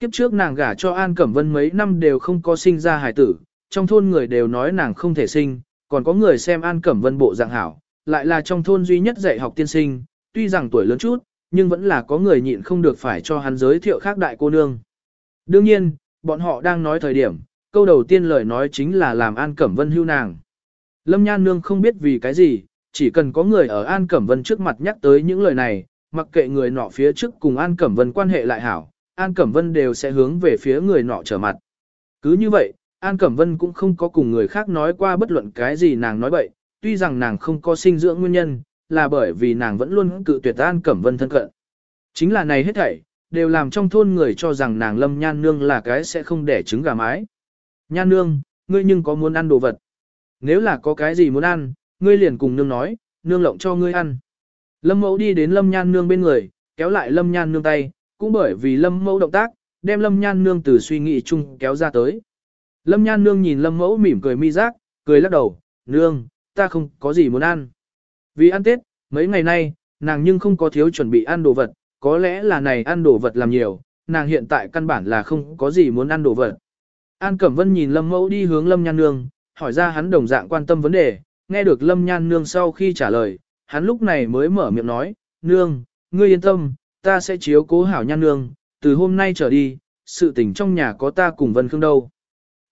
Kiếp trước nàng gả cho An Cẩm Vân mấy năm đều không có sinh ra hài tử, trong thôn người đều nói nàng không thể sinh, còn có người xem An Cẩm Vân bộ dạng hảo, lại là trong thôn duy nhất dạy học tiên sinh, tuy rằng tuổi lớn chút, nhưng vẫn là có người nhịn không được phải cho hắn giới thiệu khác đại cô nương. Đương nhiên, bọn họ đang nói thời điểm, câu đầu tiên lời nói chính là làm An Cẩm Vân hưu nàng. Lâm Nhan Nương không biết vì cái gì, chỉ cần có người ở An Cẩm Vân trước mặt nhắc tới những lời này, mặc kệ người nọ phía trước cùng An Cẩm Vân quan hệ lại hảo, An Cẩm Vân đều sẽ hướng về phía người nọ trở mặt. Cứ như vậy, An Cẩm Vân cũng không có cùng người khác nói qua bất luận cái gì nàng nói bậy, tuy rằng nàng không có sinh dưỡng nguyên nhân, là bởi vì nàng vẫn luôn cự tuyệt An Cẩm Vân thân cận. Chính là này hết thảy, đều làm trong thôn người cho rằng nàng Lâm Nhan Nương là cái sẽ không đẻ trứng gà mái. Nhan Nương, ngươi nhưng có muốn ăn đồ vật. Nếu là có cái gì muốn ăn, ngươi liền cùng nương nói, nương lộng cho ngươi ăn. Lâm mẫu đi đến lâm nhan nương bên người, kéo lại lâm nhan nương tay, cũng bởi vì lâm mẫu động tác, đem lâm nhan nương từ suy nghĩ chung kéo ra tới. Lâm nhan nương nhìn lâm mẫu mỉm cười mi giác, cười lắc đầu, nương, ta không có gì muốn ăn. Vì ăn Tết, mấy ngày nay, nàng nhưng không có thiếu chuẩn bị ăn đồ vật, có lẽ là này ăn đồ vật làm nhiều, nàng hiện tại căn bản là không có gì muốn ăn đồ vật. An Cẩm Vân nhìn Lâm Mẫu đi hướng Lâm Nhan Nương, hỏi ra hắn đồng dạng quan tâm vấn đề, nghe được Lâm Nhan Nương sau khi trả lời, hắn lúc này mới mở miệng nói, Nương, ngươi yên tâm, ta sẽ chiếu cố hảo Nhan Nương, từ hôm nay trở đi, sự tình trong nhà có ta cùng Vân Khương đâu.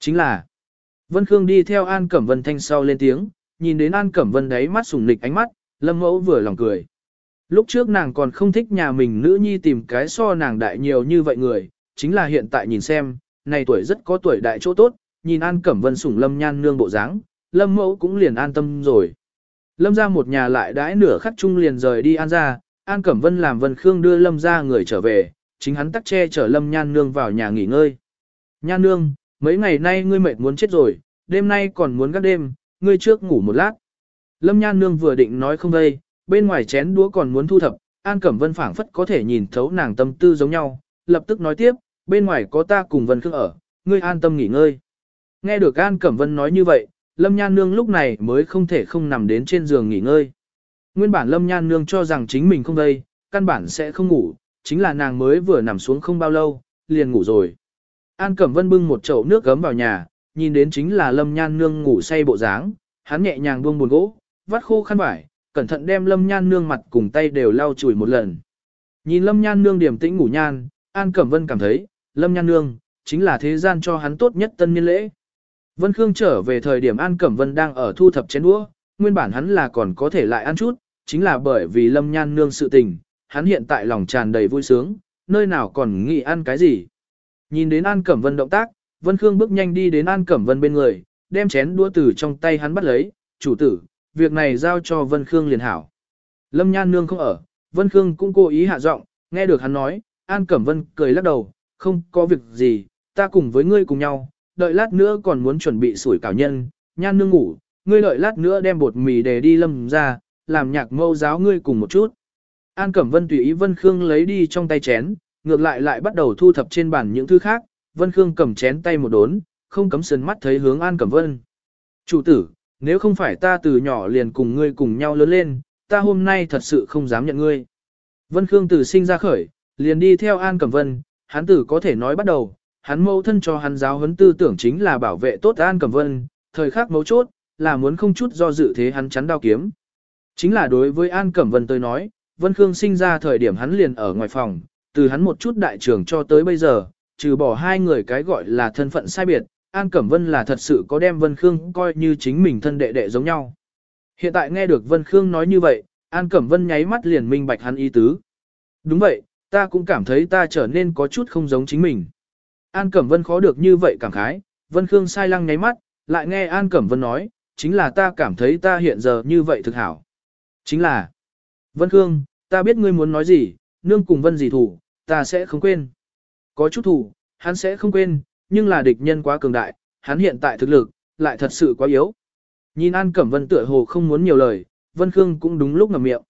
Chính là, Vân Khương đi theo An Cẩm Vân thanh sau lên tiếng, nhìn đến An Cẩm Vân đấy mắt sùng nịch ánh mắt, Lâm Mẫu vừa lòng cười. Lúc trước nàng còn không thích nhà mình nữ nhi tìm cái so nàng đại nhiều như vậy người, chính là hiện tại nhìn xem, này tuổi rất có tuổi đại chỗ tốt, nhìn An Cẩm Vân sủng Lâm Nhan nương bộ dáng, Lâm Mẫu cũng liền an tâm rồi. Lâm ra một nhà lại đãi nửa khắc chung liền rời đi An ra, An Cẩm Vân làm Vân Khương đưa Lâm ra người trở về, chính hắn tắc che chở Lâm Nhan Nương vào nhà nghỉ ngơi. Nhan Nương, mấy ngày nay ngươi mệt muốn chết rồi, đêm nay còn muốn gác đêm, ngươi trước ngủ một lát. Lâm Nhan Nương vừa định nói không đây, bên ngoài chén đũa còn muốn thu thập, An Cẩm Vân phảng phất có thể nhìn thấu nàng tâm tư giống nhau, lập tức nói tiếp, bên ngoài có ta cùng Vân Khương ở, ngươi an tâm nghỉ ngơi. Nghe được An Cẩm Vân nói như vậy, Lâm Nhan Nương lúc này mới không thể không nằm đến trên giường nghỉ ngơi. Nguyên bản Lâm Nhan Nương cho rằng chính mình không đây, căn bản sẽ không ngủ, chính là nàng mới vừa nằm xuống không bao lâu, liền ngủ rồi. An Cẩm Vân bưng một chậu nước gấm vào nhà, nhìn đến chính là Lâm Nhan Nương ngủ say bộ dáng, hắn nhẹ nhàng buông buồn gỗ, vắt khô khăn vải, cẩn thận đem Lâm Nhan Nương mặt cùng tay đều lau chùi một lần. Nhìn Lâm Nhan Nương điềm tĩnh ngủ nhan, An Cẩm Vân cảm thấy, Lâm Nhan Nương, chính là thế gian cho hắn tốt nhất tân niên lễ. Vân Khương trở về thời điểm An Cẩm Vân đang ở thu thập chén đũa, nguyên bản hắn là còn có thể lại ăn chút, chính là bởi vì Lâm Nhan Nương sự tình, hắn hiện tại lòng tràn đầy vui sướng, nơi nào còn nghĩ ăn cái gì. Nhìn đến An Cẩm Vân động tác, Vân Khương bước nhanh đi đến An Cẩm Vân bên người, đem chén đũa từ trong tay hắn bắt lấy, chủ tử, việc này giao cho Vân Khương liền hảo. Lâm Nhan Nương không ở, Vân Khương cũng cố ý hạ giọng, nghe được hắn nói, An Cẩm Vân cười lắc đầu, không có việc gì, ta cùng với ngươi cùng nhau, đợi lát nữa còn muốn chuẩn bị sủi cảo nhân, Nhan Nương ngủ, ngươi đợi lát nữa đem bột mì để đi lâm ra, làm nhạc mâu giáo ngươi cùng một chút. An Cẩm Vân tùy ý Vân Khương lấy đi trong tay chén, ngược lại lại bắt đầu thu thập trên bàn những thứ khác, Vân Khương cầm chén tay một đốn, không cấm sườn mắt thấy hướng An Cẩm Vân. Chủ tử, nếu không phải ta từ nhỏ liền cùng ngươi cùng nhau lớn lên, ta hôm nay thật sự không dám nhận ngươi. Vân Khương từ sinh ra khởi, liền đi theo An Cẩm Vân, hắn tử có thể nói bắt đầu, hắn mâu thân cho hắn giáo huấn tư tưởng chính là bảo vệ tốt An Cẩm Vân, thời khắc mấu chốt, là muốn không chút do dự thế hắn chắn đao kiếm. Chính là đối với An Cẩm Vân tôi nói, Vân Khương sinh ra thời điểm hắn liền ở ngoài phòng, từ hắn một chút đại trưởng cho tới bây giờ, trừ bỏ hai người cái gọi là thân phận sai biệt, An Cẩm Vân là thật sự có đem Vân Khương coi như chính mình thân đệ đệ giống nhau. Hiện tại nghe được Vân Khương nói như vậy, An Cẩm Vân nháy mắt liền minh bạch hắn ý tứ. Đúng vậy, ta cũng cảm thấy ta trở nên có chút không giống chính mình. An Cẩm Vân khó được như vậy cảm khái, Vân Khương sai lăng nháy mắt, lại nghe An Cẩm Vân nói, chính là ta cảm thấy ta hiện giờ như vậy thực hảo. Chính là, Vân Khương, ta biết ngươi muốn nói gì, nương cùng Vân gì thủ, ta sẽ không quên. Có chút thủ, hắn sẽ không quên, nhưng là địch nhân quá cường đại, hắn hiện tại thực lực, lại thật sự quá yếu. Nhìn An Cẩm Vân tựa hồ không muốn nhiều lời, Vân Khương cũng đúng lúc ngậm miệng.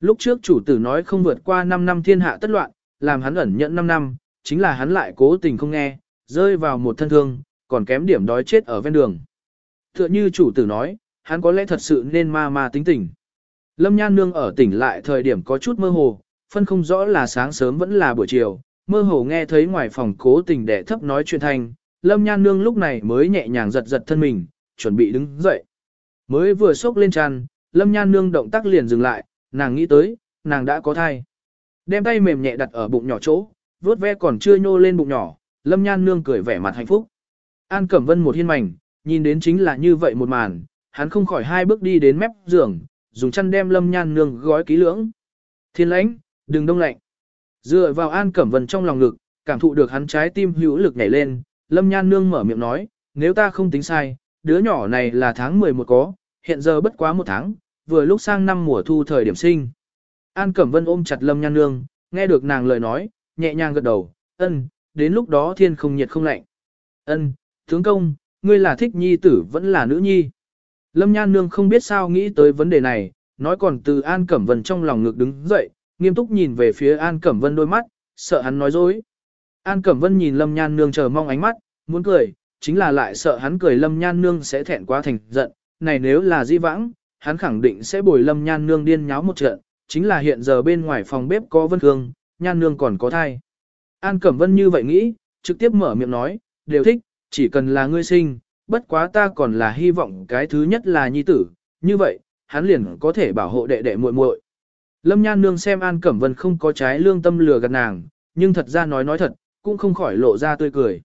Lúc trước chủ tử nói không vượt qua 5 năm thiên hạ tất loạn, làm hắn ẩn nhận 5 năm, chính là hắn lại cố tình không nghe, rơi vào một thân thương, còn kém điểm đói chết ở ven đường. Tựa như chủ tử nói, hắn có lẽ thật sự nên ma ma tính tình. Lâm Nhan Nương ở tỉnh lại thời điểm có chút mơ hồ, phân không rõ là sáng sớm vẫn là buổi chiều, mơ hồ nghe thấy ngoài phòng cố tình đẻ thấp nói chuyện thanh, Lâm Nhan Nương lúc này mới nhẹ nhàng giật giật thân mình, chuẩn bị đứng dậy. Mới vừa sốc lên tràn, Lâm Nhan Nương động tác liền dừng lại, nàng nghĩ tới, nàng đã có thai. Đem tay mềm nhẹ đặt ở bụng nhỏ chỗ, vuốt ve còn chưa nhô lên bụng nhỏ, Lâm Nhan Nương cười vẻ mặt hạnh phúc. An Cẩm Vân một hiên mảnh, nhìn đến chính là như vậy một màn, hắn không khỏi hai bước đi đến mép giường, dùng chăn đem Lâm Nhan Nương gói kỹ lưỡng. Thiên lãnh, đừng đông lạnh. Dựa vào An Cẩm Vân trong lòng ngực, cảm thụ được hắn trái tim hữu lực nhảy lên, Lâm Nhan Nương mở miệng nói, nếu ta không tính sai, đứa nhỏ này là tháng 11 có, hiện giờ bất quá một tháng, vừa lúc sang năm mùa thu thời điểm sinh. An Cẩm Vân ôm chặt Lâm Nhan Nương, nghe được nàng lời nói, nhẹ nhàng gật đầu, ân, đến lúc đó thiên không nhiệt không lạnh. Ân, tướng công, ngươi là thích nhi tử vẫn là nữ nhi. Lâm Nhan Nương không biết sao nghĩ tới vấn đề này, nói còn từ An Cẩm Vân trong lòng ngực đứng dậy, nghiêm túc nhìn về phía An Cẩm Vân đôi mắt, sợ hắn nói dối. An Cẩm Vân nhìn Lâm Nhan Nương chờ mong ánh mắt, muốn cười, chính là lại sợ hắn cười Lâm Nhan Nương sẽ thẹn quá thành giận, này nếu là di vãng, hắn khẳng định sẽ bồi Lâm Nhan Nương điên nháo một trận, chính là hiện giờ bên ngoài phòng bếp có Vân Khương, Nhan Nương còn có thai. An Cẩm Vân như vậy nghĩ, trực tiếp mở miệng nói, đều thích, chỉ cần là ngươi sinh, bất quá ta còn là hy vọng cái thứ nhất là nhi tử, như vậy, hắn liền có thể bảo hộ đệ đệ muội muội. Lâm Nhan Nương xem An Cẩm Vân không có trái lương tâm lừa gạt nàng, nhưng thật ra nói nói thật, cũng không khỏi lộ ra tươi cười.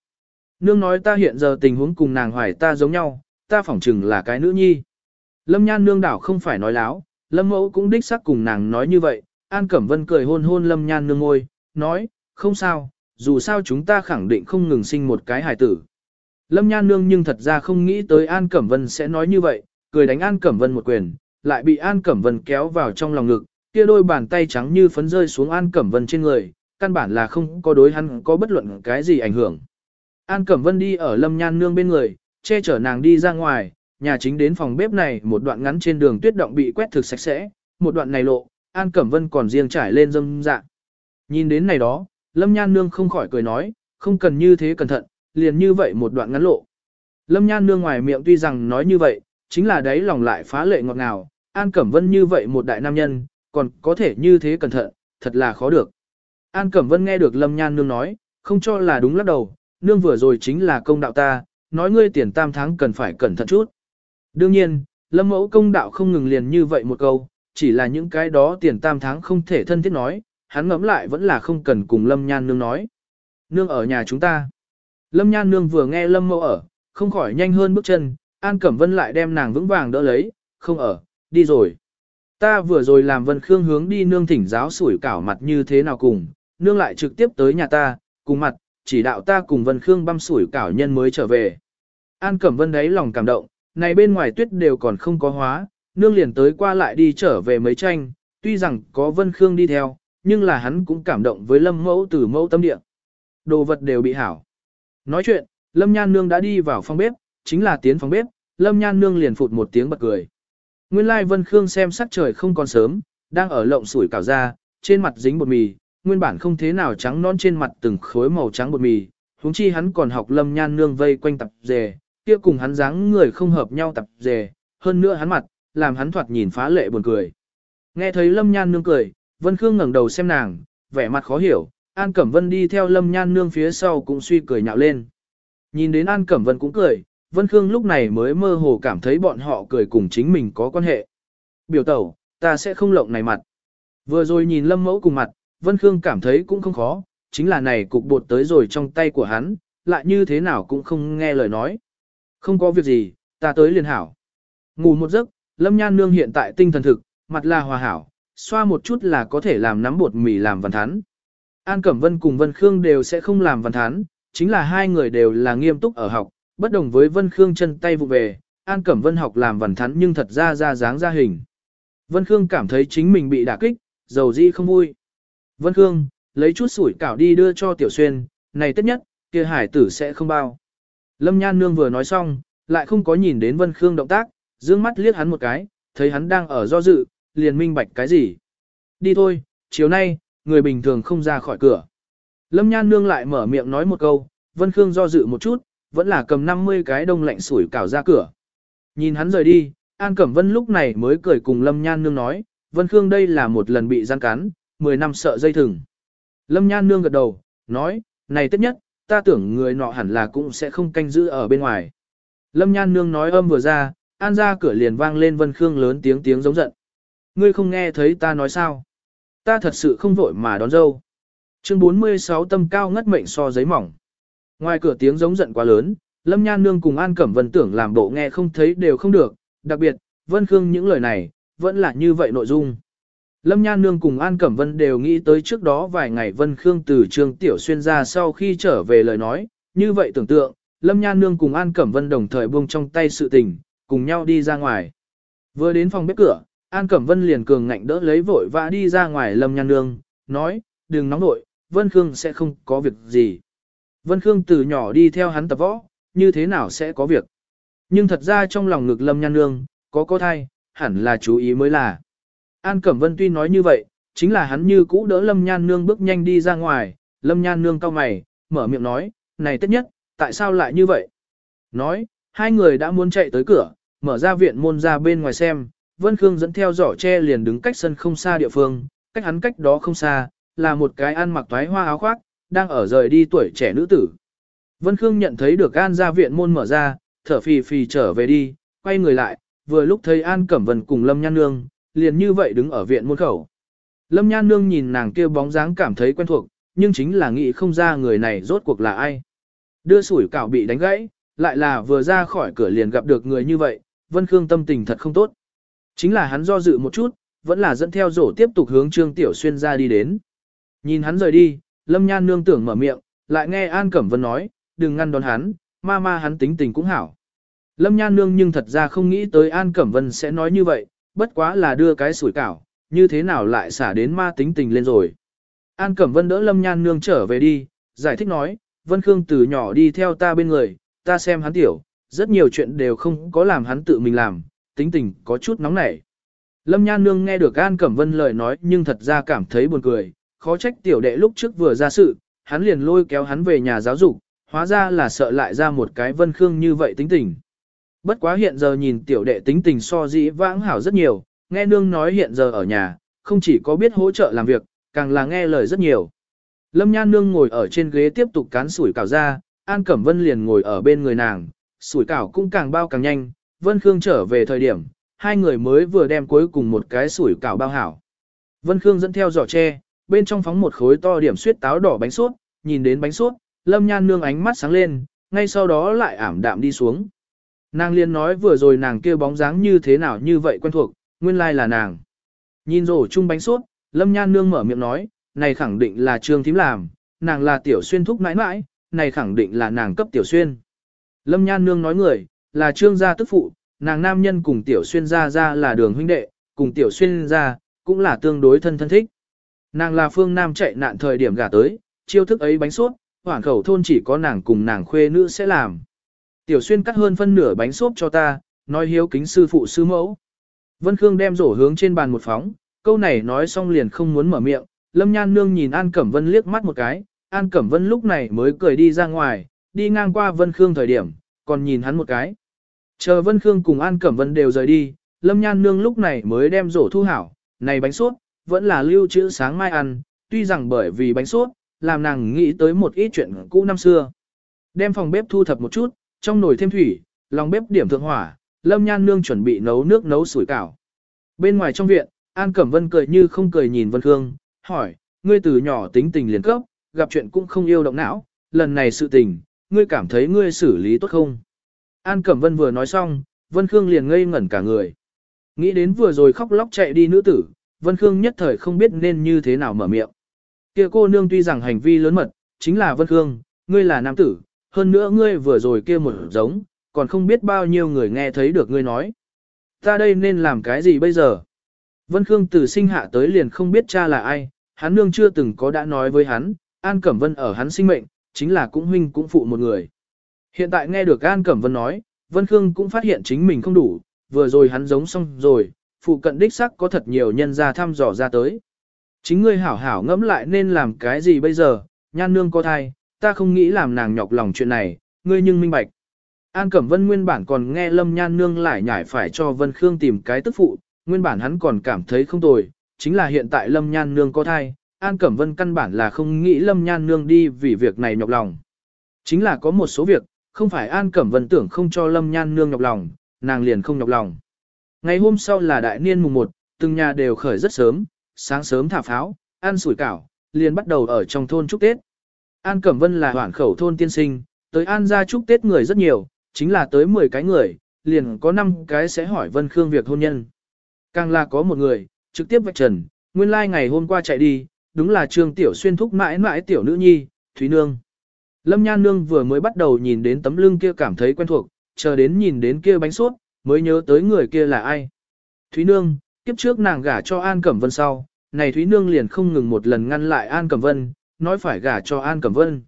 Nương nói ta hiện giờ tình huống cùng nàng hoài ta giống nhau, ta phỏng chừng là cái nữ nhi. Lâm Nhan Nương đảo không phải nói láo, Lâm Mẫu cũng đích xác cùng nàng nói như vậy, An Cẩm Vân cười hôn hôn Lâm Nhan Nương ngôi, nói, không sao, dù sao chúng ta khẳng định không ngừng sinh một cái hài tử. Lâm Nhan Nương nhưng thật ra không nghĩ tới An Cẩm Vân sẽ nói như vậy, cười đánh An Cẩm Vân một quyền, lại bị An Cẩm Vân kéo vào trong lòng ngực, kia đôi bàn tay trắng như phấn rơi xuống An Cẩm Vân trên người, căn bản là không có đối hắn có bất luận cái gì ảnh hưởng. An Cẩm Vân đi ở Lâm Nhan Nương bên người, che chở nàng đi ra ngoài, nhà chính đến phòng bếp này một đoạn ngắn trên đường tuyết động bị quét thực sạch sẽ, một đoạn này lộ, An Cẩm Vân còn riêng trải lên dâm dạ, Nhìn đến này đó, Lâm Nhan Nương không khỏi cười nói, không cần như thế cẩn thận, liền như vậy một đoạn ngắn lộ. Lâm Nhan Nương ngoài miệng tuy rằng nói như vậy, chính là đấy lòng lại phá lệ ngọt ngào, An Cẩm Vân như vậy một đại nam nhân, còn có thể như thế cẩn thận, thật là khó được. An Cẩm Vân nghe được Lâm Nhan Nương nói, không cho là đúng lắc đầu, nương vừa rồi chính là công đạo ta, nói ngươi tiền tam tháng cần phải cẩn thận chút. Đương nhiên, Lâm Mẫu công đạo không ngừng liền như vậy một câu, chỉ là những cái đó tiền tam tháng không thể thân thiết nói, hắn ngẫm lại vẫn là không cần cùng Lâm Nhan Nương nói. Nương ở nhà chúng ta. Lâm Nhan Nương vừa nghe Lâm Mẫu ở, không khỏi nhanh hơn bước chân, An Cẩm Vân lại đem nàng vững vàng đỡ lấy, không ở, đi rồi. Ta vừa rồi làm Vân Khương hướng đi nương thỉnh giáo sủi cảo mặt như thế nào cùng, nương lại trực tiếp tới nhà ta, cùng mặt, chỉ đạo ta cùng Vân Khương băm sủi cảo nhân mới trở về. An Cẩm Vân đấy lòng cảm động, này bên ngoài tuyết đều còn không có hóa, nương liền tới qua lại đi trở về mấy tranh, tuy rằng có Vân Khương đi theo, nhưng là hắn cũng cảm động với Lâm Mẫu từ mẫu tâm địa. Đồ vật đều bị hảo. Nói chuyện, Lâm Nhan Nương đã đi vào phòng bếp, chính là tiến phòng bếp, Lâm Nhan Nương liền phụt một tiếng bật cười. Nguyên lai Vân Khương xem sắc trời không còn sớm, đang ở lộng sủi cảo ra, trên mặt dính bột mì, nguyên bản không thế nào trắng non trên mặt từng khối màu trắng bột mì, huống chi hắn còn học Lâm Nhan Nương vây quanh tập dề, kia cùng hắn dáng người không hợp nhau tập dề, hơn nữa hắn mặt, làm hắn thoạt nhìn phá lệ buồn cười. Nghe thấy Lâm Nhan Nương cười, Vân Khương ngẩng đầu xem nàng, vẻ mặt khó hiểu, An Cẩm Vân đi theo Lâm Nhan Nương phía sau cũng suy cười nhạo lên. Nhìn đến An Cẩm Vân cũng cười, Vân Khương lúc này mới mơ hồ cảm thấy bọn họ cười cùng chính mình có quan hệ. Biểu tẩu, ta sẽ không lộng này mặt. Vừa rồi nhìn Lâm Mẫu cùng mặt, Vân Khương cảm thấy cũng không khó, chính là này cục bột tới rồi trong tay của hắn, lại như thế nào cũng không nghe lời nói. Không có việc gì, ta tới liền hảo. Ngủ một giấc, Lâm Nhan Nương hiện tại tinh thần thực, mặt là hòa hảo, xoa một chút là có thể làm nắm bột mì làm văn thán. An Cẩm Vân cùng Vân Khương đều sẽ không làm văn thán, chính là hai người đều là nghiêm túc ở học, bất đồng với Vân Khương chân tay vụ về, An Cẩm Vân học làm văn thán nhưng thật ra ra dáng ra hình. Vân Khương cảm thấy chính mình bị đả kích, dầu di không vui. Vân Khương, lấy chút sủi cảo đi đưa cho Tiểu Xuyên, này tất nhất, kia hải tử sẽ không bao. Lâm Nhan Nương vừa nói xong, lại không có nhìn đến Vân Khương động tác, dương mắt liếc hắn một cái, thấy hắn đang ở do dự, liền minh bạch cái gì. Đi thôi, chiều nay, người bình thường không ra khỏi cửa. Lâm Nhan Nương lại mở miệng nói một câu, Vân Khương do dự một chút, vẫn là cầm 50 cái đông lạnh sủi cảo ra cửa. Nhìn hắn rời đi, An Cẩm Vân lúc này mới cười cùng Lâm Nhan Nương nói, Vân Khương đây là một lần bị gian cắn, 10 năm sợ dây thừng. Lâm Nhan Nương gật đầu, nói, này tất nhất, ta tưởng người nọ hẳn là cũng sẽ không canh giữ ở bên ngoài. Lâm Nhan Nương nói âm vừa ra, An ra cửa liền vang lên Vân Khương lớn tiếng tiếng giống giận. Ngươi không nghe thấy ta nói sao? Ta thật sự không vội mà đón dâu. Chương 46 tâm cao ngất mệnh so giấy mỏng. Ngoài cửa tiếng giống giận quá lớn, Lâm Nhan Nương cùng An Cẩm Vân tưởng làm bộ nghe không thấy đều không được, đặc biệt, Vân Khương những lời này, vẫn là như vậy nội dung. Lâm Nhan Nương cùng An Cẩm Vân đều nghĩ tới trước đó vài ngày Vân Khương từ trường Tiểu Xuyên ra sau khi trở về lời nói, như vậy tưởng tượng, Lâm Nhan Nương cùng An Cẩm Vân đồng thời buông trong tay sự tình, cùng nhau đi ra ngoài. Vừa đến phòng bếp cửa, An Cẩm Vân liền cường ngạnh đỡ lấy vội và đi ra ngoài Lâm Nhan Nương, nói, đừng nóng nội, Vân Khương sẽ không có việc gì. Vân Khương từ nhỏ đi theo hắn tập võ, như thế nào sẽ có việc. Nhưng thật ra trong lòng ngực Lâm Nhan Nương, có có thai, hẳn là chú ý mới là. An Cẩm Vân tuy nói như vậy, chính là hắn như cũ đỡ Lâm Nhan Nương bước nhanh đi ra ngoài, Lâm Nhan Nương cao mày, mở miệng nói, này tất nhất, tại sao lại như vậy? Nói, hai người đã muốn chạy tới cửa, mở ra viện môn ra bên ngoài xem, Vân Khương dẫn theo giỏ tre liền đứng cách sân không xa địa phương, cách hắn cách đó không xa, là một cái ăn mặc toái hoa áo khoác, đang ở rời đi tuổi trẻ nữ tử. Vân Khương nhận thấy được An ra viện môn mở ra, thở phì phì trở về đi, quay người lại, vừa lúc thấy An Cẩm Vân cùng Lâm Nhan Nương, liền như vậy đứng ở viện môn khẩu. Lâm Nhan Nương nhìn nàng kia bóng dáng cảm thấy quen thuộc, nhưng chính là nghĩ không ra người này rốt cuộc là ai. Đưa sủi cảo bị đánh gãy, lại là vừa ra khỏi cửa liền gặp được người như vậy, Vân Khương tâm tình thật không tốt. Chính là hắn do dự một chút, vẫn là dẫn theo rổ tiếp tục hướng Trương Tiểu Xuyên ra đi đến. Nhìn hắn rời đi, Lâm Nhan nương tưởng mở miệng, lại nghe An Cẩm Vân nói, đừng ngăn đón hắn, ma ma hắn tính tình cũng hảo. Lâm Nhan nương nhưng thật ra không nghĩ tới An Cẩm Vân sẽ nói như vậy, bất quá là đưa cái sủi cảo, như thế nào lại xả đến ma tính tình lên rồi. An Cẩm Vân đỡ Lâm Nhan Nương trở về đi, giải thích nói, Vân Khương từ nhỏ đi theo ta bên người, ta xem hắn tiểu, rất nhiều chuyện đều không có làm hắn tự mình làm, tính tình có chút nóng nảy. Lâm Nhan Nương nghe được An Cẩm Vân lời nói nhưng thật ra cảm thấy buồn cười, khó trách tiểu đệ lúc trước vừa ra sự, hắn liền lôi kéo hắn về nhà giáo dục, hóa ra là sợ lại ra một cái Vân Khương như vậy tính tình. Bất quá hiện giờ nhìn tiểu đệ tính tình so dĩ vãng hảo rất nhiều, nghe nương nói hiện giờ ở nhà, không chỉ có biết hỗ trợ làm việc, càng là nghe lời rất nhiều. Lâm Nhan Nương ngồi ở trên ghế tiếp tục cán sủi cảo ra, An Cẩm Vân liền ngồi ở bên người nàng, sủi cảo cũng càng bao càng nhanh, Vân Khương trở về thời điểm, hai người mới vừa đem cuối cùng một cái sủi cảo bao hảo. Vân Khương dẫn theo giỏ tre, bên trong phóng một khối to điểm suyết táo đỏ bánh suốt, nhìn đến bánh suốt, Lâm Nhan Nương ánh mắt sáng lên, ngay sau đó lại ảm đạm đi xuống. Nàng Liên nói vừa rồi nàng kia bóng dáng như thế nào như vậy quen thuộc, nguyên lai là nàng. Nhìn rổ chung bánh suốt, Lâm Nhan Nương mở miệng nói, này khẳng định là Trương Thím làm, nàng là Tiểu Xuyên thúc mãi mãi, này khẳng định là nàng cấp Tiểu Xuyên. Lâm Nhan Nương nói người, là Trương gia tức phụ, nàng nam nhân cùng Tiểu Xuyên gia gia là đường huynh đệ, cùng Tiểu Xuyên gia cũng là tương đối thân thân thích. Nàng là phương nam chạy nạn thời điểm gả tới, chiêu thức ấy bánh suốt, hoảng khẩu thôn chỉ có nàng cùng nàng khuê nữ sẽ làm. Tiểu Xuyên cắt hơn phân nửa bánh xốp cho ta, nói hiếu kính sư phụ sư mẫu. Vân Khương đem rổ hướng trên bàn một phóng, câu này nói xong liền không muốn mở miệng, Lâm Nhan Nương nhìn An Cẩm Vân liếc mắt một cái, An Cẩm Vân lúc này mới cười đi ra ngoài, đi ngang qua Vân Khương thời điểm, còn nhìn hắn một cái. Chờ Vân Khương cùng An Cẩm Vân đều rời đi, Lâm Nhan Nương lúc này mới đem rổ thu hảo, này bánh suốt, vẫn là lưu trữ sáng mai ăn, tuy rằng bởi vì bánh suốt, làm nàng nghĩ tới một ít chuyện cũ năm xưa. Đem phòng bếp thu thập một chút, trong nồi thêm thủy, lòng bếp điểm thượng hỏa, Lâm Nhan Nương chuẩn bị nấu nước nấu sủi cảo. Bên ngoài trong viện, An Cẩm Vân cười như không cười nhìn Vân Khương, hỏi, ngươi từ nhỏ tính tình liền cấp, gặp chuyện cũng không yêu động não, lần này sự tình, ngươi cảm thấy ngươi xử lý tốt không? An Cẩm Vân vừa nói xong, Vân Khương liền ngây ngẩn cả người. Nghĩ đến vừa rồi khóc lóc chạy đi nữ tử, Vân Khương nhất thời không biết nên như thế nào mở miệng. Kia cô nương tuy rằng hành vi lớn mật, chính là Vân Khương, ngươi là nam tử, hơn nữa ngươi vừa rồi kia một giống, còn không biết bao nhiêu người nghe thấy được ngươi nói. Ta đây nên làm cái gì bây giờ? Vân Khương từ sinh hạ tới liền không biết cha là ai, hắn nương chưa từng có đã nói với hắn, An Cẩm Vân ở hắn sinh mệnh, chính là cũng huynh cũng phụ một người. Hiện tại nghe được An Cẩm Vân nói, Vân Khương cũng phát hiện chính mình không đủ, vừa rồi hắn giống xong rồi, phụ cận đích sắc có thật nhiều nhân ra thăm dò ra tới. Chính ngươi hảo hảo ngẫm lại nên làm cái gì bây giờ, nhan nương có thai, ta không nghĩ làm nàng nhọc lòng chuyện này, ngươi nhưng minh bạch. An Cẩm Vân nguyên bản còn nghe Lâm Nhan Nương lại nhảy phải cho Vân Khương tìm cái tức phụ, nguyên bản hắn còn cảm thấy không tồi, chính là hiện tại Lâm Nhan Nương có thai, An Cẩm Vân căn bản là không nghĩ Lâm Nhan Nương đi vì việc này nhọc lòng. Chính là có một số việc, không phải An Cẩm Vân tưởng không cho Lâm Nhan Nương nhọc lòng, nàng liền không nhọc lòng. Ngày hôm sau là đại niên mùng 1, từng nhà đều khởi rất sớm, sáng sớm thả pháo, ăn sủi cảo, liền bắt đầu ở trong thôn chúc Tết. An Cẩm Vân là hoảng khẩu thôn tiên sinh, tới An gia chúc Tết người rất nhiều, chính là tới 10 cái người, liền có 5 cái sẽ hỏi Vân Khương việc hôn nhân. Càng là có một người, trực tiếp vạch trần, nguyên lai like ngày hôm qua chạy đi, đúng là Trương Tiểu Xuyên thúc mãi mãi tiểu nữ nhi, Thúy Nương. Lâm Nhan Nương vừa mới bắt đầu nhìn đến tấm lưng kia cảm thấy quen thuộc, chờ đến nhìn đến kia bánh suốt, mới nhớ tới người kia là ai. Thúy Nương, kiếp trước nàng gả cho An Cẩm Vân sau, này Thúy Nương liền không ngừng một lần ngăn lại An Cẩm Vân, nói phải gả cho An Cẩm Vân.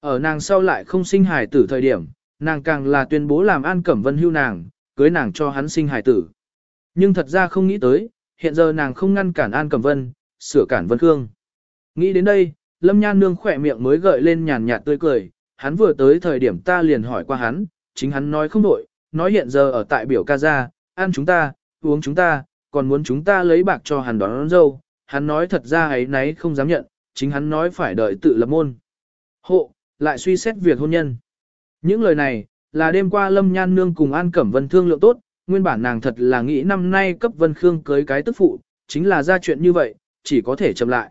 Ở nàng sau lại không sinh hài tử thời điểm, nàng càng là tuyên bố làm An Cẩm Vân hưu nàng, cưới nàng cho hắn sinh hài tử. Nhưng thật ra không nghĩ tới, hiện giờ nàng không ngăn cản An Cẩm Vân, sửa cản Vân Khương. Nghĩ đến đây, Lâm Nhan Nương khỏe miệng mới gợi lên nhàn nhạt tươi cười, hắn vừa tới thời điểm ta liền hỏi qua hắn, chính hắn nói không đổi, nói hiện giờ ở tại biểu ca gia, ăn chúng ta, uống chúng ta, còn muốn chúng ta lấy bạc cho hắn đón, dâu, hắn nói thật ra ấy nấy không dám nhận, chính hắn nói phải đợi tự lập môn. Hộ, lại suy xét việc hôn nhân. Những lời này, là đêm qua Lâm Nhan Nương cùng An Cẩm Vân thương lượng tốt, nguyên bản nàng thật là nghĩ năm nay cấp Vân Khương cưới cái tức phụ, chính là ra chuyện như vậy, chỉ có thể chậm lại.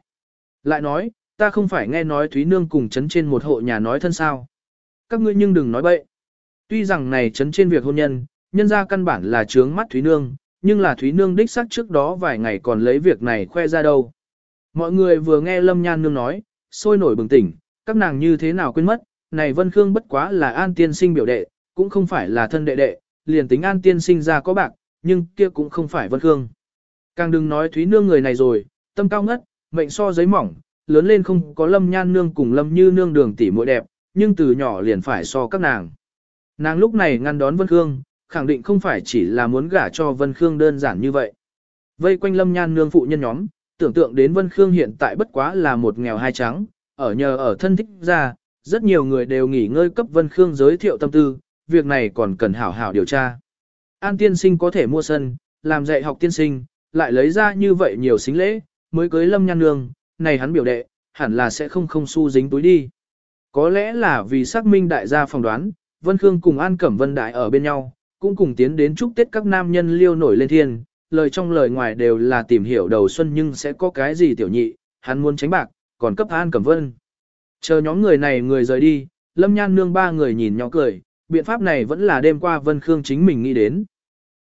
Lại nói, ta không phải nghe nói Thúy Nương cùng chấn trên một hộ nhà nói thân sao. Các ngươi nhưng đừng nói bậy. Tuy rằng này chấn trên việc hôn nhân, nhân ra căn bản là trướng mắt Thúy Nương, nhưng là Thúy Nương đích xác trước đó vài ngày còn lấy việc này khoe ra đâu. Mọi người vừa nghe Lâm Nhan Nương nói, sôi nổi bừng tỉnh, các nàng như thế nào quên mất, này Vân Khương bất quá là an tiên sinh biểu đệ, cũng không phải là thân đệ đệ, liền tính an tiên sinh ra có bạc, nhưng kia cũng không phải Vân Khương. Càng đừng nói Thúy Nương người này rồi, tâm cao ngất, mệnh so giấy mỏng, lớn lên không có Lâm Nhan Nương cùng Lâm Như Nương đường tỷ muội đẹp, nhưng từ nhỏ liền phải so các nàng. Nàng lúc này ngăn đón Vân Khương, khẳng định không phải chỉ là muốn gả cho Vân Khương đơn giản như vậy. Vây quanh Lâm Nhan Nương phụ nhân nhóm, tưởng tượng đến Vân Khương hiện tại bất quá là một nghèo hai trắng, ở nhờ ở thân thích ra, rất nhiều người đều nghỉ ngơi cấp Vân Khương giới thiệu tâm tư, việc này còn cần hảo hảo điều tra. An tiên sinh có thể mua sân, làm dạy học tiên sinh, lại lấy ra như vậy nhiều xính lễ, mới cưới Lâm Nhan Nương, này hắn biểu đệ, hẳn là sẽ không không xu dính túi đi. Có lẽ là vì xác minh đại gia phỏng đoán, Vân Khương cùng An Cẩm Vân Đại ở bên nhau, cũng cùng tiến đến chúc Tết các nam nhân liêu nổi lên thiên, lời trong lời ngoài đều là tìm hiểu đầu xuân nhưng sẽ có cái gì tiểu nhị, hắn muốn tránh bạc, còn cấp An Cẩm Vân. Chờ nhóm người này người rời đi, Lâm Nhan Nương ba người nhìn nhỏ cười, biện pháp này vẫn là đêm qua Vân Khương chính mình nghĩ đến.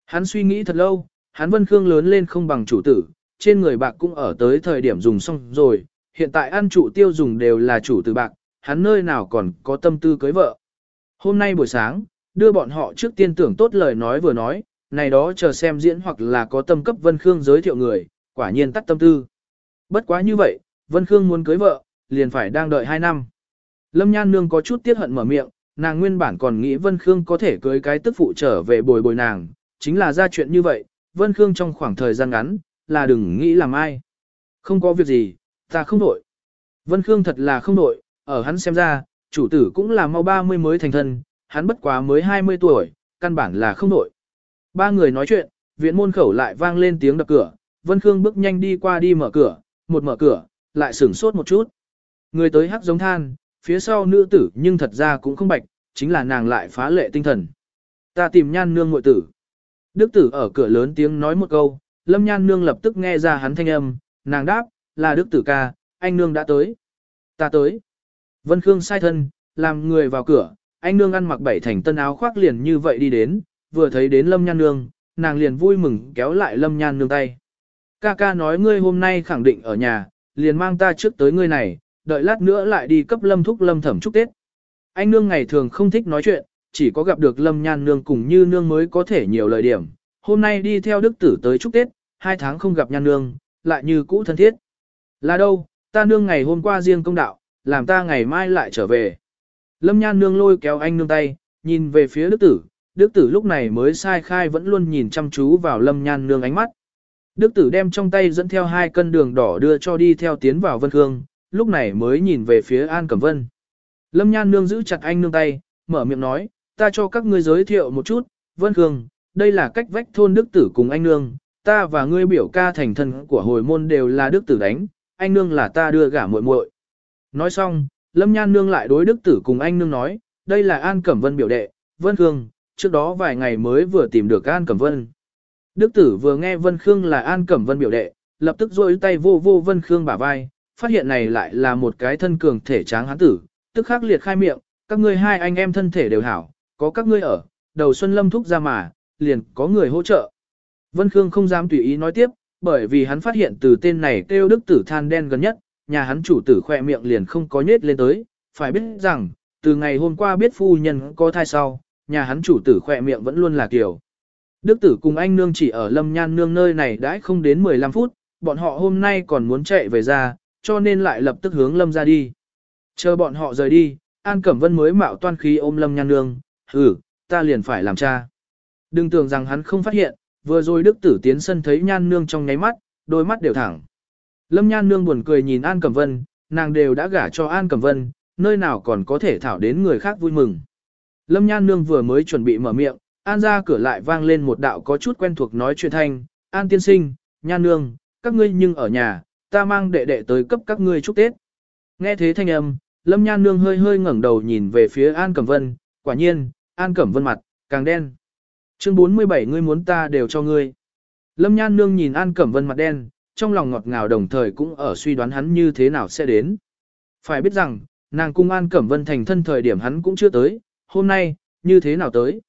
Hắn suy nghĩ thật lâu, hắn Vân Khương lớn lên không bằng chủ tử, trên người bạc cũng ở tới thời điểm dùng xong rồi, hiện tại ăn trụ tiêu dùng đều là chủ từ bạc, hắn nơi nào còn có tâm tư cưới vợ. Hôm nay buổi sáng, đưa bọn họ trước tiên tưởng tốt lời nói vừa nói, này đó chờ xem diễn hoặc là có tâm cấp Vân Khương giới thiệu người, quả nhiên tắt tâm tư. Bất quá như vậy, Vân Khương muốn cưới vợ, liền phải đang đợi 2 năm. Lâm Nhan Nương có chút tiếc hận mở miệng, nàng nguyên bản còn nghĩ Vân Khương có thể cưới cái tức phụ trở về bồi bồi nàng, chính là ra chuyện như vậy, Vân Khương trong khoảng thời gian ngắn, là đừng nghĩ làm ai. Không có việc gì, ta không đổi. Vân Khương thật là không đổi, ở hắn xem ra, chủ tử cũng là mau 30 mới thành thân, hắn bất quá mới 20 tuổi, căn bản là không đổi. Ba người nói chuyện, viện môn khẩu lại vang lên tiếng đập cửa, Vân Khương bước nhanh đi qua đi mở cửa, một mở cửa, lại sửng sốt một chút. Người tới hắc giống than, phía sau nữ tử nhưng thật ra cũng không bạch, chính là nàng lại phá lệ tinh thần. Ta tìm nhan nương muội tử. Đức tử ở cửa lớn tiếng nói một câu, lâm nhan nương lập tức nghe ra hắn thanh âm, nàng đáp, là đức tử ca, anh nương đã tới. Ta tới. Vân Khương sai thân, làm người vào cửa, anh nương ăn mặc bảy thành tân áo khoác liền như vậy đi đến, vừa thấy đến lâm nhan nương, nàng liền vui mừng kéo lại lâm nhan nương tay. Ca ca nói ngươi hôm nay khẳng định ở nhà, liền mang ta trước tới ngươi này, đợi lát nữa lại đi cấp lâm thúc lâm thẩm chúc Tết. Anh nương ngày thường không thích nói chuyện, chỉ có gặp được lâm nhan nương cùng như nương mới có thể nhiều lời điểm. Hôm nay đi theo đức tử tới chúc Tết, hai tháng không gặp nhan nương, lại như cũ thân thiết. Là đâu, ta nương ngày hôm qua riêng công đạo, làm ta ngày mai lại trở về. Lâm nhan nương lôi kéo anh nương tay, nhìn về phía đức tử, đức tử lúc này mới sai khai vẫn luôn nhìn chăm chú vào lâm nhan nương ánh mắt. Đức tử đem trong tay dẫn theo hai cân đường đỏ đưa cho đi theo tiến vào Vân Khương, lúc này mới nhìn về phía An Cẩm Vân. Lâm Nhan Nương giữ chặt anh nương tay, mở miệng nói, ta cho các ngươi giới thiệu một chút, Vân Khương, đây là cách vách thôn Đức Tử cùng anh nương, ta và ngươi biểu ca thành thân của hồi môn đều là Đức Tử đánh, anh nương là ta đưa gả muội muội. Nói xong, Lâm Nhan Nương lại đối Đức Tử cùng anh nương nói, đây là An Cẩm Vân biểu đệ, Vân Khương, trước đó vài ngày mới vừa tìm được An Cẩm Vân. Đức Tử vừa nghe Vân Khương là An Cẩm Vân biểu đệ, lập tức rôi tay vô vô Vân Khương bả vai, phát hiện này lại là một cái thân cường thể tráng hán tử, tức khắc liệt khai miệng, các ngươi hai anh em thân thể đều hảo, có các ngươi ở, đầu xuân lâm thúc ra mà, liền có người hỗ trợ. Vân Khương không dám tùy ý nói tiếp, bởi vì hắn phát hiện từ tên này kêu đức tử than đen gần nhất, nhà hắn chủ tử khỏe miệng liền không có nhết lên tới, phải biết rằng, từ ngày hôm qua biết phu nhân có thai sau, nhà hắn chủ tử khỏe miệng vẫn luôn là kiểu. Đức tử cùng anh nương chỉ ở lâm nhan nương nơi này đãi không đến 15 phút, bọn họ hôm nay còn muốn chạy về ra, cho nên lại lập tức hướng lâm ra đi. Chờ bọn họ rời đi, An Cẩm Vân mới mạo toan khí ôm lâm nhan nương, ừ, ta liền phải làm cha. Đừng tưởng rằng hắn không phát hiện, vừa rồi đức tử tiến sân thấy nhan nương trong nháy mắt, đôi mắt đều thẳng. Lâm nhan nương buồn cười nhìn An Cẩm Vân, nàng đều đã gả cho An Cẩm Vân, nơi nào còn có thể thảo đến người khác vui mừng. Lâm nhan nương vừa mới chuẩn bị mở miệng, An ra cửa lại vang lên một đạo có chút quen thuộc nói chuyện thanh, An tiên sinh, nhan nương, các ngươi nhưng ở nhà, ta mang đệ đệ tới cấp các ngươi chúc Tết. Nghe thế thanh âm, Lâm Nhan Nương hơi hơi ngẩng đầu nhìn về phía An Cẩm Vân, quả nhiên, An Cẩm Vân mặt, càng đen. Chương 47 ngươi muốn ta đều cho ngươi. Lâm Nhan Nương nhìn An Cẩm Vân mặt đen, trong lòng ngọt ngào đồng thời cũng ở suy đoán hắn như thế nào sẽ đến. Phải biết rằng, nàng cung An Cẩm Vân thành thân thời điểm hắn cũng chưa tới, hôm nay, như thế nào tới.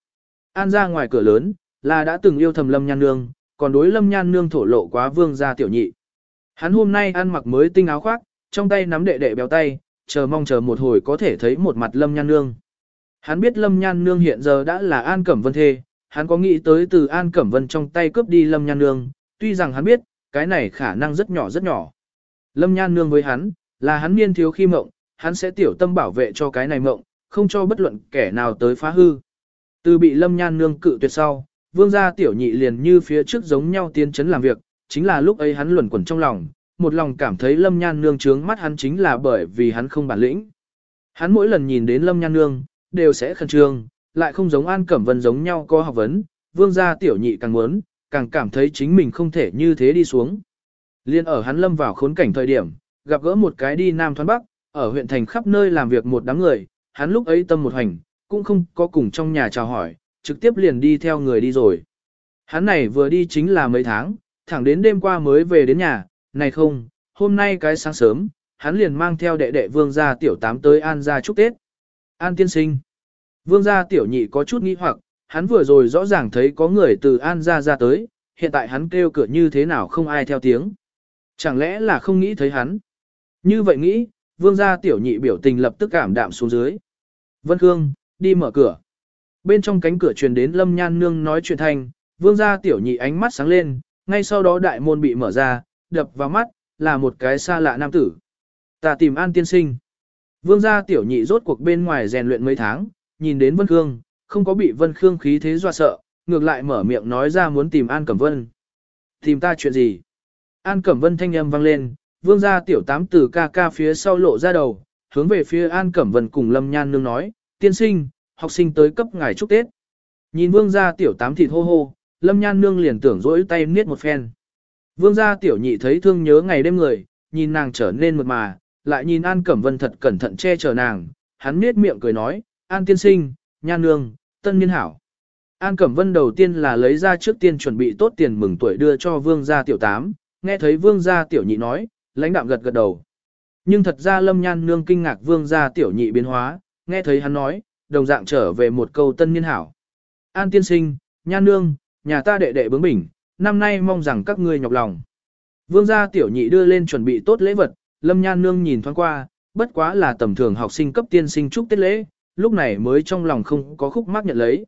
An ra ngoài cửa lớn, là đã từng yêu thầm Lâm Nhan Nương, còn đối Lâm Nhan Nương thổ lộ quá vương gia tiểu nhị. Hắn hôm nay ăn mặc mới tinh áo khoác, trong tay nắm đệ đệ béo tay, chờ mong chờ một hồi có thể thấy một mặt Lâm Nhan Nương. Hắn biết Lâm Nhan Nương hiện giờ đã là An Cẩm Vân thê, hắn có nghĩ tới từ An Cẩm Vân trong tay cướp đi Lâm Nhan Nương, tuy rằng hắn biết, cái này khả năng rất nhỏ rất nhỏ. Lâm Nhan Nương với hắn, là hắn niên thiếu khi mộng, hắn sẽ tiểu tâm bảo vệ cho cái này mộng, không cho bất luận kẻ nào tới phá hư. Từ bị Lâm Nhan Nương cự tuyệt sau, vương gia tiểu nhị liền như phía trước giống nhau tiến chấn làm việc, chính là lúc ấy hắn luẩn quẩn trong lòng, một lòng cảm thấy Lâm Nhan Nương trướng mắt hắn chính là bởi vì hắn không bản lĩnh. Hắn mỗi lần nhìn đến Lâm Nhan Nương, đều sẽ khẩn trương, lại không giống An Cẩm Vân giống nhau có học vấn, vương gia tiểu nhị càng muốn, càng cảm thấy chính mình không thể như thế đi xuống. Liên ở hắn lâm vào khốn cảnh thời điểm, gặp gỡ một cái đi Nam Thoán Bắc, ở huyện thành khắp nơi làm việc một đám người, hắn lúc ấy tâm một hành, cũng không có cùng trong nhà chào hỏi, trực tiếp liền đi theo người đi rồi. Hắn này vừa đi chính là mấy tháng, thẳng đến đêm qua mới về đến nhà, này không, hôm nay cái sáng sớm, hắn liền mang theo đệ đệ vương gia tiểu tám tới An gia chúc Tết. An tiên sinh. Vương gia tiểu nhị có chút nghi hoặc, hắn vừa rồi rõ ràng thấy có người từ An gia ra tới, hiện tại hắn kêu cửa như thế nào không ai theo tiếng. Chẳng lẽ là không nghĩ thấy hắn? Như vậy nghĩ, vương gia tiểu nhị biểu tình lập tức cảm đạm xuống dưới. Vân Khương, đi mở cửa. Bên trong cánh cửa truyền đến Lâm Nhan Nương nói chuyện thanh, vương gia tiểu nhị ánh mắt sáng lên, ngay sau đó đại môn bị mở ra, đập vào mắt, là một cái xa lạ nam tử. Ta tìm An tiên sinh. Vương gia tiểu nhị rốt cuộc bên ngoài rèn luyện mấy tháng, nhìn đến Vân Khương, không có bị Vân Khương khí thế dọa sợ, ngược lại mở miệng nói ra muốn tìm An Cẩm Vân. Tìm ta chuyện gì? An Cẩm Vân thanh âm vang lên, vương gia tiểu tám từ ca ca phía sau lộ ra đầu, hướng về phía An Cẩm Vân cùng Lâm Nhan Nương nói, tiên sinh, học sinh tới cấp ngài chúc Tết. Nhìn vương gia tiểu tám thịt hô hô, Lâm Nhan Nương liền tưởng rỗi tay niết một phen. Vương gia tiểu nhị thấy thương nhớ ngày đêm người, nhìn nàng trở nên mượt mà, lại nhìn An Cẩm Vân thật cẩn thận che chở nàng, hắn niết miệng cười nói, An tiên sinh, Nhan Nương, tân niên hảo. An Cẩm Vân đầu tiên là lấy ra trước tiên chuẩn bị tốt tiền mừng tuổi đưa cho vương gia tiểu tám, nghe thấy vương gia tiểu nhị nói, lãnh đạm gật gật đầu. Nhưng thật ra Lâm Nhan Nương kinh ngạc vương gia tiểu nhị biến hóa, nghe thấy hắn nói, đồng dạng trở về một câu tân niên hảo. An tiên sinh, Nhan Nương, nhà ta đệ đệ bướng bỉnh, năm nay mong rằng các ngươi nhọc lòng. Vương gia tiểu nhị đưa lên chuẩn bị tốt lễ vật, Lâm Nhan Nương nhìn thoáng qua, bất quá là tầm thường học sinh cấp tiên sinh chúc Tết lễ, lúc này mới trong lòng không có khúc mắc nhận lấy.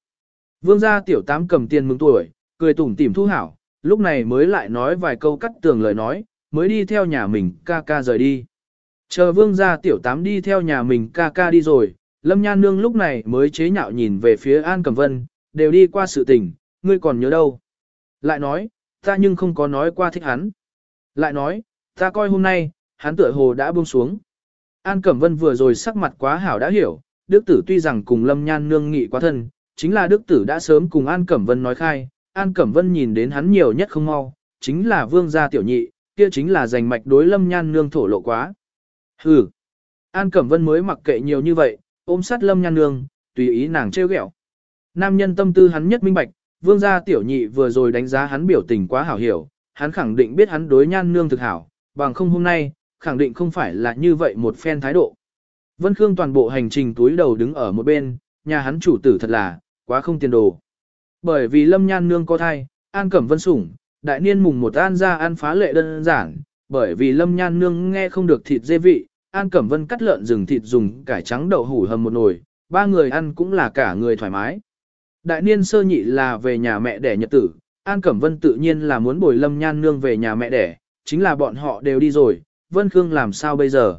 Vương gia tiểu tám cầm tiền mừng tuổi, cười tủm tỉm thu hảo, lúc này mới lại nói vài câu cắt tường lời nói, mới đi theo nhà mình ca ca rời đi. Chờ vương gia tiểu tám đi theo nhà mình ca ca đi rồi, Lâm Nhan Nương lúc này mới chế nhạo nhìn về phía An Cẩm Vân, đều đi qua sự tình, ngươi còn nhớ đâu. Lại nói, ta nhưng không có nói qua thích hắn. Lại nói, ta coi hôm nay, hắn tựa hồ đã buông xuống. An Cẩm Vân vừa rồi sắc mặt quá hảo đã hiểu, Đức Tử tuy rằng cùng Lâm Nhan Nương nghị quá thân, chính là Đức Tử đã sớm cùng An Cẩm Vân nói khai, An Cẩm Vân nhìn đến hắn nhiều nhất không mau, chính là vương gia tiểu nhị, kia chính là giành mạch đối Lâm Nhan Nương thổ lộ quá. Hừ, An Cẩm Vân mới mặc kệ nhiều như vậy, ôm sát Lâm Nhan Nương, tùy ý nàng trêu ghẹo. Nam nhân tâm tư hắn nhất minh bạch, vương gia tiểu nhị vừa rồi đánh giá hắn biểu tình quá hảo hiểu, hắn khẳng định biết hắn đối Nhan Nương thực hảo, bằng không hôm nay, khẳng định không phải là như vậy một phen thái độ. Vân Khương toàn bộ hành trình túi đầu đứng ở một bên, nhà hắn chủ tử thật là, quá không tiền đồ. Bởi vì Lâm Nhan Nương có thai, An Cẩm Vân sủng, đại niên mùng một An ra ăn phá lệ đơn giản, bởi vì Lâm Nhan Nương nghe không được thịt dê vị, An Cẩm Vân cắt lợn rừng thịt dùng cải trắng đậu hủ hầm một nồi, ba người ăn cũng là cả người thoải mái. Đại niên sơ nhị là về nhà mẹ đẻ nhật tử, An Cẩm Vân tự nhiên là muốn bồi Lâm Nhan Nương về nhà mẹ đẻ, chính là bọn họ đều đi rồi, Vân Khương làm sao bây giờ?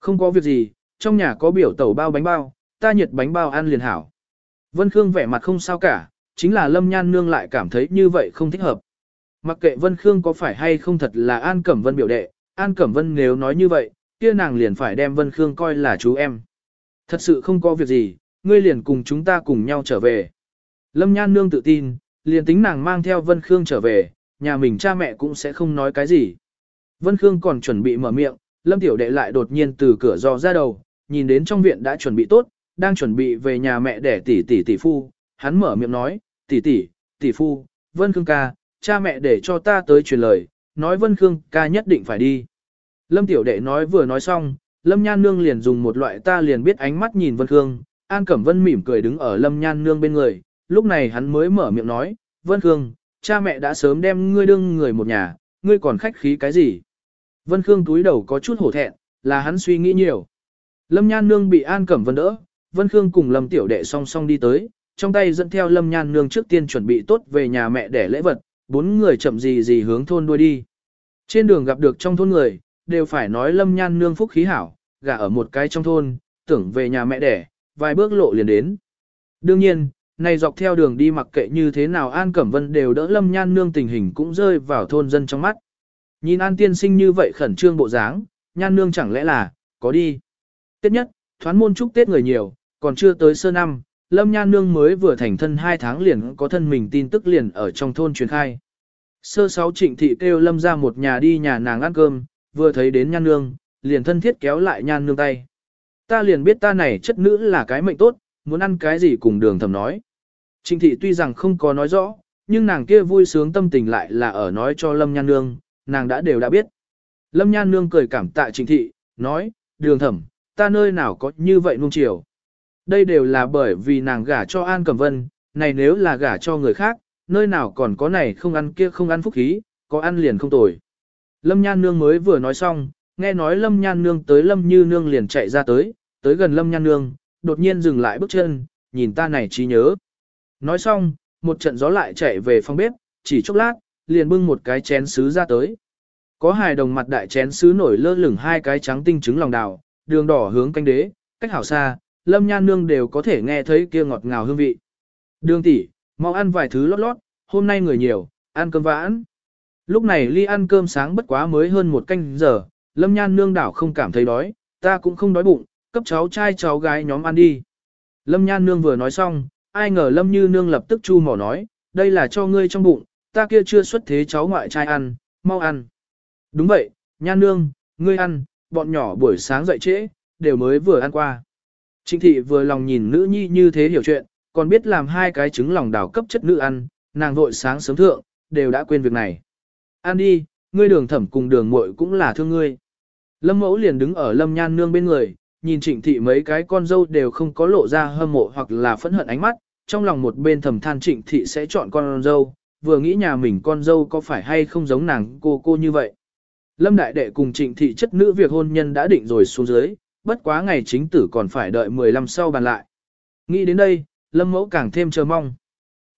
Không có việc gì, trong nhà có biểu tẩu bao bánh bao, ta nhiệt bánh bao ăn liền hảo. Vân Khương vẻ mặt không sao cả, chính là Lâm Nhan Nương lại cảm thấy như vậy không thích hợp. Mặc kệ Vân Khương có phải hay không thật là An Cẩm Vân biểu đệ, An Cẩm Vân nếu nói như vậy, kia nàng liền phải đem Vân Khương coi là chú em. Thật sự không có việc gì, ngươi liền cùng chúng ta cùng nhau trở về. Lâm Nhan Nương tự tin, liền tính nàng mang theo Vân Khương trở về, nhà mình cha mẹ cũng sẽ không nói cái gì. Vân Khương còn chuẩn bị mở miệng, Lâm Tiểu Đệ lại đột nhiên từ cửa dò ra đầu, nhìn đến trong viện đã chuẩn bị tốt, đang chuẩn bị về nhà mẹ để tỷ tỷ tỷ phu, hắn mở miệng nói, tỷ tỷ, tỷ phu, Vân Khương ca, cha mẹ để cho ta tới truyền lời, nói Vân Khương ca nhất định phải đi. Lâm Tiểu Đệ nói vừa nói xong, Lâm Nhan Nương liền dùng một loại ta liền biết ánh mắt nhìn Vân Khương, An Cẩm Vân mỉm cười đứng ở Lâm Nhan Nương bên người, lúc này hắn mới mở miệng nói, Vân Khương, cha mẹ đã sớm đem ngươi đương người một nhà, ngươi còn khách khí cái gì? Vân Khương túi đầu có chút hổ thẹn, là hắn suy nghĩ nhiều. Lâm Nhan Nương bị An Cẩm Vân đỡ, Vân Khương cùng Lâm Tiểu Đệ song song đi tới, trong tay dẫn theo Lâm Nhan Nương trước tiên chuẩn bị tốt về nhà mẹ để lễ vật, bốn người chậm gì gì hướng thôn đuôi đi. Trên đường gặp được trong thôn người, đều phải nói lâm nhan nương phúc khí hảo, gả ở một cái trong thôn, tưởng về nhà mẹ đẻ, vài bước lộ liền đến. Đương nhiên, này dọc theo đường đi mặc kệ như thế nào An Cẩm Vân đều đỡ lâm nhan nương tình hình cũng rơi vào thôn dân trong mắt. Nhìn An tiên sinh như vậy khẩn trương bộ dáng, nhan nương chẳng lẽ là, có đi. Tết nhất, thoán môn chúc Tết người nhiều, còn chưa tới sơ năm, lâm nhan nương mới vừa thành thân hai tháng liền có thân mình tin tức liền ở trong thôn truyền khai. Sơ sáu trịnh thị kêu lâm ra một nhà đi nhà nàng ăn cơm, vừa thấy đến nhan nương, liền thân thiết kéo lại nhan nương tay. Ta liền biết ta này chất nữ là cái mệnh tốt, muốn ăn cái gì cùng đường thầm nói. Trịnh thị tuy rằng không có nói rõ, nhưng nàng kia vui sướng tâm tình lại là ở nói cho lâm nhan nương, nàng đã đều đã biết. Lâm nhan nương cười cảm tạ trịnh thị, nói, đường thẩm, ta nơi nào có như vậy nuông chiều. Đây đều là bởi vì nàng gả cho An Cẩm Vân, này nếu là gả cho người khác, nơi nào còn có này không ăn kia không ăn phúc khí, có ăn liền không tồi. Lâm Nhan Nương mới vừa nói xong, nghe nói Lâm Nhan Nương tới Lâm Như Nương liền chạy ra tới, tới gần Lâm Nhan Nương, đột nhiên dừng lại bước chân, nhìn ta này trí nhớ. Nói xong, một trận gió lại chạy về phòng bếp, chỉ chốc lát, liền bưng một cái chén sứ ra tới. Có hài đồng mặt đại chén sứ nổi lơ lửng hai cái trắng tinh trứng lòng đào, đường đỏ hướng canh đế, cách hảo xa, Lâm Nhan Nương đều có thể nghe thấy kia ngọt ngào hương vị. Đường tỷ, mau ăn vài thứ lót lót, hôm nay người nhiều, ăn cơm vãn. Lúc này ly ăn cơm sáng bất quá mới hơn một canh giờ, Lâm Nhan Nương đảo không cảm thấy đói, ta cũng không đói bụng, cấp cháu trai cháu gái nhóm ăn đi. Lâm Nhan Nương vừa nói xong, ai ngờ Lâm Như Nương lập tức chu mỏ nói, đây là cho ngươi trong bụng, ta kia chưa xuất thế cháu ngoại trai ăn, mau ăn. Đúng vậy, Nhan Nương, ngươi ăn, bọn nhỏ buổi sáng dậy trễ, đều mới vừa ăn qua. Trịnh thị vừa lòng nhìn nữ nhi như thế hiểu chuyện, còn biết làm hai cái trứng lòng đào cấp chất nữ ăn, nàng vội sáng sớm thượng, đều đã quên việc này. Ăn đi, ngươi đường thẩm cùng đường muội cũng là thương ngươi. Lâm mẫu liền đứng ở lâm nhan nương bên người, nhìn trịnh thị mấy cái con dâu đều không có lộ ra hâm mộ hoặc là phẫn hận ánh mắt, trong lòng một bên thầm than trịnh thị sẽ chọn con dâu, vừa nghĩ nhà mình con dâu có phải hay không giống nàng cô cô như vậy. Lâm đại đệ cùng trịnh thị chất nữ việc hôn nhân đã định rồi xuống dưới, bất quá ngày chính tử còn phải đợi 15 sau bàn lại. Nghĩ đến đây, Lâm mẫu càng thêm chờ mong.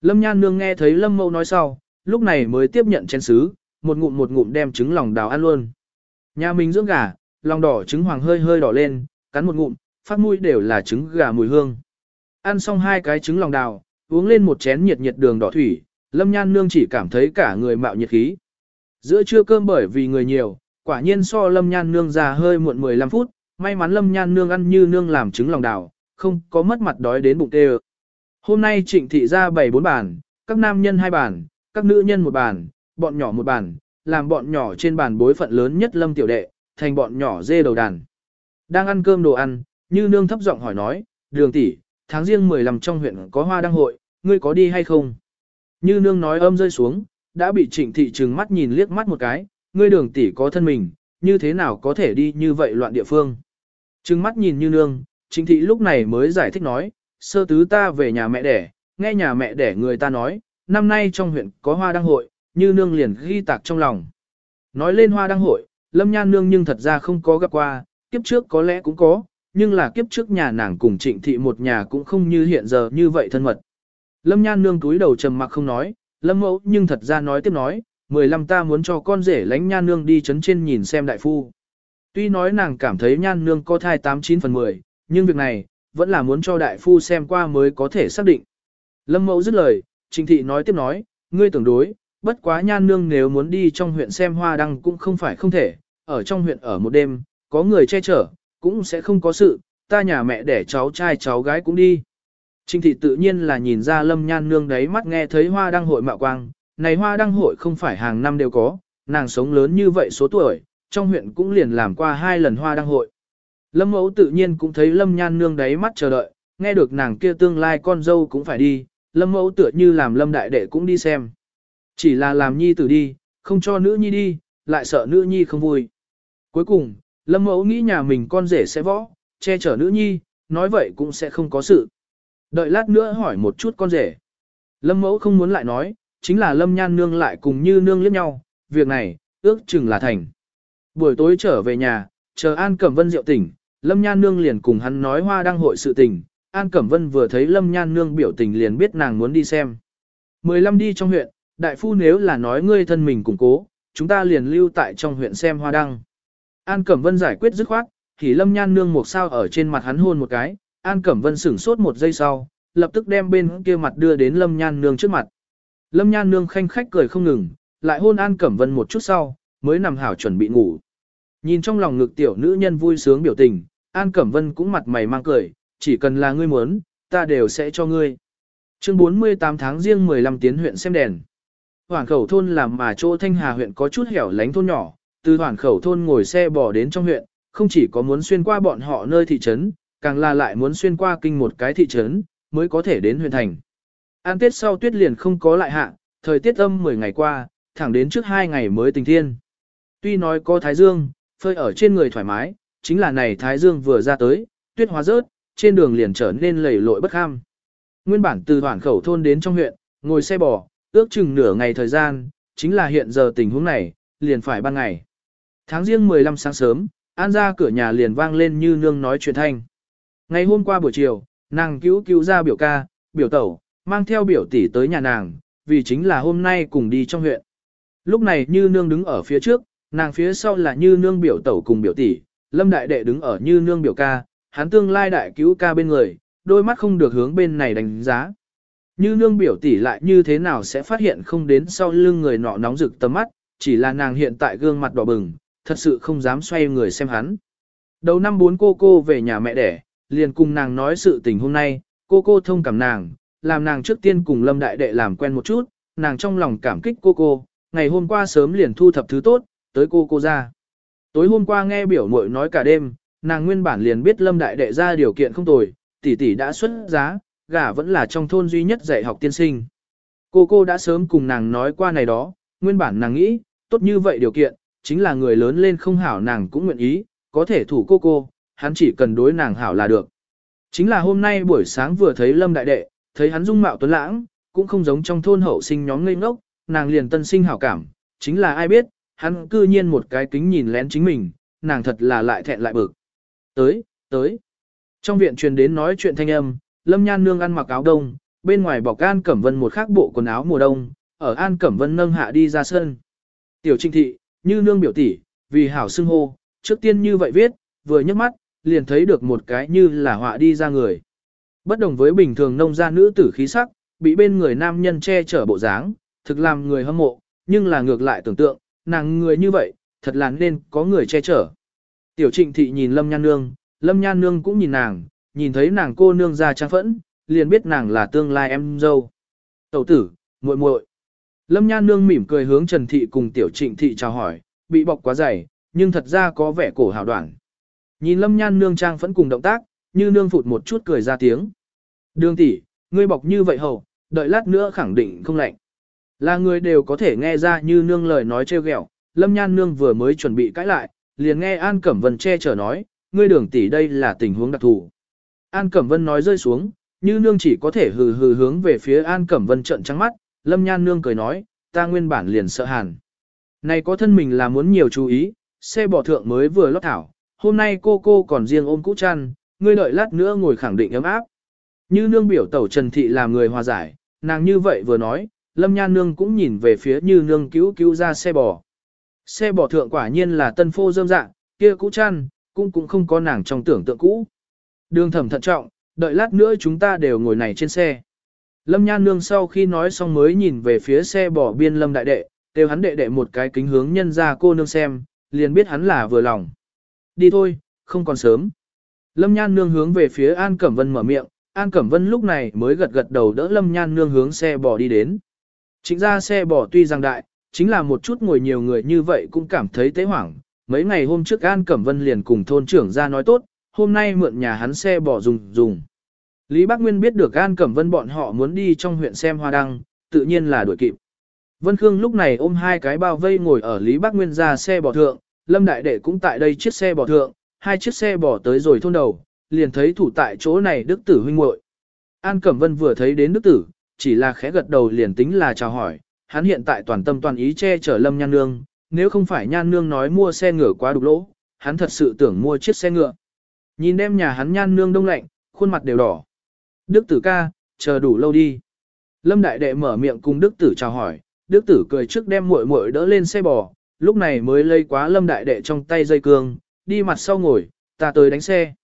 Lâm nhan nương nghe thấy Lâm mẫu nói sau, lúc này mới tiếp nhận chén sứ, một ngụm một ngụm đem trứng lòng đào ăn luôn. Nhà mình dưỡng gà, lòng đỏ trứng hoàng hơi hơi đỏ lên, cắn một ngụm, phát mũi đều là trứng gà mùi hương. Ăn xong hai cái trứng lòng đào, uống lên một chén nhiệt nhiệt đường đỏ thủy, Lâm Nhan Nương chỉ cảm thấy cả người mạo nhiệt khí. Giữa trưa cơm bởi vì người nhiều, quả nhiên so Lâm Nhan Nương già hơi muộn 15 phút, may mắn Lâm Nhan Nương ăn như nương làm trứng lòng đào, không có mất mặt đói đến bụng tê Hôm nay trịnh thị ra bảy bốn bàn, các nam nhân hai bàn, các nữ nhân một bàn, bọn nhỏ một bàn, làm bọn nhỏ trên bàn bối phận lớn nhất lâm tiểu đệ, thành bọn nhỏ dê đầu đàn. Đang ăn cơm đồ ăn, như nương thấp giọng hỏi nói, đường tỷ, tháng riêng 15 trong huyện có hoa đăng hội, ngươi có đi hay không? Như nương nói âm rơi xuống, đã bị trịnh thị trừng mắt nhìn liếc mắt một cái, ngươi đường tỷ có thân mình, như thế nào có thể đi như vậy loạn địa phương? Trừng mắt nhìn như nương, trịnh thị lúc này mới giải thích nói, sơ tứ ta về nhà mẹ đẻ, nghe nhà mẹ đẻ người ta nói, năm nay trong huyện có hoa đăng hội, như nương liền ghi tạc trong lòng. Nói lên hoa đăng hội, lâm nhan nương nhưng thật ra không có gặp qua, kiếp trước có lẽ cũng có, nhưng là kiếp trước nhà nàng cùng trịnh thị một nhà cũng không như hiện giờ như vậy thân mật. Lâm nhan nương túi đầu trầm mặc không nói, lâm mẫu nhưng thật ra nói tiếp nói, 15 ta muốn cho con rể lánh nhan nương đi chấn trên nhìn xem đại phu. Tuy nói nàng cảm thấy nhan nương có thai 89 phần 10, nhưng việc này, vẫn là muốn cho đại phu xem qua mới có thể xác định. Lâm mẫu dứt lời, Trình thị nói tiếp nói, ngươi tưởng đối, bất quá nhan nương nếu muốn đi trong huyện xem hoa đăng cũng không phải không thể, ở trong huyện ở một đêm, có người che chở, cũng sẽ không có sự, ta nhà mẹ để cháu trai cháu gái cũng đi. Trinh thị tự nhiên là nhìn ra lâm nhan nương đấy mắt nghe thấy hoa đăng hội mạo quang, này hoa đăng hội không phải hàng năm đều có, nàng sống lớn như vậy số tuổi, trong huyện cũng liền làm qua hai lần hoa đăng hội. Lâm mẫu tự nhiên cũng thấy lâm nhan nương đấy mắt chờ đợi, nghe được nàng kia tương lai con dâu cũng phải đi, lâm mẫu tựa như làm lâm đại đệ cũng đi xem. Chỉ là làm nhi tử đi, không cho nữ nhi đi, lại sợ nữ nhi không vui. Cuối cùng, lâm mẫu nghĩ nhà mình con rể sẽ võ, che chở nữ nhi, nói vậy cũng sẽ không có sự. Đợi lát nữa hỏi một chút con rể. Lâm mẫu không muốn lại nói, chính là lâm nhan nương lại cùng như nương liếc nhau, việc này, ước chừng là thành. Buổi tối trở về nhà, chờ An Cẩm Vân rượu tỉnh, lâm nhan nương liền cùng hắn nói hoa đăng hội sự tình. An Cẩm Vân vừa thấy lâm nhan nương biểu tình liền biết nàng muốn đi xem. 15 đi trong huyện, đại phu nếu là nói ngươi thân mình củng cố, chúng ta liền lưu tại trong huyện xem hoa đăng. An Cẩm Vân giải quyết dứt khoát, thì Lâm Nhan nương một sao ở trên mặt hắn hôn một cái, An Cẩm Vân sửng sốt một giây sau, lập tức đem bên kia mặt đưa đến Lâm Nhan nương trước mặt. Lâm Nhan nương khanh khách cười không ngừng, lại hôn An Cẩm Vân một chút sau, mới nằm hảo chuẩn bị ngủ. Nhìn trong lòng ngực tiểu nữ nhân vui sướng biểu tình, An Cẩm Vân cũng mặt mày mang cười, chỉ cần là ngươi muốn, ta đều sẽ cho ngươi. Chương 48 tháng riêng 15 tiến huyện xem đèn. Hoàn khẩu thôn làm mà chỗ Thanh Hà huyện có chút hẻo lánh thôn nhỏ, từ hoàn khẩu thôn ngồi xe bò đến trong huyện, không chỉ có muốn xuyên qua bọn họ nơi thị trấn, càng là lại muốn xuyên qua kinh một cái thị trấn, mới có thể đến huyện thành. An tiết sau tuyết liền không có lại hạ, thời tiết âm 10 ngày qua, thẳng đến trước 2 ngày mới tình thiên. Tuy nói có thái dương, phơi ở trên người thoải mái, chính là này thái dương vừa ra tới, tuyết hóa rớt, trên đường liền trở nên lầy lội bất kham. Nguyên bản từ hoảng khẩu thôn đến trong huyện, ngồi xe bò, ước chừng nửa ngày thời gian, chính là hiện giờ tình huống này, liền phải ban ngày. Tháng riêng 15 sáng sớm, An ra cửa nhà liền vang lên như nương nói chuyện thanh. Ngày hôm qua buổi chiều, nàng cứu cứu ra biểu ca, biểu tẩu, mang theo biểu tỷ tới nhà nàng, vì chính là hôm nay cùng đi trong huyện. Lúc này như nương đứng ở phía trước, nàng phía sau là như nương biểu tẩu cùng biểu tỷ, lâm đại đệ đứng ở như nương biểu ca, hắn tương lai đại cứu ca bên người, đôi mắt không được hướng bên này đánh giá. Như nương biểu tỷ lại như thế nào sẽ phát hiện không đến sau lưng người nọ nóng rực tầm mắt, chỉ là nàng hiện tại gương mặt đỏ bừng, thật sự không dám xoay người xem hắn. Đầu năm bốn cô cô về nhà mẹ đẻ, liền cùng nàng nói sự tình hôm nay, cô cô thông cảm nàng, làm nàng trước tiên cùng lâm đại đệ làm quen một chút, nàng trong lòng cảm kích cô cô, ngày hôm qua sớm liền thu thập thứ tốt, tới cô cô ra. Tối hôm qua nghe biểu muội nói cả đêm, nàng nguyên bản liền biết lâm đại đệ ra điều kiện không tồi, tỷ tỷ đã xuất giá, gả vẫn là trong thôn duy nhất dạy học tiên sinh. Cô cô đã sớm cùng nàng nói qua này đó, nguyên bản nàng nghĩ, tốt như vậy điều kiện, chính là người lớn lên không hảo nàng cũng nguyện ý, có thể thủ cô cô, hắn chỉ cần đối nàng hảo là được. Chính là hôm nay buổi sáng vừa thấy Lâm Đại Đệ, thấy hắn dung mạo tuấn lãng, cũng không giống trong thôn hậu sinh nhóm ngây ngốc, nàng liền tân sinh hảo cảm, chính là ai biết, hắn cư nhiên một cái kính nhìn lén chính mình, nàng thật là lại thẹn lại bực. Tới, tới. Trong viện truyền đến nói chuyện thanh âm, Lâm Nhan Nương ăn mặc áo đông, bên ngoài bọc An Cẩm Vân một khác bộ quần áo mùa đông, ở An Cẩm Vân nâng hạ đi ra sân. Tiểu Trinh Thị, như nương biểu tỷ, vì hảo xưng hô, trước tiên như vậy viết, vừa nhấc mắt, liền thấy được một cái như là họa đi ra người. Bất đồng với bình thường nông gia nữ tử khí sắc, bị bên người nam nhân che chở bộ dáng, thực làm người hâm mộ, nhưng là ngược lại tưởng tượng, nàng người như vậy, thật là nên có người che chở. Tiểu trịnh thị nhìn Lâm Nhan Nương, Lâm Nhan Nương cũng nhìn nàng, nhìn thấy nàng cô nương ra trang phẫn, liền biết nàng là tương lai em dâu. Tẩu tử, muội muội. Lâm Nhan Nương mỉm cười hướng Trần Thị cùng Tiểu Trịnh Thị chào hỏi, bị bọc quá dày, nhưng thật ra có vẻ cổ hào đoạn. Nhìn Lâm Nhan Nương trang vẫn cùng động tác, như nương phụt một chút cười ra tiếng. Đường tỷ, ngươi bọc như vậy hầu, đợi lát nữa khẳng định không lạnh. Là người đều có thể nghe ra như nương lời nói trêu ghẹo. Lâm Nhan Nương vừa mới chuẩn bị cãi lại, liền nghe An Cẩm Vân che chở nói, ngươi đường tỷ đây là tình huống đặc thù. An Cẩm Vân nói rơi xuống, như nương chỉ có thể hừ hừ hướng về phía An Cẩm Vân trận trắng mắt, Lâm Nhan Nương cười nói, ta nguyên bản liền sợ hàn. Này có thân mình là muốn nhiều chú ý, xe bỏ thượng mới vừa lót thảo, hôm nay cô cô còn riêng ôm cũ chăn, ngươi đợi lát nữa ngồi khẳng định ấm áp. Như nương biểu tẩu Trần Thị làm người hòa giải, nàng như vậy vừa nói, Lâm Nhan Nương cũng nhìn về phía như nương cứu cứu ra xe bò. Xe bò thượng quả nhiên là tân phô dâm dạng, kia cũ chăn, cũng cũng không có nàng trong tưởng tượng cũ. Đường thẩm thận trọng, đợi lát nữa chúng ta đều ngồi này trên xe. Lâm Nhan Nương sau khi nói xong mới nhìn về phía xe bò biên Lâm Đại Đệ, đều hắn đệ đệ một cái kính hướng nhân ra cô nương xem, liền biết hắn là vừa lòng. Đi thôi, không còn sớm. Lâm Nhan Nương hướng về phía An Cẩm Vân mở miệng, An Cẩm Vân lúc này mới gật gật đầu đỡ Lâm Nhan Nương hướng xe bò đi đến. Chính ra xe bò tuy rằng đại, chính là một chút ngồi nhiều người như vậy cũng cảm thấy tế hoảng. Mấy ngày hôm trước An Cẩm Vân liền cùng thôn trưởng ra nói tốt, hôm nay mượn nhà hắn xe bò dùng dùng. Lý Bác Nguyên biết được An Cẩm Vân bọn họ muốn đi trong huyện xem hoa đăng, tự nhiên là đuổi kịp. Vân Khương lúc này ôm hai cái bao vây ngồi ở Lý Bác Nguyên ra xe bò thượng, Lâm Đại Đệ cũng tại đây chiếc xe bò thượng, hai chiếc xe bò tới rồi thôn đầu, liền thấy thủ tại chỗ này Đức Tử huynh muội. An Cẩm Vân vừa thấy đến Đức Tử, chỉ là khẽ gật đầu liền tính là chào hỏi, hắn hiện tại toàn tâm toàn ý che chở Lâm Nhan Nương, nếu không phải Nhan Nương nói mua xe ngựa quá đục lỗ, hắn thật sự tưởng mua chiếc xe ngựa. Nhìn đem nhà hắn Nhan Nương đông lạnh, khuôn mặt đều đỏ. Đức tử ca, chờ đủ lâu đi. Lâm đại đệ mở miệng cùng đức tử chào hỏi, đức tử cười trước đem muội muội đỡ lên xe bò, lúc này mới lây quá lâm đại đệ trong tay dây cương, đi mặt sau ngồi, ta tới đánh xe.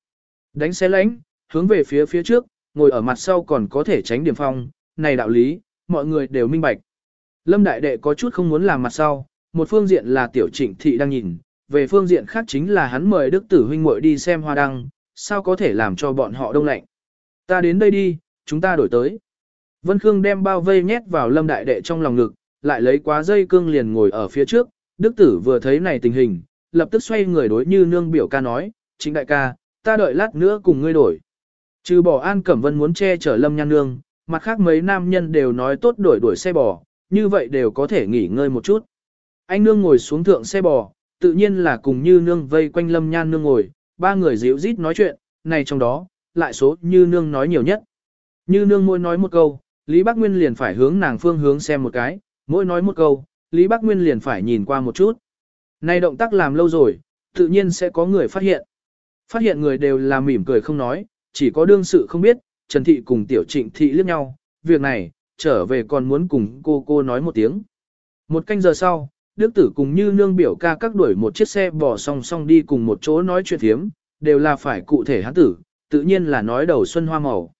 Đánh xe lánh, hướng về phía phía trước, ngồi ở mặt sau còn có thể tránh điểm phong, này đạo lý, mọi người đều minh bạch. Lâm đại đệ có chút không muốn làm mặt sau, một phương diện là tiểu trịnh thị đang nhìn, về phương diện khác chính là hắn mời đức tử huynh muội đi xem hoa đăng, sao có thể làm cho bọn họ đông lạnh. Ta đến đây đi, chúng ta đổi tới. Vân Khương đem bao vây nhét vào lâm đại đệ trong lòng ngực, lại lấy quá dây cương liền ngồi ở phía trước, đức tử vừa thấy này tình hình, lập tức xoay người đối như nương biểu ca nói, chính đại ca, ta đợi lát nữa cùng ngươi đổi. Trừ bỏ An Cẩm Vân muốn che chở lâm nhan nương, mặt khác mấy nam nhân đều nói tốt đổi đuổi xe bò, như vậy đều có thể nghỉ ngơi một chút. Anh nương ngồi xuống thượng xe bò, tự nhiên là cùng như nương vây quanh lâm nhan nương ngồi, ba người dịu rít nói chuyện, này trong đó, lại số như nương nói nhiều nhất. Như nương mỗi nói một câu, Lý Bác Nguyên liền phải hướng nàng phương hướng xem một cái, mỗi nói một câu, Lý Bắc Nguyên liền phải nhìn qua một chút. Này động tác làm lâu rồi, tự nhiên sẽ có người phát hiện. Phát hiện người đều là mỉm cười không nói, chỉ có đương sự không biết, Trần Thị cùng Tiểu Trịnh Thị liếc nhau, việc này, trở về còn muốn cùng cô cô nói một tiếng. Một canh giờ sau, Đức Tử cùng như nương biểu ca các đuổi một chiếc xe bỏ song song đi cùng một chỗ nói chuyện thiếm, đều là phải cụ thể hắn tử, tự nhiên là nói đầu xuân hoa màu.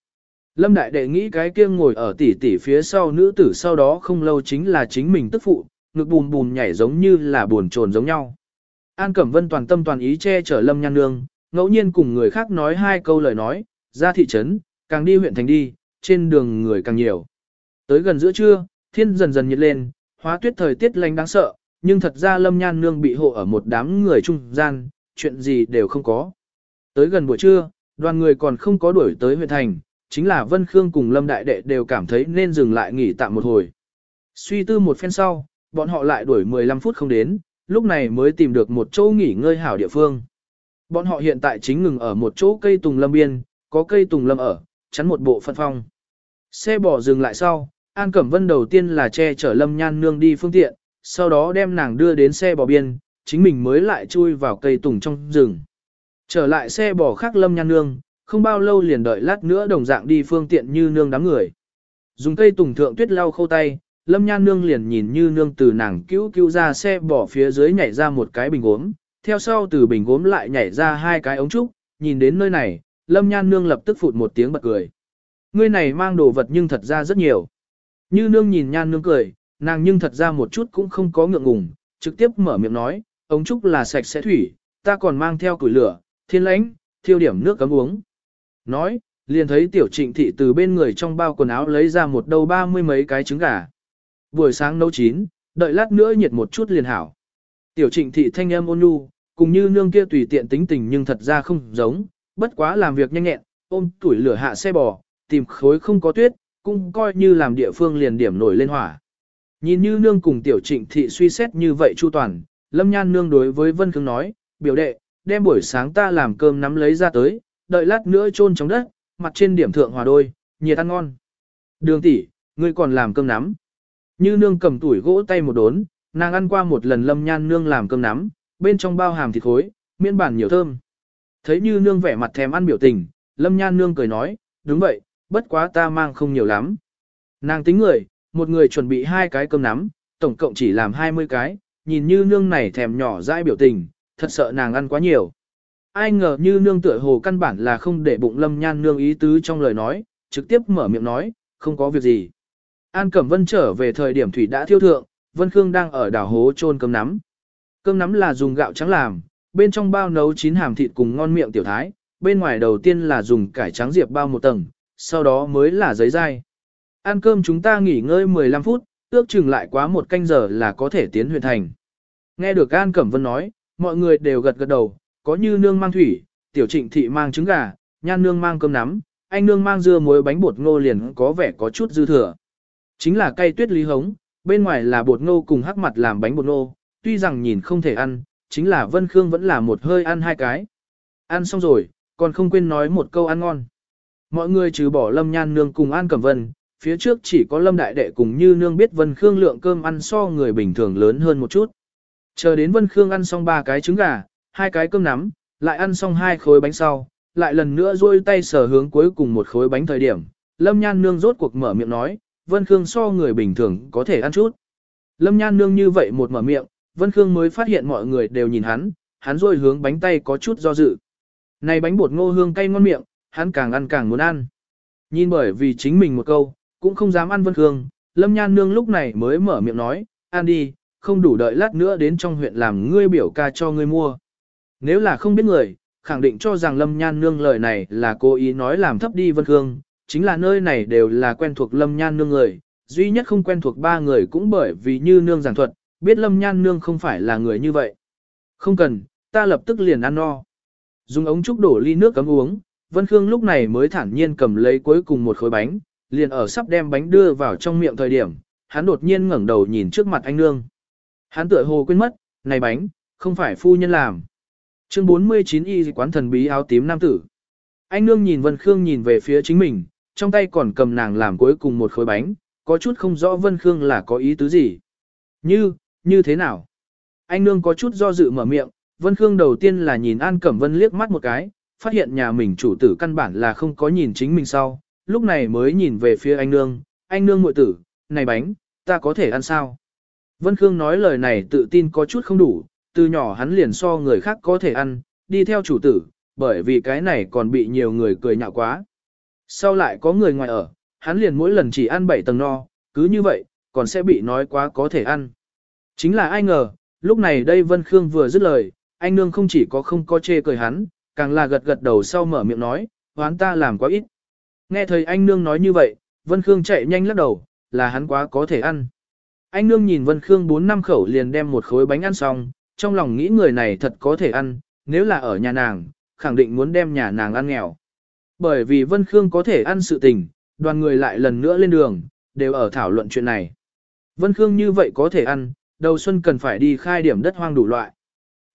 Lâm Đại Đệ nghĩ cái kia ngồi ở tỉ tỉ phía sau nữ tử sau đó không lâu chính là chính mình tức phụ, ngực bùn bùn nhảy giống như là buồn trồn giống nhau. An Cẩm Vân toàn tâm toàn ý che chở Lâm Nhan Nương, ngẫu nhiên cùng người khác nói hai câu lời nói, ra thị trấn, càng đi huyện thành đi, trên đường người càng nhiều. Tới gần giữa trưa, thiên dần dần nhiệt lên, hóa tuyết thời tiết lạnh đáng sợ, nhưng thật ra Lâm Nhan Nương bị hộ ở một đám người trung gian, chuyện gì đều không có. Tới gần buổi trưa, đoàn người còn không có đuổi tới huyện thành, chính là Vân Khương cùng Lâm Đại Đệ đều cảm thấy nên dừng lại nghỉ tạm một hồi. Suy tư một phen sau, bọn họ lại đuổi 15 phút không đến, lúc này mới tìm được một chỗ nghỉ ngơi hảo địa phương. Bọn họ hiện tại chính ngừng ở một chỗ cây tùng lâm biên, có cây tùng lâm ở, chắn một bộ phân phong. Xe bỏ dừng lại sau, An Cẩm Vân đầu tiên là che chở lâm nhan nương đi phương tiện, sau đó đem nàng đưa đến xe bò biên, chính mình mới lại chui vào cây tùng trong rừng. Trở lại xe bò khác lâm nhan nương, không bao lâu liền đợi lát nữa đồng dạng đi phương tiện như nương đám người. Dùng cây tùng thượng tuyết lau khâu tay, lâm nhan nương liền nhìn như nương từ nàng cứu cứu ra xe bỏ phía dưới nhảy ra một cái bình gốm, theo sau từ bình gốm lại nhảy ra hai cái ống trúc, nhìn đến nơi này, lâm nhan nương lập tức phụt một tiếng bật cười. Ngươi này mang đồ vật nhưng thật ra rất nhiều. Như nương nhìn nhan nương cười, nàng nhưng thật ra một chút cũng không có ngượng ngùng, trực tiếp mở miệng nói, ống trúc là sạch sẽ thủy, ta còn mang theo củi lửa, thiên lãnh, thiêu điểm nước cấm uống. Nói, liền thấy tiểu trịnh thị từ bên người trong bao quần áo lấy ra một đầu ba mươi mấy cái trứng gà. Buổi sáng nấu chín, đợi lát nữa nhiệt một chút liền hảo. Tiểu trịnh thị thanh âm ôn nhu, cùng như nương kia tùy tiện tính tình nhưng thật ra không giống, bất quá làm việc nhanh nhẹn, ôm tuổi lửa hạ xe bò, tìm khối không có tuyết, cũng coi như làm địa phương liền điểm nổi lên hỏa. Nhìn như nương cùng tiểu trịnh thị suy xét như vậy chu toàn, lâm nhan nương đối với Vân Khương nói, biểu đệ, đem buổi sáng ta làm cơm nắm lấy ra tới, đợi lát nữa chôn trong đất, mặt trên điểm thượng hòa đôi, nhiệt ăn ngon. Đường tỷ, ngươi còn làm cơm nắm. Như nương cầm tuổi gỗ tay một đốn, nàng ăn qua một lần lâm nhan nương làm cơm nắm, bên trong bao hàm thịt khối, miễn bản nhiều thơm. Thấy như nương vẻ mặt thèm ăn biểu tình, lâm nhan nương cười nói, đúng vậy, bất quá ta mang không nhiều lắm. Nàng tính người, một người chuẩn bị hai cái cơm nắm, tổng cộng chỉ làm 20 cái, nhìn như nương này thèm nhỏ dãi biểu tình, thật sợ nàng ăn quá nhiều. Ai ngờ như nương tựa hồ căn bản là không để bụng lâm nhan nương ý tứ trong lời nói, trực tiếp mở miệng nói, không có việc gì. An Cẩm Vân trở về thời điểm thủy đã thiêu thượng, Vân Khương đang ở đảo hố trôn cơm nắm. Cơm nắm là dùng gạo trắng làm, bên trong bao nấu chín hàm thịt cùng ngon miệng tiểu thái, bên ngoài đầu tiên là dùng cải trắng diệp bao một tầng, sau đó mới là giấy dai. Ăn cơm chúng ta nghỉ ngơi 15 phút, ước chừng lại quá một canh giờ là có thể tiến huyện thành. Nghe được An Cẩm Vân nói, mọi người đều gật gật đầu, có như nương mang thủy, tiểu trịnh thị mang trứng gà, nhan nương mang cơm nắm, anh nương mang dưa muối bánh bột ngô liền có vẻ có chút dư thừa. Chính là cây tuyết lý hống, bên ngoài là bột ngô cùng hắc mặt làm bánh bột ngô, tuy rằng nhìn không thể ăn, chính là Vân Khương vẫn là một hơi ăn hai cái. Ăn xong rồi, còn không quên nói một câu ăn ngon. Mọi người trừ bỏ Lâm Nhan Nương cùng An Cẩm Vân, phía trước chỉ có Lâm Đại Đệ cùng như Nương biết Vân Khương lượng cơm ăn so người bình thường lớn hơn một chút. Chờ đến Vân Khương ăn xong ba cái trứng gà, hai cái cơm nắm, lại ăn xong hai khối bánh sau, lại lần nữa duỗi tay sờ hướng cuối cùng một khối bánh thời điểm. Lâm Nhan Nương rốt cuộc mở miệng nói, Vân Khương so người bình thường có thể ăn chút. Lâm Nhan Nương như vậy một mở miệng, Vân Khương mới phát hiện mọi người đều nhìn hắn, hắn rồi hướng bánh tay có chút do dự. Này bánh bột ngô hương cay ngon miệng, hắn càng ăn càng muốn ăn. Nhìn bởi vì chính mình một câu, cũng không dám ăn Vân Khương, Lâm Nhan Nương lúc này mới mở miệng nói, ăn đi, không đủ đợi lát nữa đến trong huyện làm ngươi biểu ca cho ngươi mua. Nếu là không biết người, khẳng định cho rằng Lâm Nhan Nương lời này là cố ý nói làm thấp đi Vân Khương, chính là nơi này đều là quen thuộc Lâm Nhan Nương người, duy nhất không quen thuộc ba người cũng bởi vì như Nương giảng thuật, biết Lâm Nhan Nương không phải là người như vậy. Không cần, ta lập tức liền ăn no. Dùng ống trúc đổ ly nước cấm uống, Vân Khương lúc này mới thản nhiên cầm lấy cuối cùng một khối bánh, liền ở sắp đem bánh đưa vào trong miệng thời điểm, hắn đột nhiên ngẩng đầu nhìn trước mặt anh nương. Hắn tựa hồ quên mất, này bánh, không phải phu nhân làm. Chương 49 y quán thần bí áo tím nam tử. Anh nương nhìn Vân Khương nhìn về phía chính mình, trong tay còn cầm nàng làm cuối cùng một khối bánh, có chút không rõ Vân Khương là có ý tứ gì. Như, như thế nào? Anh nương có chút do dự mở miệng, Vân Khương đầu tiên là nhìn An Cẩm Vân liếc mắt một cái, phát hiện nhà mình chủ tử căn bản là không có nhìn chính mình sau, lúc này mới nhìn về phía anh nương, anh nương muội tử, này bánh, ta có thể ăn sao? Vân Khương nói lời này tự tin có chút không đủ, từ nhỏ hắn liền so người khác có thể ăn, đi theo chủ tử, bởi vì cái này còn bị nhiều người cười nhạo quá. Sau lại có người ngoài ở, hắn liền mỗi lần chỉ ăn 7 tầng no, cứ như vậy, còn sẽ bị nói quá có thể ăn. Chính là ai ngờ, lúc này đây Vân Khương vừa dứt lời, anh nương không chỉ có không có chê cười hắn, càng là gật gật đầu sau mở miệng nói, hoán ta làm quá ít. Nghe thời anh nương nói như vậy, Vân Khương chạy nhanh lắc đầu, là hắn quá có thể ăn. Anh nương nhìn Vân Khương 4 năm khẩu liền đem một khối bánh ăn xong, trong lòng nghĩ người này thật có thể ăn, nếu là ở nhà nàng, khẳng định muốn đem nhà nàng ăn nghèo. Bởi vì Vân Khương có thể ăn sự tình, đoàn người lại lần nữa lên đường, đều ở thảo luận chuyện này. Vân Khương như vậy có thể ăn, đầu xuân cần phải đi khai điểm đất hoang đủ loại.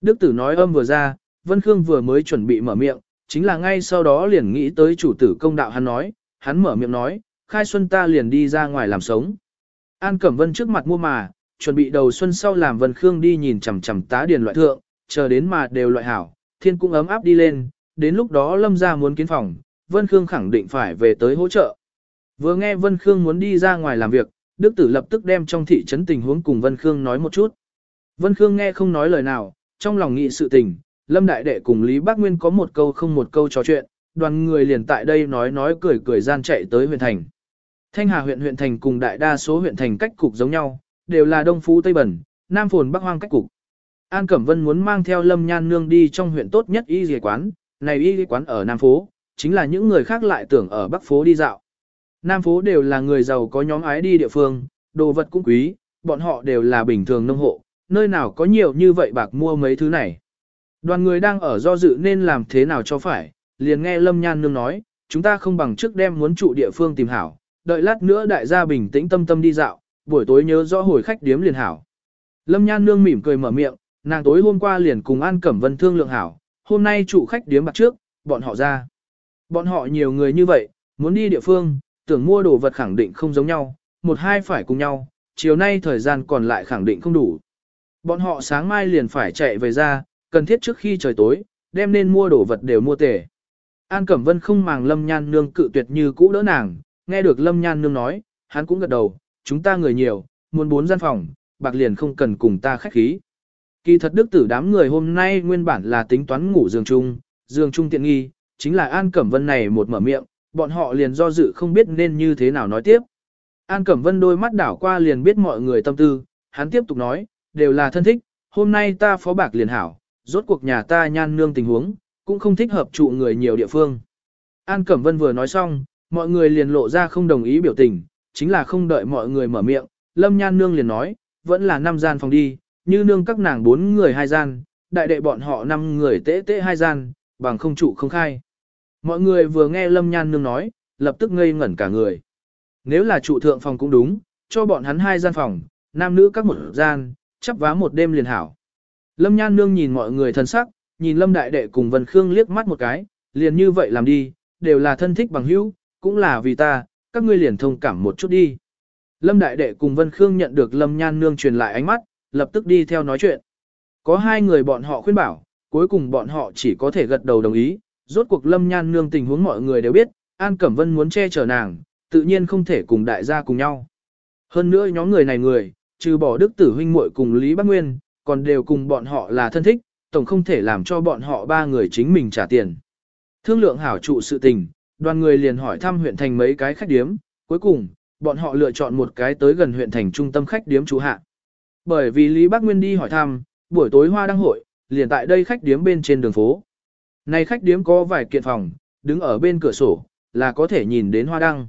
Đức tử nói âm vừa ra, Vân Khương vừa mới chuẩn bị mở miệng, chính là ngay sau đó liền nghĩ tới chủ tử công đạo hắn nói, hắn mở miệng nói, khai xuân ta liền đi ra ngoài làm sống. An Cẩm Vân trước mặt mua mà, chuẩn bị đầu xuân sau làm Vân Khương đi nhìn chằm chằm tá điền loại thượng, chờ đến mà đều loại hảo, thiên cũng ấm áp đi lên, đến lúc đó lâm ra muốn kiến phòng, Vân Khương khẳng định phải về tới hỗ trợ. Vừa nghe Vân Khương muốn đi ra ngoài làm việc, Đức Tử lập tức đem trong thị trấn tình huống cùng Vân Khương nói một chút. Vân Khương nghe không nói lời nào, trong lòng nghĩ sự tình, Lâm Đại Đệ cùng Lý Bác Nguyên có một câu không một câu trò chuyện, đoàn người liền tại đây nói nói cười cười gian chạy tới huyện thành. Thanh Hà huyện huyện thành cùng đại đa số huyện thành cách cục giống nhau, đều là Đông Phú Tây Bẩn, Nam Phồn Bắc Hoang cách cục. An Cẩm Vân muốn mang theo Lâm Nhan Nương đi trong huyện tốt nhất y dì quán, này y dì quán ở Nam Phố, chính là những người khác lại tưởng ở Bắc Phố đi dạo. Nam Phố đều là người giàu có nhóm ái đi địa phương, đồ vật cũng quý, bọn họ đều là bình thường nông hộ, nơi nào có nhiều như vậy bạc mua mấy thứ này. Đoàn người đang ở do dự nên làm thế nào cho phải, liền nghe Lâm Nhan Nương nói, chúng ta không bằng trước đem muốn trụ địa phương tìm hảo, đợi lát nữa đại gia bình tĩnh tâm tâm đi dạo, buổi tối nhớ rõ hồi khách điếm liền hảo. Lâm Nhan Nương mỉm cười mở miệng, nàng tối hôm qua liền cùng An Cẩm Vân thương lượng hảo, hôm nay trụ khách điếm bạc trước, bọn họ ra. Bọn họ nhiều người như vậy, muốn đi địa phương, tưởng mua đồ vật khẳng định không giống nhau, một hai phải cùng nhau, chiều nay thời gian còn lại khẳng định không đủ. Bọn họ sáng mai liền phải chạy về ra, cần thiết trước khi trời tối, đem nên mua đồ vật đều mua tề. An Cẩm Vân không màng Lâm Nhan Nương cự tuyệt như cũ đỡ nàng, nghe được Lâm Nhan Nương nói, hắn cũng gật đầu, chúng ta người nhiều, muốn bốn gian phòng, bạc liền không cần cùng ta khách khí. Kỳ thật đức tử đám người hôm nay nguyên bản là tính toán ngủ giường chung, giường chung tiện nghi, chính là An Cẩm Vân này một mở miệng, bọn họ liền do dự không biết nên như thế nào nói tiếp. An Cẩm Vân đôi mắt đảo qua liền biết mọi người tâm tư, hắn tiếp tục nói, đều là thân thích, hôm nay ta phó bạc liền hảo, rốt cuộc nhà ta nhan nương tình huống, cũng không thích hợp trụ người nhiều địa phương. An Cẩm Vân vừa nói xong, mọi người liền lộ ra không đồng ý biểu tình, chính là không đợi mọi người mở miệng, Lâm Nhan Nương liền nói, vẫn là năm gian phòng đi, như nương các nàng bốn người hai gian, đại đệ bọn họ năm người tế tế hai gian, bằng không trụ không khai. Mọi người vừa nghe Lâm Nhan Nương nói, lập tức ngây ngẩn cả người. Nếu là trụ thượng phòng cũng đúng, cho bọn hắn hai gian phòng, nam nữ các một gian, chắp vá một đêm liền hảo. Lâm Nhan Nương nhìn mọi người thân sắc, nhìn Lâm Đại Đệ cùng Vân Khương liếc mắt một cái, liền như vậy làm đi, đều là thân thích bằng hữu, cũng là vì ta, các ngươi liền thông cảm một chút đi. Lâm Đại Đệ cùng Vân Khương nhận được Lâm Nhan Nương truyền lại ánh mắt, lập tức đi theo nói chuyện. Có hai người bọn họ khuyên bảo, cuối cùng bọn họ chỉ có thể gật đầu đồng ý, rốt cuộc Lâm Nhan Nương tình huống mọi người đều biết, An Cẩm Vân muốn che chở nàng, tự nhiên không thể cùng đại gia cùng nhau. Hơn nữa nhóm người này người, trừ bỏ đức tử huynh muội cùng Lý Bắc Nguyên, còn đều cùng bọn họ là thân thích, tổng không thể làm cho bọn họ ba người chính mình trả tiền. Thương lượng hảo trụ sự tình, đoàn người liền hỏi thăm huyện thành mấy cái khách điếm, cuối cùng, bọn họ lựa chọn một cái tới gần huyện thành trung tâm khách điếm trú hạ. Bởi vì Lý Bác Nguyên đi hỏi thăm, buổi tối hoa đăng hội, liền tại đây khách điếm bên trên đường phố. Này khách điếm có vài kiện phòng, đứng ở bên cửa sổ, là có thể nhìn đến hoa đăng.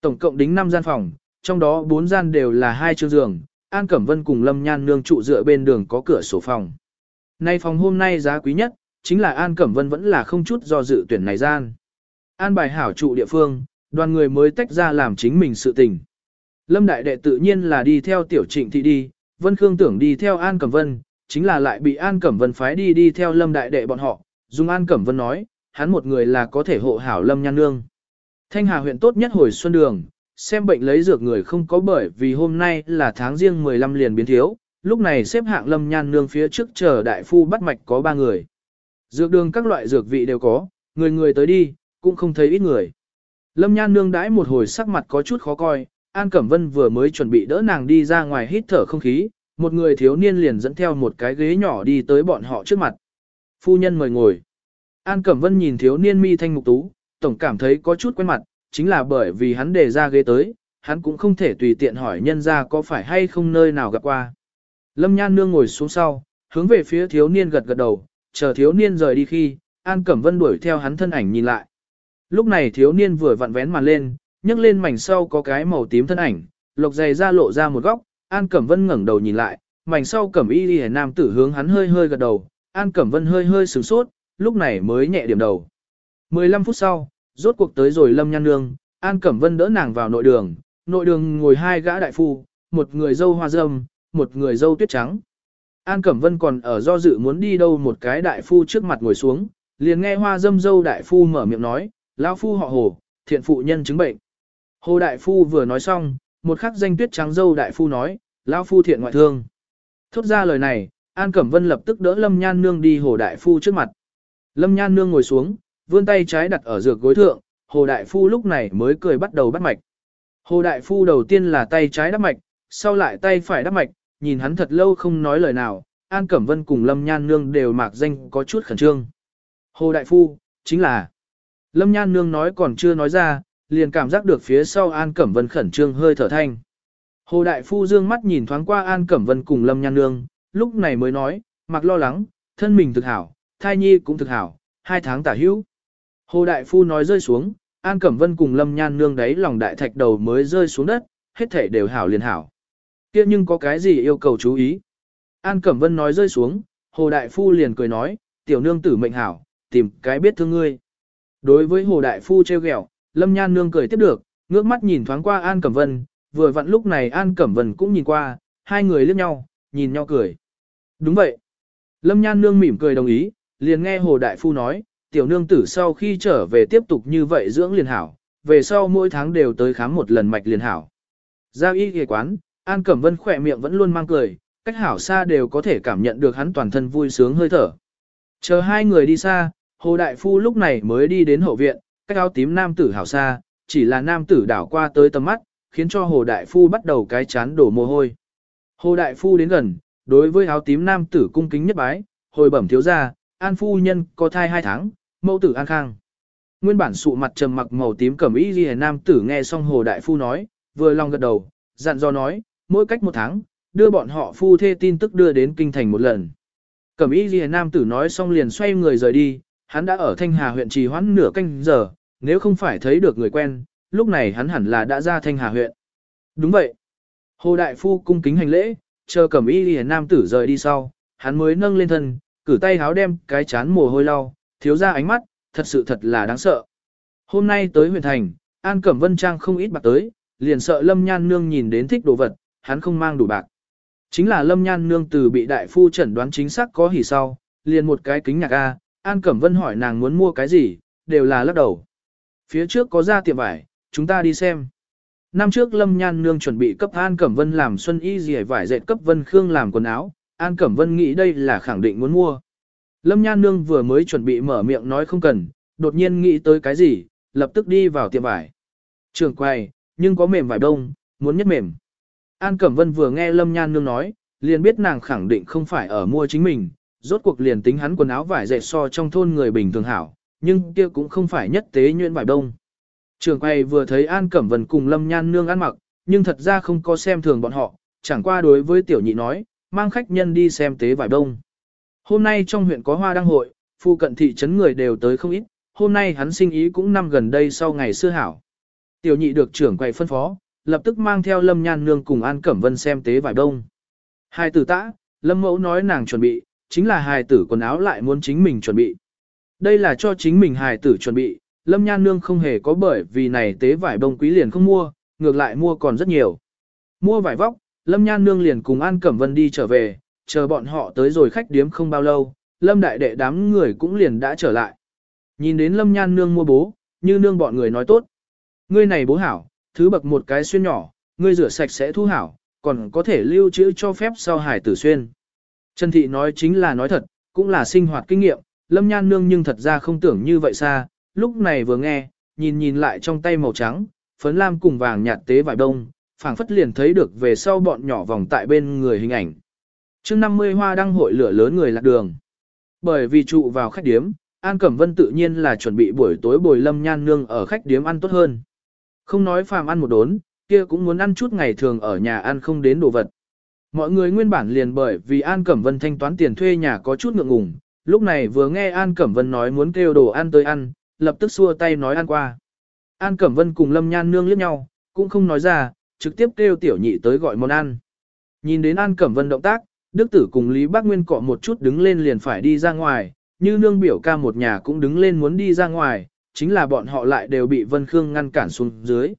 Tổng cộng đính 5 gian phòng, trong đó 4 gian đều là hai chiếc giường, An Cẩm Vân cùng Lâm Nhan nương trụ dựa bên đường có cửa sổ phòng. Nay phòng hôm nay giá quý nhất, chính là An Cẩm Vân vẫn là không chút do dự tuyển này gian. An bài hảo trụ địa phương, đoàn người mới tách ra làm chính mình sự tình. Lâm Đại Đệ tự nhiên là đi theo Tiểu Trịnh Thị đi, Vân Khương tưởng đi theo An Cẩm Vân, chính là lại bị An Cẩm Vân phái đi đi theo Lâm Đại Đệ bọn họ. Dung An Cẩm Vân nói, hắn một người là có thể hộ hảo Lâm Nhan Nương. Thanh Hà huyện tốt nhất hồi xuân đường, xem bệnh lấy dược người không có bởi vì hôm nay là tháng riêng 15 liền biến thiếu, lúc này xếp hạng Lâm Nhan Nương phía trước chờ đại phu bắt mạch có 3 người. Dược đường các loại dược vị đều có, người người tới đi, cũng không thấy ít người. Lâm Nhan Nương đãi một hồi sắc mặt có chút khó coi, An Cẩm Vân vừa mới chuẩn bị đỡ nàng đi ra ngoài hít thở không khí, một người thiếu niên liền dẫn theo một cái ghế nhỏ đi tới bọn họ trước mặt. Phu nhân mời ngồi. An Cẩm Vân nhìn thiếu niên mi thanh mục tú, tổng cảm thấy có chút quen mặt, chính là bởi vì hắn đề ra ghế tới, hắn cũng không thể tùy tiện hỏi nhân ra có phải hay không nơi nào gặp qua. Lâm Nhan Nương ngồi xuống sau, hướng về phía thiếu niên gật gật đầu, chờ thiếu niên rời đi khi, An Cẩm Vân đuổi theo hắn thân ảnh nhìn lại. Lúc này thiếu niên vừa vặn vén màn lên, nhấc lên mảnh sau có cái màu tím thân ảnh, lộc dày ra lộ ra một góc, An Cẩm Vân ngẩng đầu nhìn lại, mảnh sau cẩm y đi nam tử hướng hắn hơi hơi gật đầu, An Cẩm Vân hơi hơi sửng sốt, lúc này mới nhẹ điểm đầu. 15 phút sau, rốt cuộc tới rồi Lâm Nhan Nương, An Cẩm Vân đỡ nàng vào nội đường, nội đường ngồi hai gã đại phu, một người dâu hoa dâm, một người dâu tuyết trắng. An Cẩm Vân còn ở do dự muốn đi đâu một cái đại phu trước mặt ngồi xuống, liền nghe hoa dâm dâu đại phu mở miệng nói, lão phu họ hồ, thiện phụ nhân chứng bệnh. Hồ đại phu vừa nói xong, một khắc danh tuyết trắng dâu đại phu nói, lão phu thiện ngoại thương. Thốt ra lời này, An Cẩm Vân lập tức đỡ Lâm Nhan Nương đi hồ đại phu trước mặt. Lâm Nhan Nương ngồi xuống, vươn tay trái đặt ở dược gối thượng, hồ đại phu lúc này mới cười bắt đầu bắt mạch. Hồ đại phu đầu tiên là tay trái đắp mạch, sau lại tay phải đắp mạch, nhìn hắn thật lâu không nói lời nào, An Cẩm Vân cùng Lâm Nhan Nương đều mạc danh có chút khẩn trương. Hồ đại phu, chính là Lâm Nhan Nương nói còn chưa nói ra, liền cảm giác được phía sau An Cẩm Vân khẩn trương hơi thở thanh. Hồ Đại Phu dương mắt nhìn thoáng qua An Cẩm Vân cùng Lâm Nhan Nương, lúc này mới nói, mặc lo lắng, thân mình thực hảo, thai nhi cũng thực hảo, hai tháng tả hữu. Hồ Đại Phu nói rơi xuống, An Cẩm Vân cùng Lâm Nhan Nương đấy lòng đại thạch đầu mới rơi xuống đất, hết thể đều hảo liền hảo. kia nhưng có cái gì yêu cầu chú ý? An Cẩm Vân nói rơi xuống, Hồ Đại Phu liền cười nói, tiểu nương tử mệnh hảo, tìm cái biết thương ngươi. Đối với Hồ Đại Phu treo ghẹo, Lâm Nhan Nương cười tiếp được, ngước mắt nhìn thoáng qua An Cẩm Vân, vừa vặn lúc này An Cẩm Vân cũng nhìn qua, hai người liếc nhau, nhìn nhau cười. Đúng vậy. Lâm Nhan Nương mỉm cười đồng ý, liền nghe Hồ Đại Phu nói, tiểu nương tử sau khi trở về tiếp tục như vậy dưỡng liền hảo, về sau mỗi tháng đều tới khám một lần mạch liền hảo. Giao y ghề quán, An Cẩm Vân khỏe miệng vẫn luôn mang cười, cách hảo xa đều có thể cảm nhận được hắn toàn thân vui sướng hơi thở. Chờ hai người đi xa, Hồ Đại Phu lúc này mới đi đến hậu viện, cách áo tím nam tử hảo xa, chỉ là nam tử đảo qua tới tầm mắt, khiến cho Hồ Đại Phu bắt đầu cái chán đổ mồ hôi. Hồ Đại Phu đến gần, đối với áo tím nam tử cung kính nhất bái, hồi bẩm thiếu gia, An Phu Nhân có thai hai tháng, mẫu tử An Khang. Nguyên bản sụ mặt trầm mặc màu tím cẩm y ghi nam tử nghe xong Hồ Đại Phu nói, vừa lòng gật đầu, dặn dò nói, mỗi cách một tháng, đưa bọn họ phu thê tin tức đưa đến kinh thành một lần. Cẩm y ghi nam tử nói xong liền xoay người rời đi, hắn đã ở Thanh Hà huyện trì hoãn nửa canh giờ, nếu không phải thấy được người quen, lúc này hắn hẳn là đã ra Thanh Hà huyện. Đúng vậy. Hồ Đại Phu cung kính hành lễ, chờ cẩm y lìa nam tử rời đi sau, hắn mới nâng lên thân, cử tay háo đem cái chán mồ hôi lau, thiếu ra ánh mắt, thật sự thật là đáng sợ. Hôm nay tới huyện thành, An Cẩm Vân Trang không ít bạc tới, liền sợ Lâm Nhan Nương nhìn đến thích đồ vật, hắn không mang đủ bạc. Chính là Lâm Nhan Nương từ bị đại phu chẩn đoán chính xác có hỉ sau, liền một cái kính nhạc A, An Cẩm Vân hỏi nàng muốn mua cái gì, đều là lắc đầu. Phía trước có ra tiệm vải, chúng ta đi xem. Năm trước Lâm Nhan Nương chuẩn bị cấp An Cẩm Vân làm xuân y dì vải dệt cấp Vân Khương làm quần áo, An Cẩm Vân nghĩ đây là khẳng định muốn mua. Lâm Nhan Nương vừa mới chuẩn bị mở miệng nói không cần, đột nhiên nghĩ tới cái gì, lập tức đi vào tiệm vải. Trường quay, nhưng có mềm vải đông, muốn nhất mềm. An Cẩm Vân vừa nghe Lâm Nhan Nương nói, liền biết nàng khẳng định không phải ở mua chính mình, rốt cuộc liền tính hắn quần áo vải dệt so trong thôn người bình thường hảo, nhưng kia cũng không phải nhất tế nhuyễn vải đông. Trường quay vừa thấy An Cẩm Vân cùng Lâm Nhan Nương ăn mặc, nhưng thật ra không có xem thường bọn họ, chẳng qua đối với tiểu nhị nói, mang khách nhân đi xem tế vải đông. Hôm nay trong huyện có hoa đăng hội, phụ cận thị trấn người đều tới không ít, hôm nay hắn sinh ý cũng năm gần đây sau ngày xưa hảo. Tiểu nhị được trưởng quầy phân phó, lập tức mang theo Lâm Nhan Nương cùng An Cẩm Vân xem tế vải đông. Hai tử tã, Lâm Mẫu nói nàng chuẩn bị, chính là hài tử quần áo lại muốn chính mình chuẩn bị. Đây là cho chính mình hài tử chuẩn bị, Lâm Nhan Nương không hề có bởi vì này tế vải bông quý liền không mua, ngược lại mua còn rất nhiều. Mua vải vóc, Lâm Nhan Nương liền cùng An Cẩm Vân đi trở về, chờ bọn họ tới rồi khách điếm không bao lâu, Lâm Đại Đệ đám người cũng liền đã trở lại. Nhìn đến Lâm Nhan Nương mua bố, như nương bọn người nói tốt. Ngươi này bố hảo, thứ bậc một cái xuyên nhỏ, ngươi rửa sạch sẽ thu hảo, còn có thể lưu trữ cho phép sau hải tử xuyên. Trần Thị nói chính là nói thật, cũng là sinh hoạt kinh nghiệm, Lâm Nhan Nương nhưng thật ra không tưởng như vậy xa, lúc này vừa nghe, nhìn nhìn lại trong tay màu trắng, phấn lam cùng vàng nhạt tế vải đông, phảng phất liền thấy được về sau bọn nhỏ vòng tại bên người hình ảnh. chương 50 hoa đăng hội lửa lớn người lạc đường. Bởi vì trụ vào khách điếm, An Cẩm Vân tự nhiên là chuẩn bị buổi tối bồi Lâm Nhan Nương ở khách điếm ăn tốt hơn. Không nói phàm ăn một đốn, kia cũng muốn ăn chút ngày thường ở nhà ăn không đến đồ vật. Mọi người nguyên bản liền bởi vì An Cẩm Vân thanh toán tiền thuê nhà có chút ngượng ngùng, lúc này vừa nghe An Cẩm Vân nói muốn kêu đồ ăn tới ăn, lập tức xua tay nói an qua. An Cẩm Vân cùng Lâm Nhan nương liếc nhau, cũng không nói ra, trực tiếp kêu tiểu nhị tới gọi món ăn. Nhìn đến An Cẩm Vân động tác, Đức Tử cùng Lý Bác Nguyên cọ một chút đứng lên liền phải đi ra ngoài, như nương biểu ca một nhà cũng đứng lên muốn đi ra ngoài, chính là bọn họ lại đều bị Vân Khương ngăn cản xuống dưới.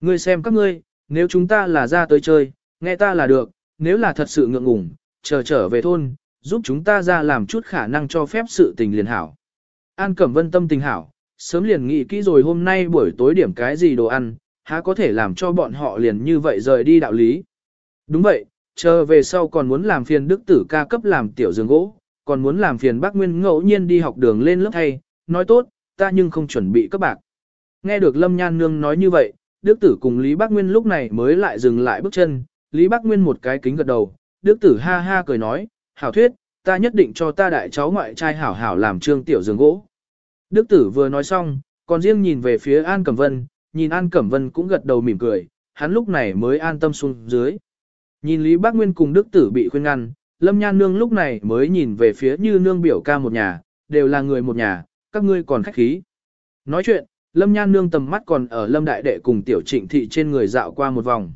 Ngươi xem các ngươi, nếu chúng ta là ra tới chơi, nghe ta là được, nếu là thật sự ngượng ngùng, chờ trở về thôn, giúp chúng ta ra làm chút khả năng cho phép sự tình liền hảo. An Cẩm Vân tâm tình hảo, sớm liền nghĩ kỹ rồi hôm nay buổi tối điểm cái gì đồ ăn, há có thể làm cho bọn họ liền như vậy rời đi đạo lý. Đúng vậy, chờ về sau còn muốn làm phiền đức tử ca cấp làm tiểu giường gỗ, còn muốn làm phiền bác Nguyên ngẫu nhiên đi học đường lên lớp thay, nói tốt, ta nhưng không chuẩn bị các bạc. Nghe được Lâm Nhan Nương nói như vậy, Đức Tử cùng Lý Bác Nguyên lúc này mới lại dừng lại bước chân, Lý Bác Nguyên một cái kính gật đầu, Đức Tử ha ha cười nói, hảo thuyết, ta nhất định cho ta đại cháu ngoại trai hảo hảo làm trương tiểu giường gỗ. Đức Tử vừa nói xong, còn riêng nhìn về phía An Cẩm Vân, nhìn An Cẩm Vân cũng gật đầu mỉm cười, hắn lúc này mới an tâm xuống dưới. Nhìn Lý Bác Nguyên cùng Đức Tử bị khuyên ngăn, Lâm Nhan Nương lúc này mới nhìn về phía như nương biểu ca một nhà, đều là người một nhà, các ngươi còn khách khí. Nói chuyện, Lâm Nhan Nương tầm mắt còn ở Lâm Đại Đệ cùng Tiểu Trịnh Thị trên người dạo qua một vòng.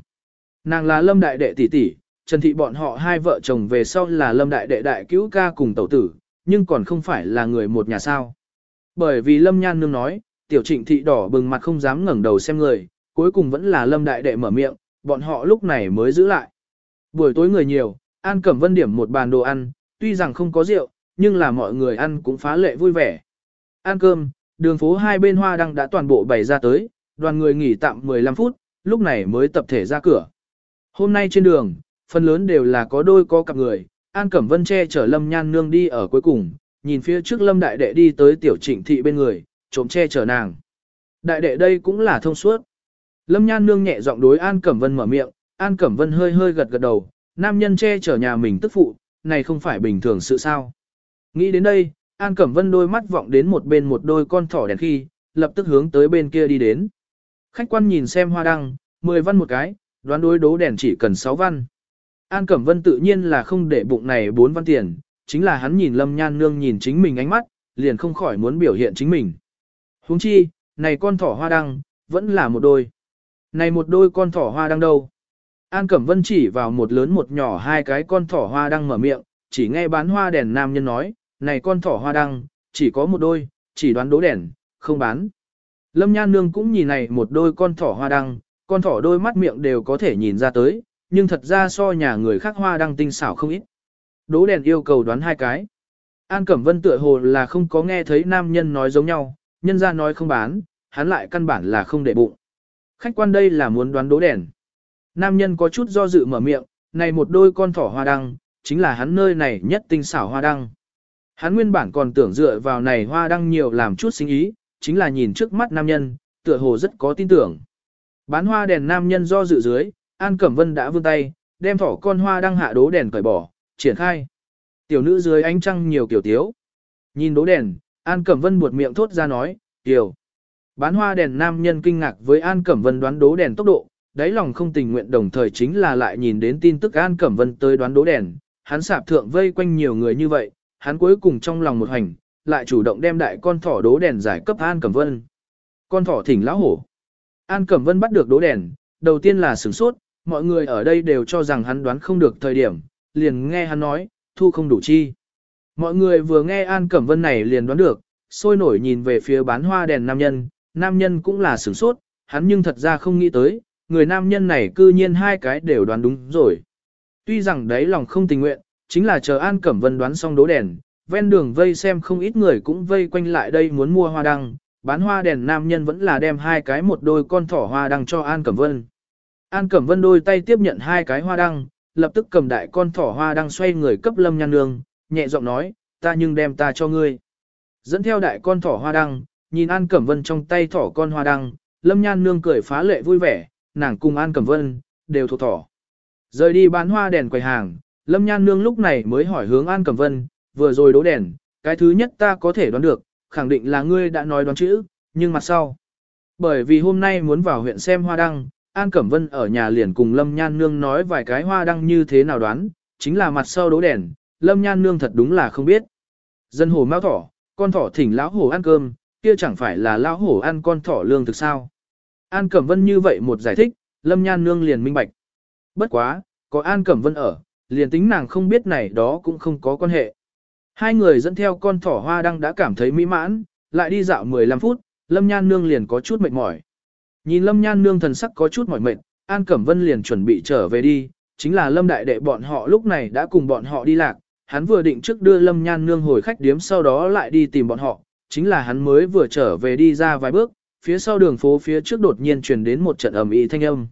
Nàng là Lâm Đại Đệ tỷ tỷ, Trần Thị bọn họ hai vợ chồng về sau là Lâm Đại Đệ đại cứu ca cùng tẩu tử, nhưng còn không phải là người một nhà sao. Bởi vì Lâm Nhan Nương nói, Tiểu Trịnh Thị đỏ bừng mặt không dám ngẩng đầu xem người, cuối cùng vẫn là Lâm Đại Đệ mở miệng, bọn họ lúc này mới giữ lại. Buổi tối người nhiều, An Cẩm Vân điểm một bàn đồ ăn, tuy rằng không có rượu, nhưng là mọi người ăn cũng phá lệ vui vẻ. Ăn cơm, đường phố hai bên hoa đăng đã toàn bộ bày ra tới, đoàn người nghỉ tạm 15 phút, lúc này mới tập thể ra cửa. Hôm nay trên đường, phần lớn đều là có đôi có cặp người, An Cẩm Vân che chở Lâm Nhan Nương đi ở cuối cùng, nhìn phía trước Lâm Đại Đệ đi tới tiểu trịnh thị bên người, trộm che chở nàng. Đại Đệ đây cũng là thông suốt. Lâm Nhan Nương nhẹ giọng đối An Cẩm Vân mở miệng, An Cẩm Vân hơi hơi gật gật đầu, nam nhân che chở nhà mình tức phụ, này không phải bình thường sự sao. Nghĩ đến đây, An Cẩm Vân đôi mắt vọng đến một bên một đôi con thỏ đèn khi, lập tức hướng tới bên kia đi đến. Khách quan nhìn xem hoa đăng, 10 văn một cái, đoán đối đố đèn chỉ cần 6 văn. An Cẩm Vân tự nhiên là không để bụng này 4 văn tiền, chính là hắn nhìn Lâm Nhan Nương nhìn chính mình ánh mắt, liền không khỏi muốn biểu hiện chính mình. huống chi, này con thỏ hoa đăng, vẫn là một đôi. Này một đôi con thỏ hoa đăng đâu? An Cẩm Vân chỉ vào một lớn một nhỏ hai cái con thỏ hoa đăng mở miệng, chỉ nghe bán hoa đèn nam nhân nói, này con thỏ hoa đăng, chỉ có một đôi, chỉ đoán đố đèn, không bán. Lâm Nhan Nương cũng nhìn này một đôi con thỏ hoa đăng, con thỏ đôi mắt miệng đều có thể nhìn ra tới, nhưng thật ra so nhà người khác hoa đăng tinh xảo không ít. Đố đèn yêu cầu đoán hai cái. An Cẩm Vân tựa hồ là không có nghe thấy nam nhân nói giống nhau, nhân ra nói không bán, hắn lại căn bản là không để bụng. Khách quan đây là muốn đoán đố đèn. Nam nhân có chút do dự mở miệng, này một đôi con thỏ hoa đăng, chính là hắn nơi này nhất tinh xảo hoa đăng. Hắn nguyên bản còn tưởng dựa vào này hoa đăng nhiều làm chút sinh ý, chính là nhìn trước mắt nam nhân, tựa hồ rất có tin tưởng. Bán hoa đèn nam nhân do dự dưới, An Cẩm Vân đã vươn tay, đem thỏ con hoa đăng hạ đố đèn cởi bỏ, triển khai. Tiểu nữ dưới ánh trăng nhiều kiểu tiếu. Nhìn đố đèn, An Cẩm Vân buột miệng thốt ra nói, tiểu. Bán hoa đèn nam nhân kinh ngạc với An Cẩm Vân đoán đố đèn tốc độ, đáy lòng không tình nguyện đồng thời chính là lại nhìn đến tin tức An Cẩm Vân tới đoán đố đèn, hắn sạp thượng vây quanh nhiều người như vậy, hắn cuối cùng trong lòng một hành, lại chủ động đem đại con thỏ đố đèn giải cấp An Cẩm Vân. Con thỏ thỉnh lão hổ. An Cẩm Vân bắt được đố đèn, đầu tiên là sửng sốt, mọi người ở đây đều cho rằng hắn đoán không được thời điểm, liền nghe hắn nói, thu không đủ chi. Mọi người vừa nghe An Cẩm Vân này liền đoán được, sôi nổi nhìn về phía bán hoa đèn nam nhân, nam nhân cũng là sửng sốt, hắn nhưng thật ra không nghĩ tới, người nam nhân này cư nhiên hai cái đều đoán đúng rồi. Tuy rằng đấy lòng không tình nguyện, chính là chờ An Cẩm Vân đoán xong đố đèn, ven đường vây xem không ít người cũng vây quanh lại đây muốn mua hoa đăng, bán hoa đèn nam nhân vẫn là đem hai cái một đôi con thỏ hoa đăng cho An Cẩm Vân. An Cẩm Vân đôi tay tiếp nhận hai cái hoa đăng, lập tức cầm đại con thỏ hoa đăng xoay người cấp lâm nhan nương, nhẹ giọng nói, ta nhưng đem ta cho ngươi. Dẫn theo đại con thỏ hoa đăng, nhìn An Cẩm Vân trong tay thỏ con hoa đăng, lâm nhan nương cười phá lệ vui vẻ, nàng cùng An Cẩm Vân, đều thuộc thỏ. Rời đi bán hoa đèn quầy hàng, lâm nhan nương lúc này mới hỏi hướng An Cẩm Vân, vừa rồi đố đèn, cái thứ nhất ta có thể đoán được, khẳng định là ngươi đã nói đoán chữ, nhưng mặt sau. Bởi vì hôm nay muốn vào huyện xem hoa đăng, An Cẩm Vân ở nhà liền cùng Lâm Nhan Nương nói vài cái hoa đăng như thế nào đoán, chính là mặt sau đố đèn, Lâm Nhan Nương thật đúng là không biết. Dân hồ mao thỏ, con thỏ thỉnh lão hổ ăn cơm, kia chẳng phải là lão hổ ăn con thỏ lương thực sao. An Cẩm Vân như vậy một giải thích, Lâm Nhan Nương liền minh bạch. Bất quá, có An Cẩm Vân ở, liền tính nàng không biết này đó cũng không có quan hệ. Hai người dẫn theo con thỏ hoa đăng đã cảm thấy mỹ mãn, lại đi dạo 15 phút, Lâm Nhan Nương liền có chút mệt mỏi. Nhìn Lâm Nhan Nương thần sắc có chút mỏi mệt, An Cẩm Vân liền chuẩn bị trở về đi, chính là Lâm Đại Đệ bọn họ lúc này đã cùng bọn họ đi lạc, hắn vừa định trước đưa Lâm Nhan Nương hồi khách điếm sau đó lại đi tìm bọn họ, chính là hắn mới vừa trở về đi ra vài bước, phía sau đường phố phía trước đột nhiên truyền đến một trận ầm ĩ thanh âm.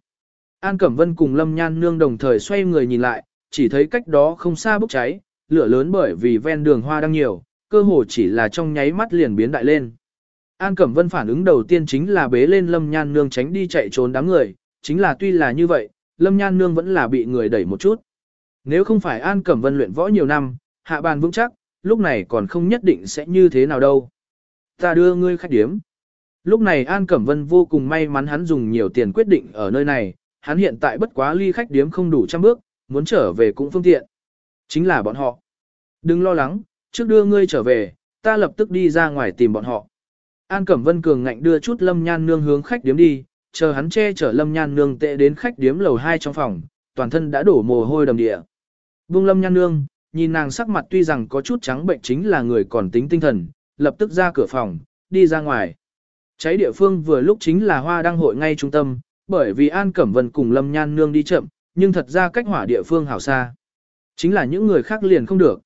An Cẩm Vân cùng Lâm Nhan Nương đồng thời xoay người nhìn lại, chỉ thấy cách đó không xa bốc cháy, lửa lớn bởi vì ven đường hoa đang nhiều, cơ hồ chỉ là trong nháy mắt liền biến đại lên. An Cẩm Vân phản ứng đầu tiên chính là bế lên Lâm Nhan Nương tránh đi chạy trốn đám người, chính là tuy là như vậy, Lâm Nhan Nương vẫn là bị người đẩy một chút. Nếu không phải An Cẩm Vân luyện võ nhiều năm, hạ bàn vững chắc, lúc này còn không nhất định sẽ như thế nào đâu. Ta đưa ngươi khách điếm. Lúc này An Cẩm Vân vô cùng may mắn hắn dùng nhiều tiền quyết định ở nơi này, hắn hiện tại bất quá ly khách điếm không đủ trăm bước, muốn trở về cũng phương tiện. Chính là bọn họ. Đừng lo lắng, trước đưa ngươi trở về, ta lập tức đi ra ngoài tìm bọn họ. An Cẩm Vân cường ngạnh đưa chút Lâm Nhan Nương hướng khách điếm đi, chờ hắn che chở Lâm Nhan Nương tệ đến khách điếm lầu 2 trong phòng, toàn thân đã đổ mồ hôi đầm địa. Buông Lâm Nhan Nương, nhìn nàng sắc mặt tuy rằng có chút trắng bệnh chính là người còn tính tinh thần, lập tức ra cửa phòng, đi ra ngoài. Cháy địa phương vừa lúc chính là hoa đăng hội ngay trung tâm, bởi vì An Cẩm Vân cùng Lâm Nhan Nương đi chậm, nhưng thật ra cách hỏa địa phương hảo xa. Chính là những người khác liền không được.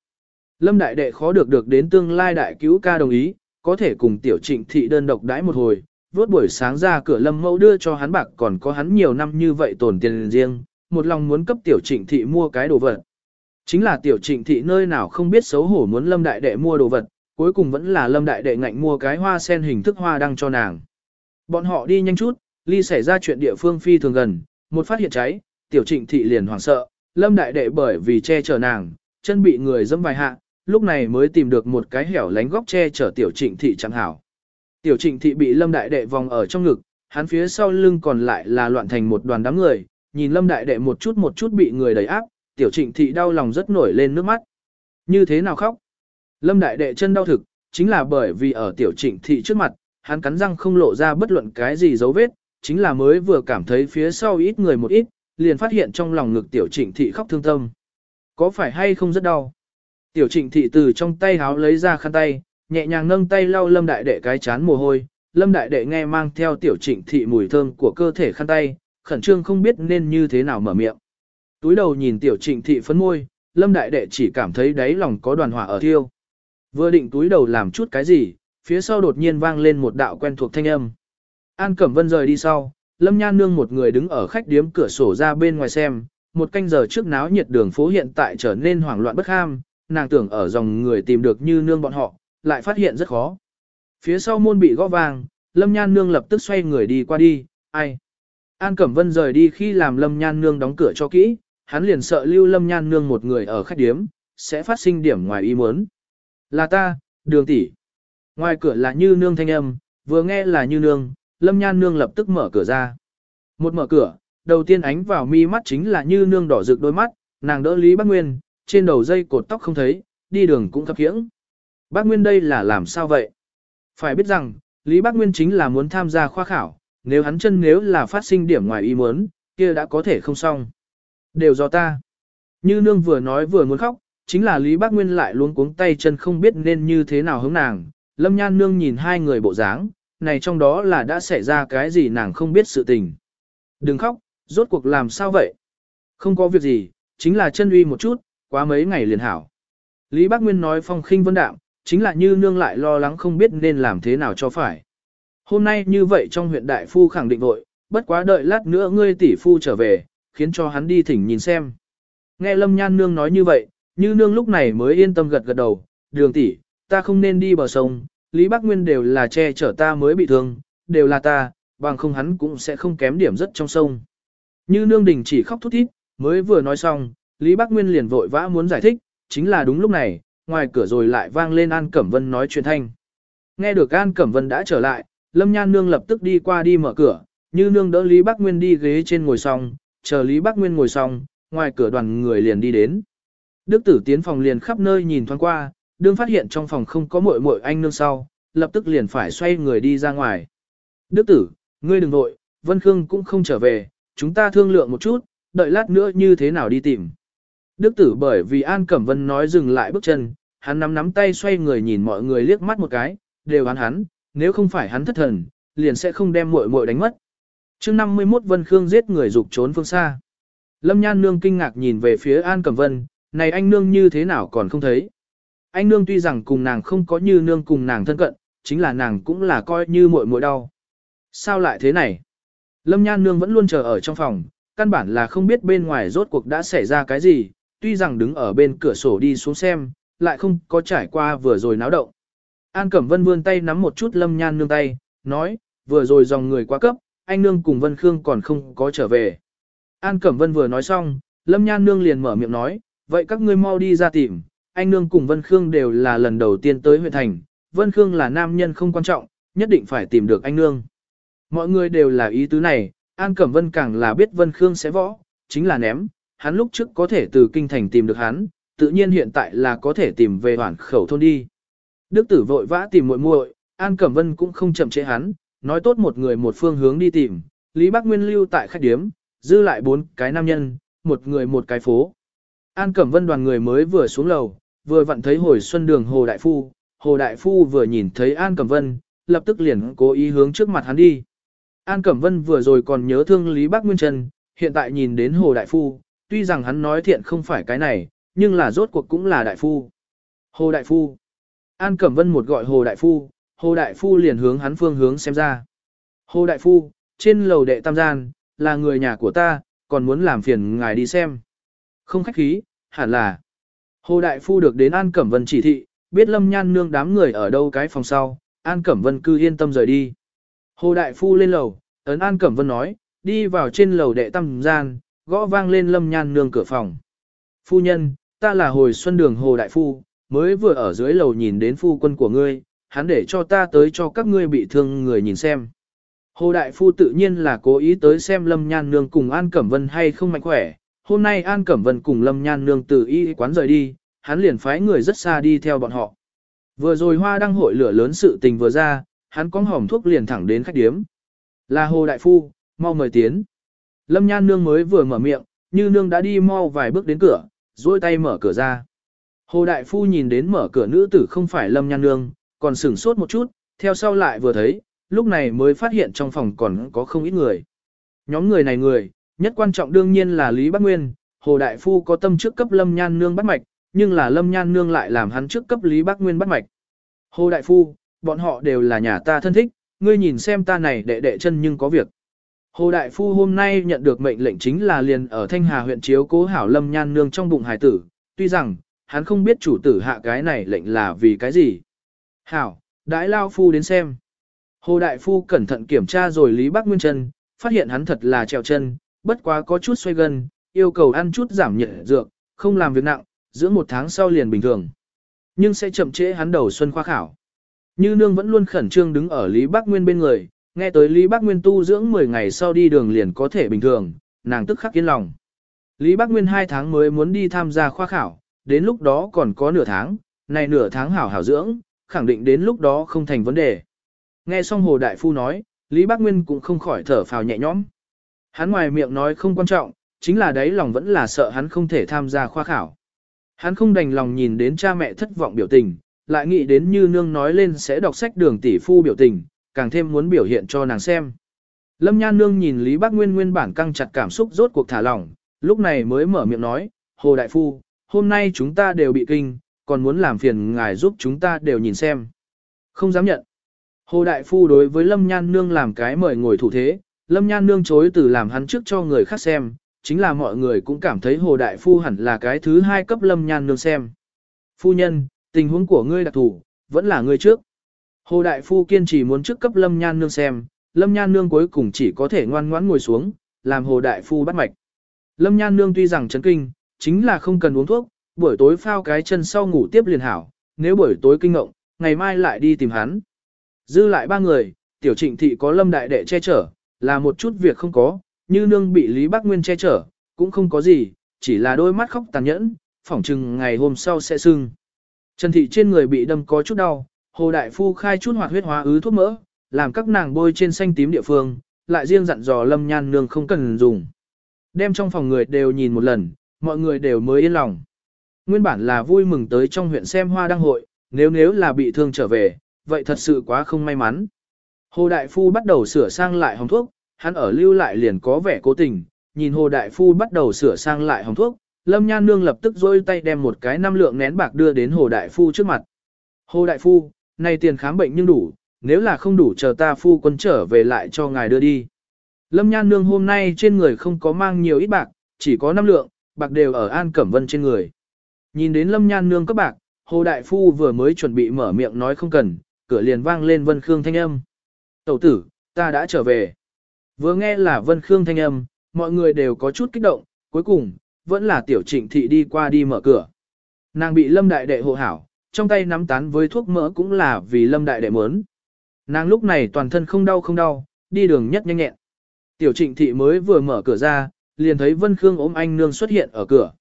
Lâm Đại Đệ khó được được đến tương lai đại cứu ca đồng ý, có thể cùng tiểu trịnh thị đơn độc đãi một hồi, vốt buổi sáng ra cửa Lâm Mẫu đưa cho hắn bạc còn có hắn nhiều năm như vậy tồn tiền riêng, một lòng muốn cấp tiểu trịnh thị mua cái đồ vật. Chính là tiểu trịnh thị nơi nào không biết xấu hổ muốn Lâm Đại Đệ mua đồ vật, cuối cùng vẫn là Lâm Đại Đệ ngạnh mua cái hoa sen hình thức hoa đăng cho nàng. Bọn họ đi nhanh chút, ly xảy ra chuyện địa phương phi thường gần, một phát hiện cháy, tiểu trịnh thị liền hoảng sợ, Lâm Đại Đệ bởi vì che chở nàng, chân bị người dẫm vài hạ, lúc này mới tìm được một cái hẻo lánh góc che chở tiểu trịnh thị chẳng hảo. Tiểu trịnh thị bị Lâm Đại Đệ vòng ở trong ngực, hắn phía sau lưng còn lại là loạn thành một đoàn đám người, nhìn Lâm Đại Đệ một chút một chút bị người đẩy áp, tiểu trịnh thị đau lòng rất nổi lên nước mắt. Như thế nào khóc? Lâm Đại Đệ chân đau thực, chính là bởi vì ở tiểu trịnh thị trước mặt, hắn cắn răng không lộ ra bất luận cái gì dấu vết, chính là mới vừa cảm thấy phía sau ít người một ít, liền phát hiện trong lòng ngực tiểu trịnh thị khóc thương tâm. Có phải hay không rất đau? Tiểu trịnh thị từ trong tay háo lấy ra khăn tay, nhẹ nhàng nâng tay lau lâm đại đệ cái chán mồ hôi. Lâm đại đệ nghe mang theo tiểu trịnh thị mùi thơm của cơ thể khăn tay, khẩn trương không biết nên như thế nào mở miệng. Túi đầu nhìn tiểu trịnh thị phấn môi, lâm đại đệ chỉ cảm thấy đáy lòng có đoàn hỏa ở thiêu. Vừa định túi đầu làm chút cái gì, phía sau đột nhiên vang lên một đạo quen thuộc thanh âm. An Cẩm Vân rời đi sau, Lâm Nhan Nương một người đứng ở khách điếm cửa sổ ra bên ngoài xem, một canh giờ trước náo nhiệt đường phố hiện tại trở nên hoảng loạn bất ham, nàng tưởng ở dòng người tìm được như nương bọn họ, lại phát hiện rất khó. Phía sau môn bị gõ vang, Lâm Nhan Nương lập tức xoay người đi qua đi, ai. An Cẩm Vân rời đi khi làm Lâm Nhan Nương đóng cửa cho kỹ, hắn liền sợ lưu lâm nhan nương một người ở khách điếm, sẽ phát sinh điểm ngoài ý muốn. Là ta, đường tỷ. Ngoài cửa là như nương thanh âm, vừa nghe là như nương, lâm nhan nương lập tức mở cửa ra. Một mở cửa, đầu tiên ánh vào mi mắt chính là như nương đỏ rực đôi mắt, nàng đỡ Lý Bác Nguyên, trên đầu dây cột tóc không thấy, đi đường cũng khập khiễng. Bác Nguyên đây là làm sao vậy? Phải biết rằng, Lý Bác Nguyên chính là muốn tham gia khoa khảo, nếu hắn chân nếu là phát sinh điểm ngoài ý muốn, kia đã có thể không xong. Đều do ta. Như nương vừa nói vừa muốn khóc, chính là Lý Bác Nguyên lại luôn cuống tay chân không biết nên như thế nào hướng nàng. Lâm Nhan nương nhìn hai người bộ dáng, này trong đó là đã xảy ra cái gì nàng không biết sự tình. Đừng khóc, rốt cuộc làm sao vậy? Không có việc gì, chính là chân uy một chút, quá mấy ngày liền hảo. Lý Bác Nguyên nói phong khinh vân đạm, chính là như nương lại lo lắng không biết nên làm thế nào cho phải. Hôm nay như vậy trong huyện đại phu khẳng định vội, bất quá đợi lát nữa ngươi tỷ phu trở về, khiến cho hắn đi thỉnh nhìn xem. Nghe Lâm Nhan nương nói như vậy, như nương lúc này mới yên tâm gật gật đầu, đường tỷ, ta không nên đi bờ sông, Lý Bác Nguyên đều là che chở ta mới bị thương, đều là ta, bằng không hắn cũng sẽ không kém điểm rất trong sông. Như nương đình chỉ khóc thút thít, mới vừa nói xong, Lý Bắc Nguyên liền vội vã muốn giải thích, chính là đúng lúc này, ngoài cửa rồi lại vang lên An Cẩm Vân nói chuyện thanh. Nghe được An Cẩm Vân đã trở lại, Lâm Nhan Nương lập tức đi qua đi mở cửa, như Nương đỡ Lý Bắc Nguyên đi ghế trên ngồi xong, chờ Lý Bắc Nguyên ngồi xong, ngoài cửa đoàn người liền đi đến. Đức tử tiến phòng liền khắp nơi nhìn thoáng qua, đương phát hiện trong phòng không có muội muội anh nương sau, lập tức liền phải xoay người đi ra ngoài. Đức tử, ngươi đừng nội, Vân Khương cũng không trở về, chúng ta thương lượng một chút, đợi lát nữa như thế nào đi tìm. Đức tử bởi vì An Cẩm Vân nói dừng lại bước chân, hắn nắm nắm tay xoay người nhìn mọi người liếc mắt một cái, đều hắn hắn, nếu không phải hắn thất thần, liền sẽ không đem muội muội đánh mất. Chương 51 Vân Khương giết người dục trốn phương xa. Lâm Nhan Nương kinh ngạc nhìn về phía An Cẩm Vân, này anh Nương như thế nào còn không thấy. Anh Nương tuy rằng cùng nàng không có như Nương cùng nàng thân cận, chính là nàng cũng là coi như muội muội đau. Sao lại thế này? Lâm Nhan Nương vẫn luôn chờ ở trong phòng, căn bản là không biết bên ngoài rốt cuộc đã xảy ra cái gì, tuy rằng đứng ở bên cửa sổ đi xuống xem, lại không có trải qua vừa rồi náo động. An Cẩm Vân vươn tay nắm một chút Lâm Nhan Nương tay, nói, vừa rồi dòng người quá cấp, anh Nương cùng Vân Khương còn không có trở về. An Cẩm Vân vừa nói xong, Lâm Nhan Nương liền mở miệng nói, vậy các ngươi mau đi ra tìm, anh Nương cùng Vân Khương đều là lần đầu tiên tới huyện thành, Vân Khương là nam nhân không quan trọng, nhất định phải tìm được anh Nương. Mọi người đều là ý tứ này, An Cẩm Vân càng là biết Vân Khương sẽ võ, chính là ném, hắn lúc trước có thể từ kinh thành tìm được hắn, tự nhiên hiện tại là có thể tìm về hoàn khẩu thôn đi. Đức tử vội vã tìm muội muội, An Cẩm Vân cũng không chậm trễ hắn, nói tốt một người một phương hướng đi tìm, Lý Bắc Nguyên lưu tại khách điếm, dư lại bốn cái nam nhân, một người một cái phố. An Cẩm Vân đoàn người mới vừa xuống lầu, vừa vặn thấy hồi xuân đường Hồ Đại Phu, Hồ Đại Phu vừa nhìn thấy An Cẩm Vân, lập tức liền cố ý hướng trước mặt hắn đi. An Cẩm Vân vừa rồi còn nhớ thương Lý Bắc Nguyên Trần, hiện tại nhìn đến Hồ Đại Phu, tuy rằng hắn nói thiện không phải cái này, nhưng là rốt cuộc cũng là Đại Phu. Hồ Đại Phu. An Cẩm Vân một gọi Hồ Đại Phu, Hồ Đại Phu liền hướng hắn phương hướng xem ra. Hồ Đại Phu, trên lầu đệ tam gian, là người nhà của ta, còn muốn làm phiền ngài đi xem. Không khách khí, hẳn là. Hồ Đại Phu được đến An Cẩm Vân chỉ thị, biết Lâm Nhan nương đám người ở đâu cái phòng sau, An Cẩm Vân cư yên tâm rời đi. Hồ Đại Phu lên lầu, ấn An Cẩm Vân nói, đi vào trên lầu đệ tam gian, gõ vang lên Lâm Nhan nương cửa phòng. Phu nhân, ta là hồi xuân đường Hồ Đại Phu, mới vừa ở dưới lầu nhìn đến phu quân của ngươi, hắn để cho ta tới cho các ngươi bị thương người nhìn xem. Hồ Đại Phu tự nhiên là cố ý tới xem Lâm Nhan Nương cùng An Cẩm Vân hay không mạnh khỏe. Hôm nay An Cẩm Vân cùng Lâm Nhan Nương từ y quán rời đi, hắn liền phái người rất xa đi theo bọn họ. Vừa rồi hoa đăng hội lửa lớn sự tình vừa ra, hắn có hỏng thuốc liền thẳng đến khách điếm. Là Hồ Đại Phu, mau mời tiến. Lâm Nhan Nương mới vừa mở miệng, như Nương đã đi mau vài bước đến cửa, duỗi tay mở cửa ra. Hồ Đại Phu nhìn đến mở cửa nữ tử không phải Lâm Nhan Nương, còn sửng sốt một chút, theo sau lại vừa thấy, lúc này mới phát hiện trong phòng còn có không ít người. Nhóm người này người, nhất quan trọng đương nhiên là Lý Bắc Nguyên, Hồ Đại Phu có tâm trước cấp Lâm Nhan Nương bắt mạch, nhưng là Lâm Nhan Nương lại làm hắn trước cấp Lý Bắc Nguyên bắt mạch. Hồ Đại Phu, bọn họ đều là nhà ta thân thích, ngươi nhìn xem ta này đệ đệ chân nhưng có việc. Hồ Đại Phu hôm nay nhận được mệnh lệnh chính là liền ở Thanh Hà huyện chiếu cố hảo Lâm Nhan Nương trong bụng hải tử, tuy rằng, hắn không biết chủ tử hạ cái này lệnh là vì cái gì. Hảo, đãi lao phu đến xem. Hồ Đại Phu cẩn thận kiểm tra rồi Lý Bắc Nguyên chân, phát hiện hắn thật là trèo chân, bất quá có chút xoay gần, yêu cầu ăn chút giảm nhiệt dược, không làm việc nặng, dưỡng một tháng sau liền bình thường. Nhưng sẽ chậm trễ hắn đầu xuân khoa khảo. Như nương vẫn luôn khẩn trương đứng ở Lý Bắc Nguyên bên người, nghe tới Lý Bắc Nguyên tu dưỡng 10 ngày sau đi đường liền có thể bình thường, nàng tức khắc yên lòng. Lý Bắc Nguyên 2 tháng mới muốn đi tham gia khoa khảo, đến lúc đó còn có nửa tháng, này nửa tháng hảo hảo dưỡng, khẳng định đến lúc đó không thành vấn đề. Nghe xong Hồ Đại Phu nói, Lý Bắc Nguyên cũng không khỏi thở phào nhẹ nhõm. Hắn ngoài miệng nói không quan trọng, chính là đấy lòng vẫn là sợ hắn không thể tham gia khoa khảo. Hắn không đành lòng nhìn đến cha mẹ thất vọng biểu tình, lại nghĩ đến như nương nói lên sẽ đọc sách đường tỷ phu biểu tình, càng thêm muốn biểu hiện cho nàng xem. Lâm Nhan Nương nhìn Lý Bác Nguyên nguyên bản căng chặt cảm xúc rốt cuộc thả lỏng, lúc này mới mở miệng nói, Hồ Đại Phu, hôm nay chúng ta đều bị kinh, còn muốn làm phiền ngài giúp chúng ta đều nhìn xem. Không dám nhận. Hồ Đại Phu đối với Lâm Nhan Nương làm cái mời ngồi thủ thế, Lâm Nhan Nương chối từ làm hắn trước cho người khác xem, chính là mọi người cũng cảm thấy Hồ Đại Phu hẳn là cái thứ hai cấp Lâm Nhan Nương xem. Phu nhân, tình huống của ngươi đặc thủ, vẫn là ngươi trước. Hồ Đại Phu kiên trì muốn trước cấp Lâm Nhan Nương xem, Lâm Nhan Nương cuối cùng chỉ có thể ngoan ngoãn ngồi xuống, làm Hồ Đại Phu bắt mạch. Lâm Nhan Nương tuy rằng chấn kinh, chính là không cần uống thuốc, buổi tối phao cái chân sau ngủ tiếp liền hảo, nếu buổi tối kinh ngộng, ngày mai lại đi tìm hắn. Dư lại ba người, tiểu trịnh thị có Lâm Đại Đệ che chở, là một chút việc không có, như nương bị Lý Bác Nguyên che chở, cũng không có gì, chỉ là đôi mắt khóc tàn nhẫn, phỏng chừng ngày hôm sau sẽ sưng. Trần thị trên người bị đâm có chút đau, Hồ Đại Phu khai chút hoạt huyết hóa ứ thuốc mỡ, làm các nàng bôi trên xanh tím địa phương, lại riêng dặn dò Lâm Nhan Nương không cần dùng. Đem trong phòng người đều nhìn một lần, mọi người đều mới yên lòng. Nguyên bản là vui mừng tới trong huyện xem hoa đăng hội, nếu nếu là bị thương trở về, vậy thật sự quá không may mắn. Hồ Đại Phu bắt đầu sửa sang lại hồng thuốc, hắn ở lưu lại liền có vẻ cố tình, nhìn Hồ Đại Phu bắt đầu sửa sang lại hồng thuốc, Lâm Nhan Nương lập tức dôi tay đem một cái năm lượng nén bạc đưa đến Hồ Đại Phu trước mặt. Hồ Đại Phu, này tiền khám bệnh nhưng đủ, nếu là không đủ chờ ta phu quân trở về lại cho ngài đưa đi. Lâm Nhan Nương hôm nay trên người không có mang nhiều ít bạc, chỉ có năm lượng, bạc đều ở An Cẩm Vân trên người. Nhìn đến Lâm Nhan Nương các bạc, Hồ Đại Phu vừa mới chuẩn bị mở miệng nói không cần, cửa liền vang lên Vân Khương thanh âm. Tẩu tử, ta đã trở về. Vừa nghe là Vân Khương thanh âm, mọi người đều có chút kích động, cuối cùng, vẫn là tiểu trịnh thị đi qua đi mở cửa. Nàng bị Lâm Đại Đệ hộ hảo, trong tay nắm tán với thuốc mỡ cũng là vì Lâm Đại Đệ muốn. Nàng lúc này toàn thân không đau không đau, đi đường nhất nhanh nhẹn. Tiểu trịnh thị mới vừa mở cửa ra, liền thấy Vân Khương ôm anh nương xuất hiện ở cửa.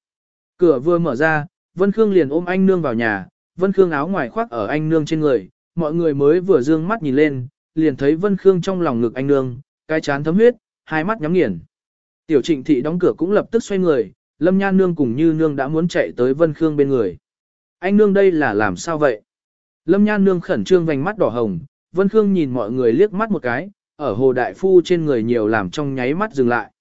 Cửa vừa mở ra, Vân Khương liền ôm anh nương vào nhà, Vân Khương áo ngoài khoác ở anh nương trên người, mọi người mới vừa dương mắt nhìn lên, liền thấy Vân Khương trong lòng ngực anh nương, cái chán thấm huyết, hai mắt nhắm nghiền. Tiểu trịnh thị đóng cửa cũng lập tức xoay người, Lâm Nhan Nương cùng như Nương đã muốn chạy tới Vân Khương bên người. Anh Nương đây là làm sao vậy? Lâm Nhan Nương khẩn trương vành mắt đỏ hồng, Vân Khương nhìn mọi người liếc mắt một cái, ở Hồ Đại Phu trên người nhiều làm trong nháy mắt dừng lại.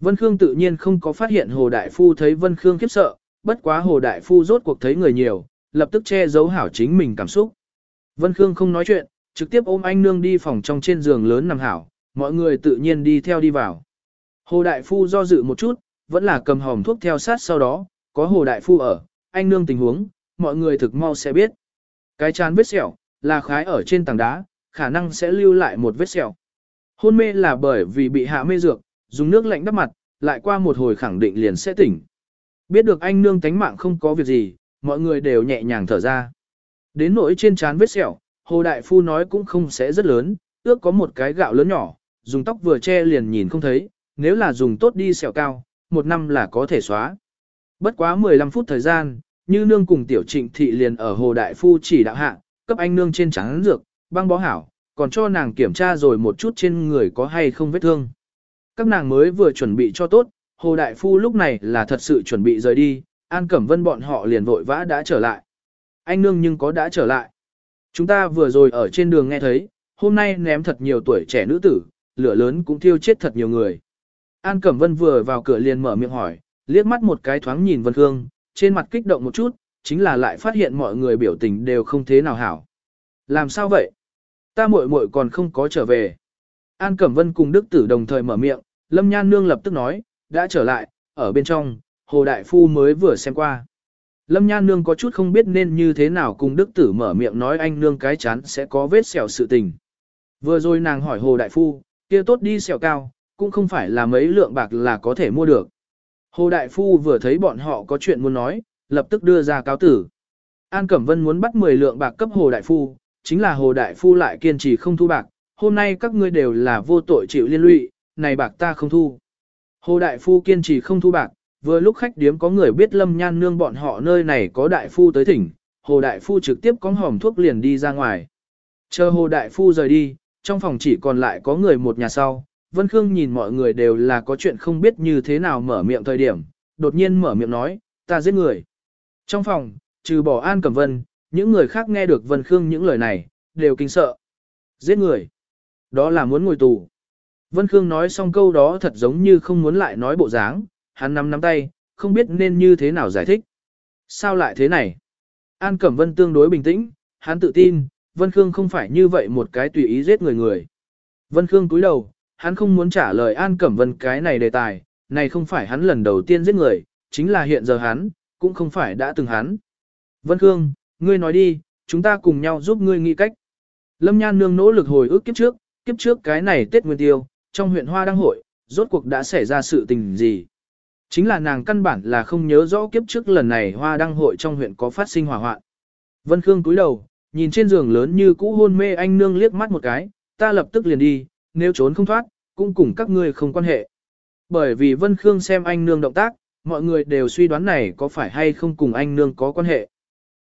Vân Khương tự nhiên không có phát hiện Hồ Đại Phu thấy Vân Khương khiếp sợ, bất quá Hồ Đại Phu rốt cuộc thấy người nhiều, lập tức che giấu hảo chính mình cảm xúc. Vân Khương không nói chuyện, trực tiếp ôm anh nương đi phòng trong trên giường lớn nằm hảo, mọi người tự nhiên đi theo đi vào. Hồ Đại Phu do dự một chút, vẫn là cầm hòm thuốc theo sát sau đó, có Hồ Đại Phu ở, anh nương tình huống, mọi người thực mau sẽ biết. Cái chán vết sẹo, là khái ở trên tảng đá, khả năng sẽ lưu lại một vết sẹo. Hôn mê là bởi vì bị hạ mê dược, dùng nước lạnh đắp mặt, lại qua một hồi khẳng định liền sẽ tỉnh. Biết được anh nương tánh mạng không có việc gì, mọi người đều nhẹ nhàng thở ra. Đến nỗi trên trán vết sẹo, Hồ Đại Phu nói cũng không sẽ rất lớn, ước có một cái gạo lớn nhỏ, dùng tóc vừa che liền nhìn không thấy, nếu là dùng tốt đi sẹo cao, một năm là có thể xóa. Bất quá 15 phút thời gian, như nương cùng tiểu trịnh thị liền ở Hồ Đại Phu chỉ đạo hạ, cấp anh nương trên trắng dược, băng bó hảo, còn cho nàng kiểm tra rồi một chút trên người có hay không vết thương. Các nàng mới vừa chuẩn bị cho tốt, Hồ Đại Phu lúc này là thật sự chuẩn bị rời đi, An Cẩm Vân bọn họ liền vội vã đã trở lại. Anh nương nhưng có đã trở lại. Chúng ta vừa rồi ở trên đường nghe thấy, hôm nay ném thật nhiều tuổi trẻ nữ tử, lửa lớn cũng thiêu chết thật nhiều người. An Cẩm Vân vừa vào cửa liền mở miệng hỏi, liếc mắt một cái thoáng nhìn Vân Khương, trên mặt kích động một chút, chính là lại phát hiện mọi người biểu tình đều không thế nào hảo. Làm sao vậy? Ta muội muội còn không có trở về. An Cẩm Vân cùng Đức Tử đồng thời mở miệng, Lâm Nhan Nương lập tức nói, đã trở lại, ở bên trong, Hồ Đại Phu mới vừa xem qua. Lâm Nhan Nương có chút không biết nên như thế nào cùng Đức Tử mở miệng nói anh Nương cái chán sẽ có vết sẹo sự tình. Vừa rồi nàng hỏi Hồ Đại Phu, kia tốt đi sẹo cao, cũng không phải là mấy lượng bạc là có thể mua được. Hồ Đại Phu vừa thấy bọn họ có chuyện muốn nói, lập tức đưa ra cáo tử. An Cẩm Vân muốn bắt 10 lượng bạc cấp Hồ Đại Phu, chính là Hồ Đại Phu lại kiên trì không thu bạc, hôm nay các ngươi đều là vô tội chịu liên lụy, này bạc ta không thu. Hồ Đại Phu kiên trì không thu bạc, vừa lúc khách điếm có người biết Lâm Nhan Nương bọn họ nơi này có Đại Phu tới thỉnh, Hồ Đại Phu trực tiếp có hòm thuốc liền đi ra ngoài. Chờ Hồ Đại Phu rời đi, trong phòng chỉ còn lại có người một nhà sau, Vân Khương nhìn mọi người đều là có chuyện không biết như thế nào mở miệng thời điểm, đột nhiên mở miệng nói, ta giết người. Trong phòng, trừ bỏ An Cẩm Vân, những người khác nghe được Vân Khương những lời này, đều kinh sợ. Giết người. Đó là muốn ngồi tù. Vân Khương nói xong câu đó thật giống như không muốn lại nói bộ dáng, hắn nắm nắm tay, không biết nên như thế nào giải thích. Sao lại thế này? An Cẩm Vân tương đối bình tĩnh, hắn tự tin, Vân Khương không phải như vậy một cái tùy ý giết người người. Vân Khương cúi đầu, hắn không muốn trả lời An Cẩm Vân cái này đề tài, này không phải hắn lần đầu tiên giết người, chính là hiện giờ hắn, cũng không phải đã từng hắn. Vân Khương, ngươi nói đi, chúng ta cùng nhau giúp ngươi nghĩ cách. Lâm Nhan Nương nỗ lực hồi ức kiếp trước, kiếp trước cái này Tết Nguyên Tiêu, trong huyện Hoa Đăng Hội, rốt cuộc đã xảy ra sự tình gì. Chính là nàng căn bản là không nhớ rõ kiếp trước lần này Hoa Đăng Hội trong huyện có phát sinh hỏa hoạn. Vân Khương cúi đầu, nhìn trên giường lớn như cũ hôn mê anh nương liếc mắt một cái, ta lập tức liền đi, nếu trốn không thoát, cũng cùng các ngươi không quan hệ. Bởi vì Vân Khương xem anh nương động tác, mọi người đều suy đoán này có phải hay không cùng anh nương có quan hệ.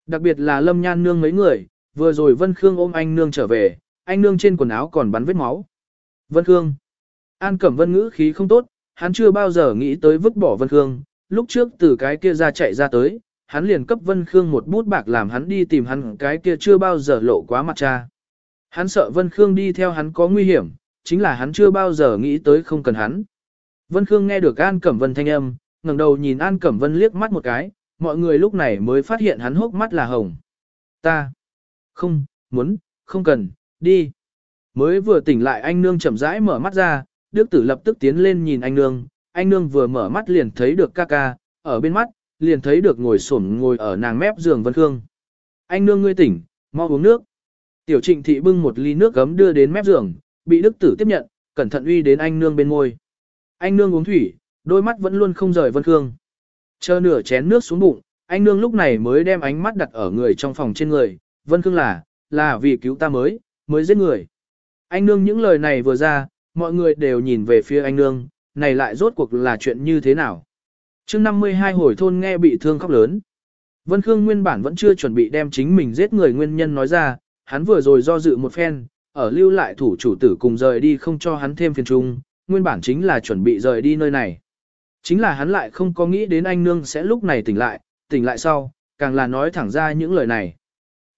Đặc biệt là Lâm Nhan nương mấy người, vừa rồi Vân Khương ôm anh nương trở về, anh nương trên quần áo còn bắn vết máu. Vân Khương. An Cẩm Vân ngữ khí không tốt, hắn chưa bao giờ nghĩ tới vứt bỏ Vân Khương, lúc trước từ cái kia ra chạy ra tới, hắn liền cấp Vân Khương một bút bạc làm hắn đi tìm hắn cái kia chưa bao giờ lộ quá mặt cha. Hắn sợ Vân Khương đi theo hắn có nguy hiểm, chính là hắn chưa bao giờ nghĩ tới không cần hắn. Vân Khương nghe được An Cẩm Vân thanh âm, ngẩng đầu nhìn An Cẩm Vân liếc mắt một cái, mọi người lúc này mới phát hiện hắn hốc mắt là hồng. Ta, không, muốn, không cần, đi. Mới vừa tỉnh lại anh nương chậm rãi mở mắt ra, Đức tử lập tức tiến lên nhìn anh nương, anh nương vừa mở mắt liền thấy được ca ca, ở bên mắt, liền thấy được ngồi xổm ngồi ở nàng mép giường Vân Khương. Anh nương ngươi tỉnh, mau uống nước. Tiểu trịnh thị bưng một ly nước gấm đưa đến mép giường, bị đức tử tiếp nhận, cẩn thận uy đến anh nương bên ngôi. Anh nương uống thủy, đôi mắt vẫn luôn không rời Vân Khương. Chờ nửa chén nước xuống bụng, anh nương lúc này mới đem ánh mắt đặt ở người trong phòng trên người, Vân Khương là, là vì cứu ta mới, mới giết người. Anh nương những lời này vừa ra, mọi người đều nhìn về phía anh nương, này lại rốt cuộc là chuyện như thế nào. chương 52 hồi thôn nghe bị thương khóc lớn. Vân Khương nguyên bản vẫn chưa chuẩn bị đem chính mình giết người nguyên nhân nói ra, hắn vừa rồi do dự một phen, ở lưu lại thủ chủ tử cùng rời đi không cho hắn thêm phiền trung, nguyên bản chính là chuẩn bị rời đi nơi này. Chính là hắn lại không có nghĩ đến anh nương sẽ lúc này tỉnh lại, tỉnh lại sau, càng là nói thẳng ra những lời này.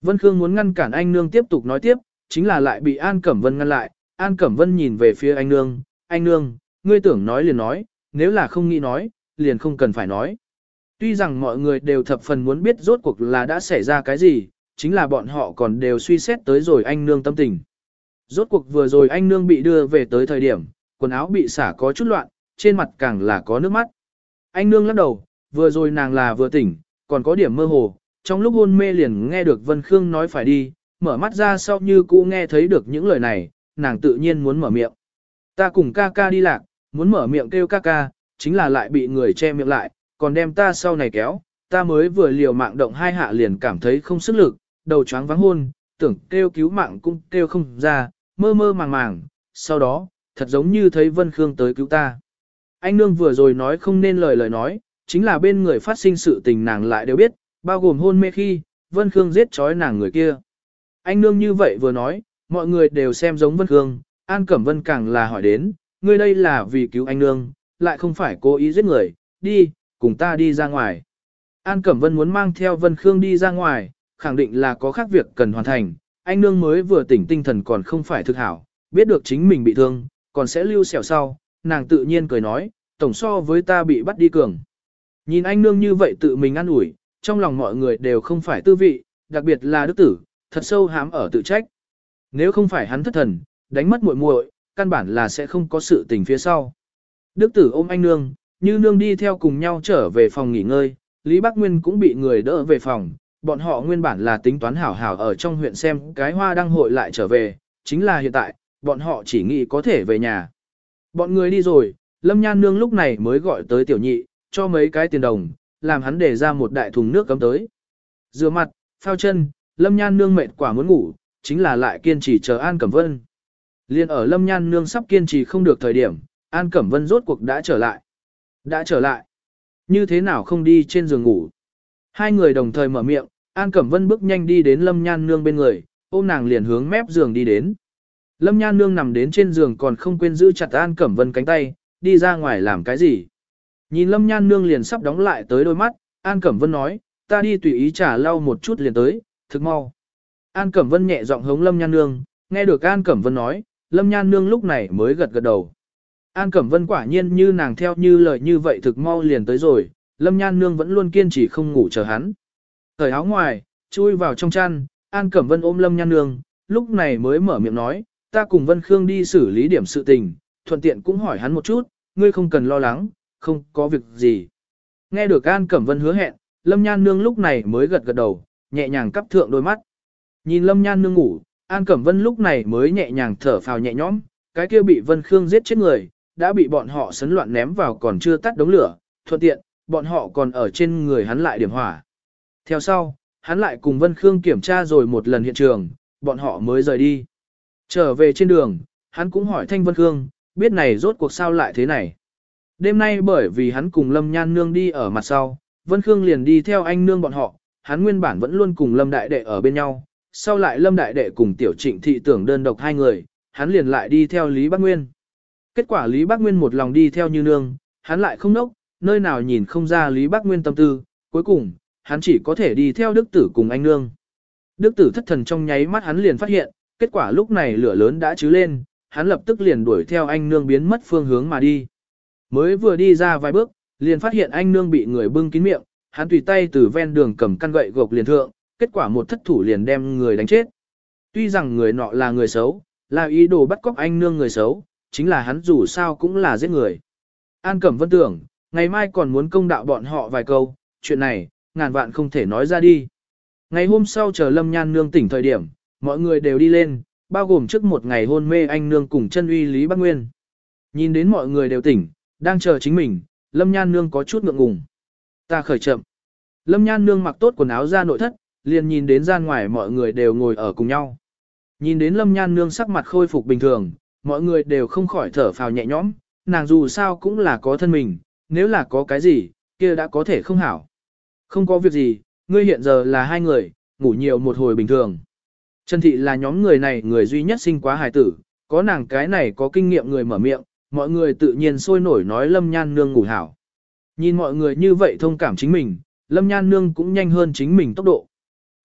Vân Khương muốn ngăn cản anh nương tiếp tục nói tiếp, chính là lại bị An Cẩm Vân ngăn lại, An Cẩm Vân nhìn về phía anh nương, anh nương, ngươi tưởng nói liền nói, nếu là không nghĩ nói, liền không cần phải nói. Tuy rằng mọi người đều thập phần muốn biết rốt cuộc là đã xảy ra cái gì, chính là bọn họ còn đều suy xét tới rồi anh nương tâm tình. Rốt cuộc vừa rồi anh nương bị đưa về tới thời điểm, quần áo bị xả có chút loạn, trên mặt càng là có nước mắt. Anh nương lắc đầu, vừa rồi nàng là vừa tỉnh, còn có điểm mơ hồ, trong lúc hôn mê liền nghe được Vân Khương nói phải đi, mở mắt ra sau như cũ nghe thấy được những lời này, nàng tự nhiên muốn mở miệng. Ta cùng ca ca đi lạc, muốn mở miệng kêu ca ca, chính là lại bị người che miệng lại, còn đem ta sau này kéo, ta mới vừa liều mạng động hai hạ liền cảm thấy không sức lực, đầu choáng vắng hôn, tưởng kêu cứu mạng cũng kêu không ra, mơ mơ màng màng, sau đó, thật giống như thấy Vân Khương tới cứu ta. Anh nương vừa rồi nói không nên lời lời nói, chính là bên người phát sinh sự tình nàng lại đều biết, bao gồm hôn mê khi, Vân Khương giết chói nàng người kia. Anh nương như vậy vừa nói, mọi người đều xem giống Vân Khương, An Cẩm Vân càng là hỏi đến, ngươi đây là vì cứu anh nương, lại không phải cố ý giết người, đi, cùng ta đi ra ngoài. An Cẩm Vân muốn mang theo Vân Khương đi ra ngoài, khẳng định là có khác việc cần hoàn thành, anh nương mới vừa tỉnh tinh thần còn không phải thực hảo, biết được chính mình bị thương, còn sẽ lưu xẻo sau, nàng tự nhiên cười nói, tổng so với ta bị bắt đi cường. Nhìn anh nương như vậy tự mình ăn ủi, trong lòng mọi người đều không phải tư vị, đặc biệt là đức tử, thật sâu hám ở tự trách. Nếu không phải hắn thất thần, đánh mất muội muội, căn bản là sẽ không có sự tình phía sau. Đức tử ôm anh nương, như nương đi theo cùng nhau trở về phòng nghỉ ngơi, Lý Bắc Nguyên cũng bị người đỡ về phòng, bọn họ nguyên bản là tính toán hảo hảo ở trong huyện xem cái hoa đăng hội lại trở về, chính là hiện tại, bọn họ chỉ nghĩ có thể về nhà. Bọn người đi rồi, Lâm Nhan Nương lúc này mới gọi tới tiểu nhị, cho mấy cái tiền đồng, làm hắn để ra một đại thùng nước cấm tới. Rửa mặt, phao chân, Lâm Nhan Nương mệt quả muốn ngủ, chính là lại kiên trì chờ An Cẩm Vân. Liên ở Lâm Nhan Nương sắp kiên trì không được thời điểm, An Cẩm Vân rốt cuộc đã trở lại. Đã trở lại. Như thế nào không đi trên giường ngủ. Hai người đồng thời mở miệng, An Cẩm Vân bước nhanh đi đến Lâm Nhan Nương bên người, ôm nàng liền hướng mép giường đi đến. Lâm Nhan Nương nằm đến trên giường còn không quên giữ chặt An Cẩm Vân cánh tay, đi ra ngoài làm cái gì. Nhìn Lâm Nhan Nương liền sắp đóng lại tới đôi mắt, An Cẩm Vân nói, ta đi tùy ý trả lau một chút liền tới, thực mau. An Cẩm Vân nhẹ giọng hống Lâm Nhan Nương, nghe được An Cẩm Vân nói, Lâm Nhan Nương lúc này mới gật gật đầu. An Cẩm Vân quả nhiên như nàng theo như lời như vậy thực mau liền tới rồi, Lâm Nhan Nương vẫn luôn kiên trì không ngủ chờ hắn. Thời áo ngoài, chui vào trong chăn, An Cẩm Vân ôm Lâm Nhan Nương, lúc này mới mở miệng nói, ta cùng Vân Khương đi xử lý điểm sự tình, thuận tiện cũng hỏi hắn một chút, ngươi không cần lo lắng, không có việc gì. Nghe được An Cẩm Vân hứa hẹn, Lâm Nhan Nương lúc này mới gật gật đầu, nhẹ nhàng cắp thượng đôi mắt. Nhìn Lâm Nhan Nương ngủ, An Cẩm Vân lúc này mới nhẹ nhàng thở phào nhẹ nhõm, cái kia bị Vân Khương giết chết người, đã bị bọn họ sấn loạn ném vào còn chưa tắt đống lửa, thuận tiện, bọn họ còn ở trên người hắn lại điểm hỏa. Theo sau, hắn lại cùng Vân Khương kiểm tra rồi một lần hiện trường, bọn họ mới rời đi. Trở về trên đường, hắn cũng hỏi Thanh Vân Khương, biết này rốt cuộc sao lại thế này. Đêm nay bởi vì hắn cùng Lâm Nhan Nương đi ở mặt sau, Vân Khương liền đi theo anh nương bọn họ, hắn nguyên bản vẫn luôn cùng Lâm Đại Đệ ở bên nhau, sau lại Lâm Đại Đệ cùng Tiểu Trịnh Thị tưởng đơn độc hai người, hắn liền lại đi theo Lý Bắc Nguyên. Kết quả Lý Bắc Nguyên một lòng đi theo như nương, hắn lại không nốc, nơi nào nhìn không ra Lý Bắc Nguyên tâm tư, cuối cùng, hắn chỉ có thể đi theo Đức Tử cùng anh nương. Đức Tử thất thần trong nháy mắt hắn liền phát hiện, kết quả lúc này lửa lớn đã chứ lên, hắn lập tức liền đuổi theo anh nương biến mất phương hướng mà đi. Mới vừa đi ra vài bước, liền phát hiện anh nương bị người bưng kín miệng, hắn tùy tay từ ven đường cầm căn gậy gộc liền thượng, kết quả một thất thủ liền đem người đánh chết. Tuy rằng người nọ là người xấu, là ý đồ bắt cóc anh nương người xấu, chính là hắn dù sao cũng là giết người. An Cẩm Vân tưởng, ngày mai còn muốn công đạo bọn họ vài câu, chuyện này, ngàn vạn không thể nói ra đi. Ngày hôm sau chờ Lâm Nhan Nương tỉnh thời điểm, mọi người đều đi lên, bao gồm trước một ngày hôn mê anh Nương cùng chân uy Lý Bắc Nguyên. Nhìn đến mọi người đều tỉnh, đang chờ chính mình, Lâm Nhan Nương có chút ngượng ngùng. Ta khởi chậm. Lâm Nhan Nương mặc tốt quần áo ra nội thất, liền nhìn đến gian ngoài mọi người đều ngồi ở cùng nhau. Nhìn đến Lâm Nhan Nương sắc mặt khôi phục bình thường, mọi người đều không khỏi thở phào nhẹ nhõm, nàng dù sao cũng là có thân mình, nếu là có cái gì, kia đã có thể không hảo. Không có việc gì, ngươi hiện giờ là hai người, ngủ nhiều một hồi bình thường. Trần Thị là nhóm người này người duy nhất sinh quá hài tử, có nàng cái này có kinh nghiệm người mở miệng, mọi người tự nhiên sôi nổi nói Lâm Nhan Nương ngủ hảo. Nhìn mọi người như vậy thông cảm chính mình, Lâm Nhan Nương cũng nhanh hơn chính mình tốc độ.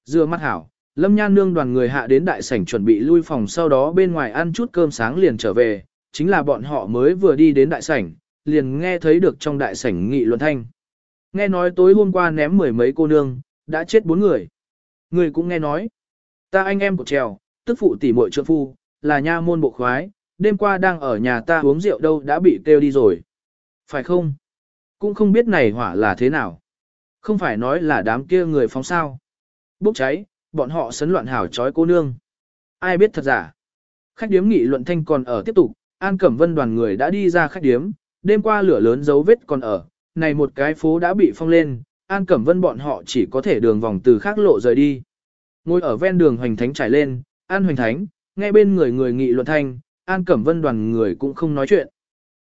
Dừa mắt hảo, Lâm Nhan Nương đoàn người hạ đến đại sảnh chuẩn bị lui phòng sau đó bên ngoài ăn chút cơm sáng liền trở về, chính là bọn họ mới vừa đi đến đại sảnh, liền nghe thấy được trong đại sảnh nghị luận thanh. Nghe nói tối hôm qua ném mười mấy cô nương, đã chết bốn người. Người cũng nghe nói, ta anh em của trèo, tức phụ tỷ muội trượng phu, là nha môn bộ khoái, đêm qua đang ở nhà ta uống rượu đâu đã bị kêu đi rồi. Phải không? Cũng không biết này hỏa là thế nào. Không phải nói là đám kia người phóng sao. Bốc cháy, bọn họ sấn loạn hảo trói cô nương. Ai biết thật giả. Khách điếm nghị luận thanh còn ở tiếp tục, An Cẩm Vân đoàn người đã đi ra khách điếm, đêm qua lửa lớn dấu vết còn ở, này một cái phố đã bị phong lên, An Cẩm Vân bọn họ chỉ có thể đường vòng từ khác lộ rời đi. Ngồi ở ven đường hoành thánh trải lên, An hoành thánh, nghe bên người người nghị luận thanh, An Cẩm Vân đoàn người cũng không nói chuyện.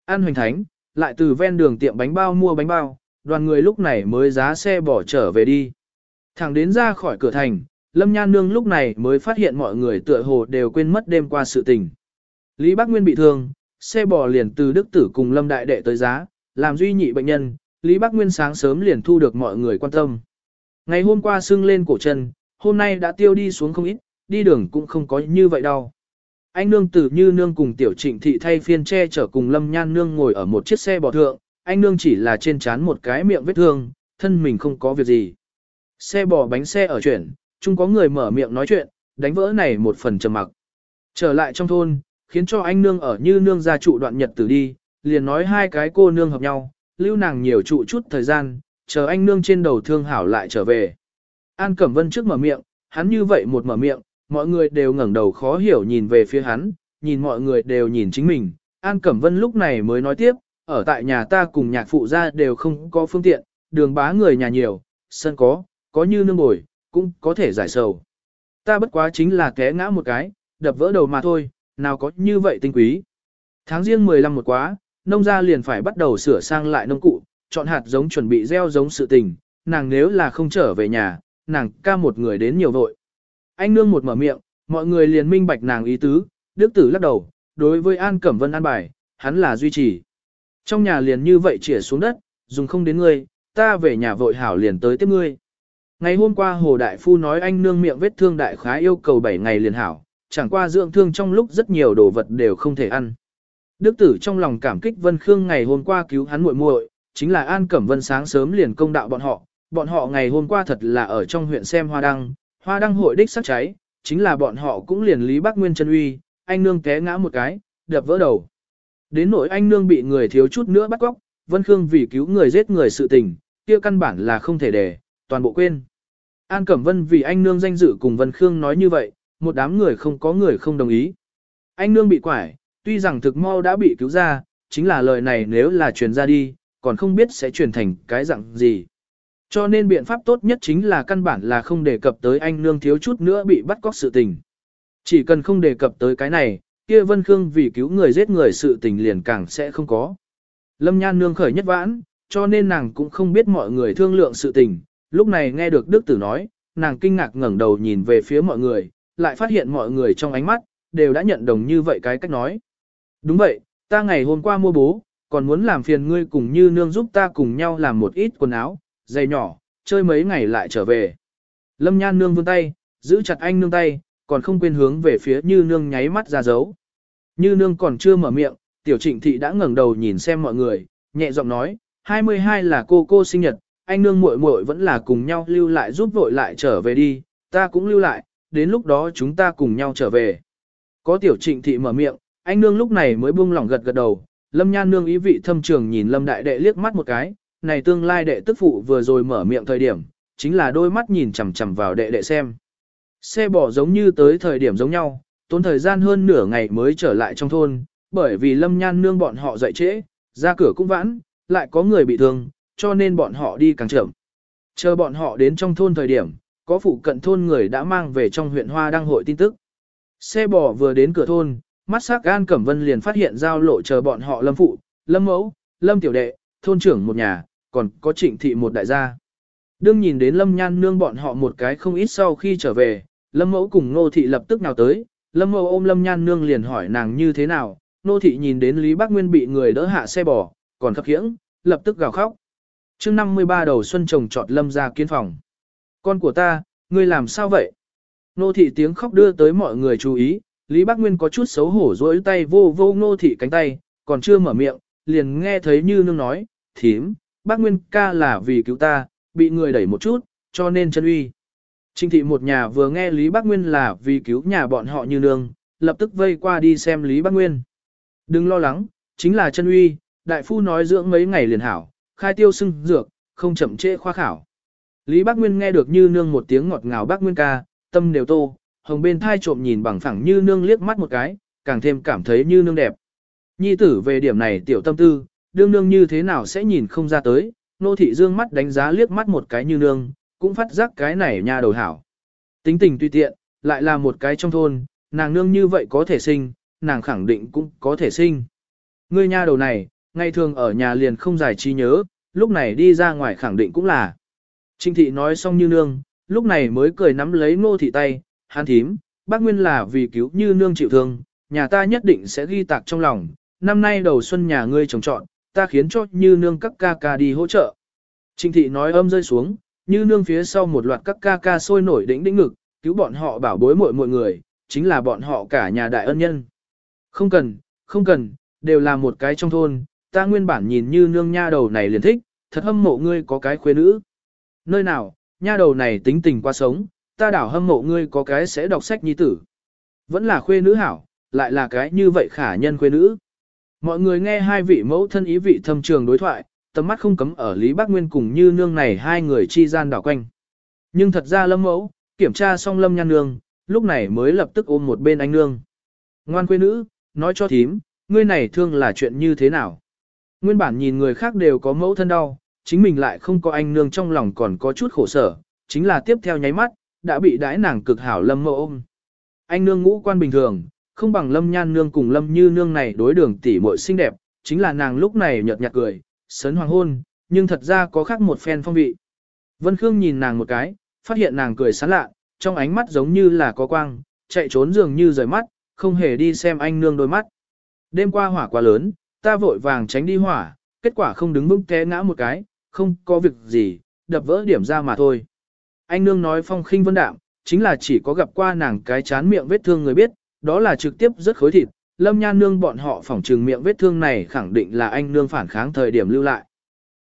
An hoành thánh, lại từ ven đường tiệm bánh bao mua bánh bao, đoàn người lúc này mới giá xe bỏ trở về đi. Thẳng đến ra khỏi cửa thành, Lâm Nhan Nương lúc này mới phát hiện mọi người tựa hồ đều quên mất đêm qua sự tình. Lý Bắc Nguyên bị thương, xe bò liền từ Đức Tử cùng Lâm Đại Đệ tới giá, làm duy nhị bệnh nhân, Lý Bắc Nguyên sáng sớm liền thu được mọi người quan tâm. Ngày hôm qua sưng lên cổ chân, hôm nay đã tiêu đi xuống không ít, đi đường cũng không có như vậy đâu. Anh nương tử như nương cùng tiểu trịnh thị thay phiên che chở cùng Lâm Nhan nương ngồi ở một chiếc xe bò thượng, anh nương chỉ là trên chán một cái miệng vết thương, thân mình không có việc gì. Xe bò bánh xe ở chuyển, chung có người mở miệng nói chuyện, đánh vỡ này một phần trầm mặc. Trở lại trong thôn, khiến cho anh nương ở như nương gia trụ đoạn nhật tử đi, liền nói hai cái cô nương hợp nhau, lưu nàng nhiều trụ chút thời gian, chờ anh nương trên đầu thương hảo lại trở về. An Cẩm Vân trước mở miệng, hắn như vậy một mở miệng, mọi người đều ngẩng đầu khó hiểu nhìn về phía hắn, nhìn mọi người đều nhìn chính mình. An Cẩm Vân lúc này mới nói tiếp, ở tại nhà ta cùng nhạc phụ gia đều không có phương tiện, đường bá người nhà nhiều, sân có, có như nương bồi, cũng có thể giải sầu. Ta bất quá chính là té ngã một cái, đập vỡ đầu mà thôi, nào có như vậy tinh quý. Tháng riêng 15 một quá, nông gia liền phải bắt đầu sửa sang lại nông cụ, chọn hạt giống chuẩn bị gieo giống sự tình, nàng nếu là không trở về nhà, nàng ca một người đến nhiều vội. Anh nương một mở miệng, mọi người liền minh bạch nàng ý tứ, đức tử lắc đầu, đối với An Cẩm Vân an bài, hắn là duy trì. Trong nhà liền như vậy chỉa xuống đất, dùng không đến ngươi, ta về nhà vội hảo liền tới tiếp ngươi. Ngày hôm qua Hồ Đại Phu nói anh nương miệng vết thương đại khá yêu cầu 7 ngày liền hảo, chẳng qua dưỡng thương trong lúc rất nhiều đồ vật đều không thể ăn. Đức tử trong lòng cảm kích Vân Khương ngày hôm qua cứu hắn muội muội, chính là An Cẩm Vân sáng sớm liền công đạo bọn họ, bọn họ ngày hôm qua thật là ở trong huyện xem hoa đăng, hoa đăng hội đích sắc cháy, chính là bọn họ cũng liền Lý Bắc Nguyên chân uy, anh nương té ngã một cái, đập vỡ đầu. Đến nỗi anh nương bị người thiếu chút nữa bắt cóc, Vân Khương vì cứu người giết người sự tình, kia căn bản là không thể để, toàn bộ quên. An Cẩm Vân vì anh nương danh dự cùng Vân Khương nói như vậy, một đám người không có người không đồng ý. Anh nương bị quải, tuy rằng thực mau đã bị cứu ra, chính là lời này nếu là truyền ra đi, còn không biết sẽ truyền thành cái dạng gì. Cho nên biện pháp tốt nhất chính là căn bản là không đề cập tới anh nương thiếu chút nữa bị bắt cóc sự tình. Chỉ cần không đề cập tới cái này, kia Vân Khương vì cứu người giết người sự tình liền càng sẽ không có. Lâm Nhan nương khởi nhất vãn, cho nên nàng cũng không biết mọi người thương lượng sự tình. Lúc này nghe được Đức Tử nói, nàng kinh ngạc ngẩng đầu nhìn về phía mọi người, lại phát hiện mọi người trong ánh mắt, đều đã nhận đồng như vậy cái cách nói. Đúng vậy, ta ngày hôm qua mua bố, còn muốn làm phiền ngươi cùng như nương giúp ta cùng nhau làm một ít quần áo, giày nhỏ, chơi mấy ngày lại trở về. Lâm Nhan nương vươn tay, giữ chặt anh nương tay, còn không quên hướng về phía như nương nháy mắt ra dấu. Như nương còn chưa mở miệng, tiểu trịnh thị đã ngẩng đầu nhìn xem mọi người, nhẹ giọng nói, 22 là cô cô sinh nhật, anh nương muội muội vẫn là cùng nhau lưu lại giúp vội lại trở về đi, ta cũng lưu lại, đến lúc đó chúng ta cùng nhau trở về. Có tiểu trịnh thị mở miệng, anh nương lúc này mới buông lỏng gật gật đầu, lâm nhan nương ý vị thâm trường nhìn lâm đại đệ liếc mắt một cái, này tương lai đệ tức phụ vừa rồi mở miệng thời điểm, chính là đôi mắt nhìn chằm chằm vào đệ đệ xem. Xe bỏ giống như tới thời điểm giống nhau, tốn thời gian hơn nửa ngày mới trở lại trong thôn, bởi vì lâm nhan nương bọn họ dậy trễ, ra cửa cũng vãn, lại có người bị thương, cho nên bọn họ đi càng chậm. Chờ bọn họ đến trong thôn thời điểm, có phụ cận thôn người đã mang về trong huyện Hoa đăng hội tin tức. Xe bò vừa đến cửa thôn, mắt sắc An Cẩm Vân liền phát hiện giao lộ chờ bọn họ lâm phụ, lâm mẫu, lâm tiểu đệ, thôn trưởng một nhà, còn có trịnh thị một đại gia. Đương nhìn đến lâm nhan nương bọn họ một cái không ít sau khi trở về, lâm mẫu cùng nô thị lập tức nào tới, lâm mẫu ôm lâm nhan nương liền hỏi nàng như thế nào, nô thị nhìn đến Lý Bác Nguyên bị người đỡ hạ xe bò, còn khập khiễng, lập tức gào khóc. chương 53 đầu xuân trồng trọt lâm ra kiến phòng. Con của ta, ngươi làm sao vậy? Nô thị tiếng khóc đưa tới mọi người chú ý, Lý Bác Nguyên có chút xấu hổ dối tay vô vô nô thị cánh tay, còn chưa mở miệng, liền nghe thấy như nương nói, thím, bác Nguyên ca là vì cứu ta, bị người đẩy một chút, cho nên chân uy. Trinh thị một nhà vừa nghe Lý Bác Nguyên là vì cứu nhà bọn họ như nương, lập tức vây qua đi xem Lý Bác Nguyên. Đừng lo lắng, chính là chân uy, đại phu nói dưỡng mấy ngày liền hảo, khai tiêu sưng dược, không chậm trễ khoa khảo. Lý Bác Nguyên nghe được như nương một tiếng ngọt ngào bác Nguyên ca, tâm đều tô, hồng bên thai trộm nhìn bằng phẳng như nương liếc mắt một cái, càng thêm cảm thấy như nương đẹp. Nhi tử về điểm này tiểu tâm tư, đương nương như thế nào sẽ nhìn không ra tới, nô thị dương mắt đánh giá liếc mắt một cái như nương, cũng phát giác cái này nha đầu hảo. Tính tình tùy tiện, lại là một cái trong thôn, nàng nương như vậy có thể sinh, nàng khẳng định cũng có thể sinh. Ngươi nha đầu này, ngày thường ở nhà liền không giải trí nhớ, lúc này đi ra ngoài khẳng định cũng là. Trinh thị nói xong như nương, lúc này mới cười nắm lấy nô thị tay, hàn thím, bác Nguyên là vì cứu như nương chịu thương, nhà ta nhất định sẽ ghi tạc trong lòng, năm nay đầu xuân nhà ngươi trồng trọn, ta khiến cho như nương các ca ca đi hỗ trợ. Trình thị nói âm rơi xuống, như nương phía sau một loạt các ca ca sôi nổi đỉnh đỉnh ngực, cứu bọn họ bảo bối mọi mọi người, chính là bọn họ cả nhà đại ân nhân. Không cần, không cần, đều là một cái trong thôn, ta nguyên bản nhìn như nương nha đầu này liền thích, thật hâm mộ ngươi có cái khuê nữ. Nơi nào, nha đầu này tính tình qua sống, ta đảo hâm mộ ngươi có cái sẽ đọc sách nhi tử. Vẫn là khuê nữ hảo, lại là cái như vậy khả nhân khuê nữ. Mọi người nghe hai vị mẫu thân ý vị thâm trường đối thoại, tầm mắt không cấm ở Lý Bác Nguyên cùng như nương này hai người chi gian đảo quanh. Nhưng thật ra lâm mẫu, kiểm tra xong lâm nhan nương, lúc này mới lập tức ôm một bên anh nương. Ngoan quê nữ, nói cho thím, ngươi này thương là chuyện như thế nào? Nguyên bản nhìn người khác đều có mẫu thân đau, chính mình lại không có anh nương trong lòng còn có chút khổ sở, chính là tiếp theo nháy mắt, đã bị đãi nàng cực hảo lâm mẫu ôm. Anh nương ngũ quan bình thường, không bằng lâm nhan nương cùng lâm như nương này đối đường tỷ muội xinh đẹp, chính là nàng lúc này nhợt nhạt cười, sớn hoàng hôn, nhưng thật ra có khác một phen phong vị. Vân Khương nhìn nàng một cái, phát hiện nàng cười sán lạ, trong ánh mắt giống như là có quang, chạy trốn dường như rời mắt, không hề đi xem anh nương đôi mắt. Đêm qua hỏa quá lớn, ta vội vàng tránh đi hỏa, kết quả không đứng vững té ngã một cái, không có việc gì, đập vỡ điểm ra mà thôi. Anh nương nói phong khinh vân đạm, chính là chỉ có gặp qua nàng cái chán miệng vết thương người biết, đó là trực tiếp rất khối thịt. Lâm Nhan nương bọn họ phỏng trừng miệng vết thương này khẳng định là anh nương phản kháng thời điểm lưu lại.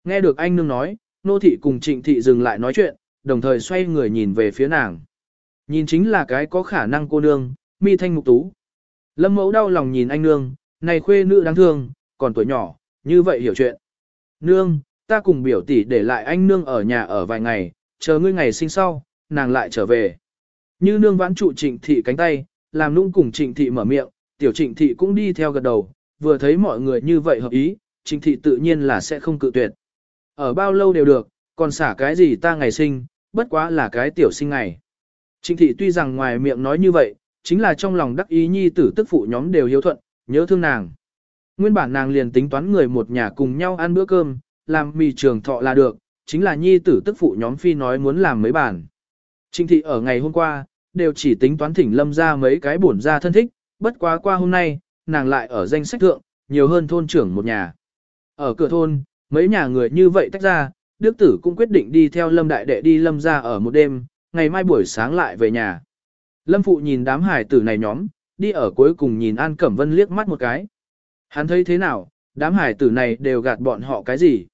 Nghe được anh nương nói, nô thị cùng trịnh thị dừng lại nói chuyện, đồng thời xoay người nhìn về phía nàng. Nhìn chính là cái có khả năng cô nương, mi thanh mục tú. Lâm mẫu đau lòng nhìn anh nương, này khuê nữ đáng thương, còn tuổi nhỏ, như vậy hiểu chuyện. Nương, ta cùng biểu tỷ để lại anh nương ở nhà ở vài ngày, chờ ngươi ngày sinh sau, nàng lại trở về. Như nương vãn trụ trịnh thị cánh tay, làm nũng cùng trịnh thị mở miệng, tiểu trịnh thị cũng đi theo gật đầu, vừa thấy mọi người như vậy hợp ý, trịnh thị tự nhiên là sẽ không cự tuyệt. Ở bao lâu đều được, còn xả cái gì ta ngày sinh, bất quá là cái tiểu sinh ngày. Trịnh thị tuy rằng ngoài miệng nói như vậy, chính là trong lòng đắc ý nhi tử tức phụ nhóm đều hiếu thuận, nhớ thương nàng. Nguyên bản nàng liền tính toán người một nhà cùng nhau ăn bữa cơm, làm mì trường thọ là được, chính là nhi tử tức phụ nhóm phi nói muốn làm mấy bản. Trịnh thị ở ngày hôm qua, đều chỉ tính toán thỉnh lâm ra mấy cái bổn ra thân thích, bất quá qua hôm nay, nàng lại ở danh sách thượng, nhiều hơn thôn trưởng một nhà. Ở cửa thôn, mấy nhà người như vậy tách ra, Đức tử cũng quyết định đi theo lâm đại đệ đi lâm ra ở một đêm, ngày mai buổi sáng lại về nhà. Lâm phụ nhìn đám hải tử này nhóm, đi ở cuối cùng nhìn An Cẩm Vân liếc mắt một cái. Hắn thấy thế nào, đám hải tử này đều gạt bọn họ cái gì?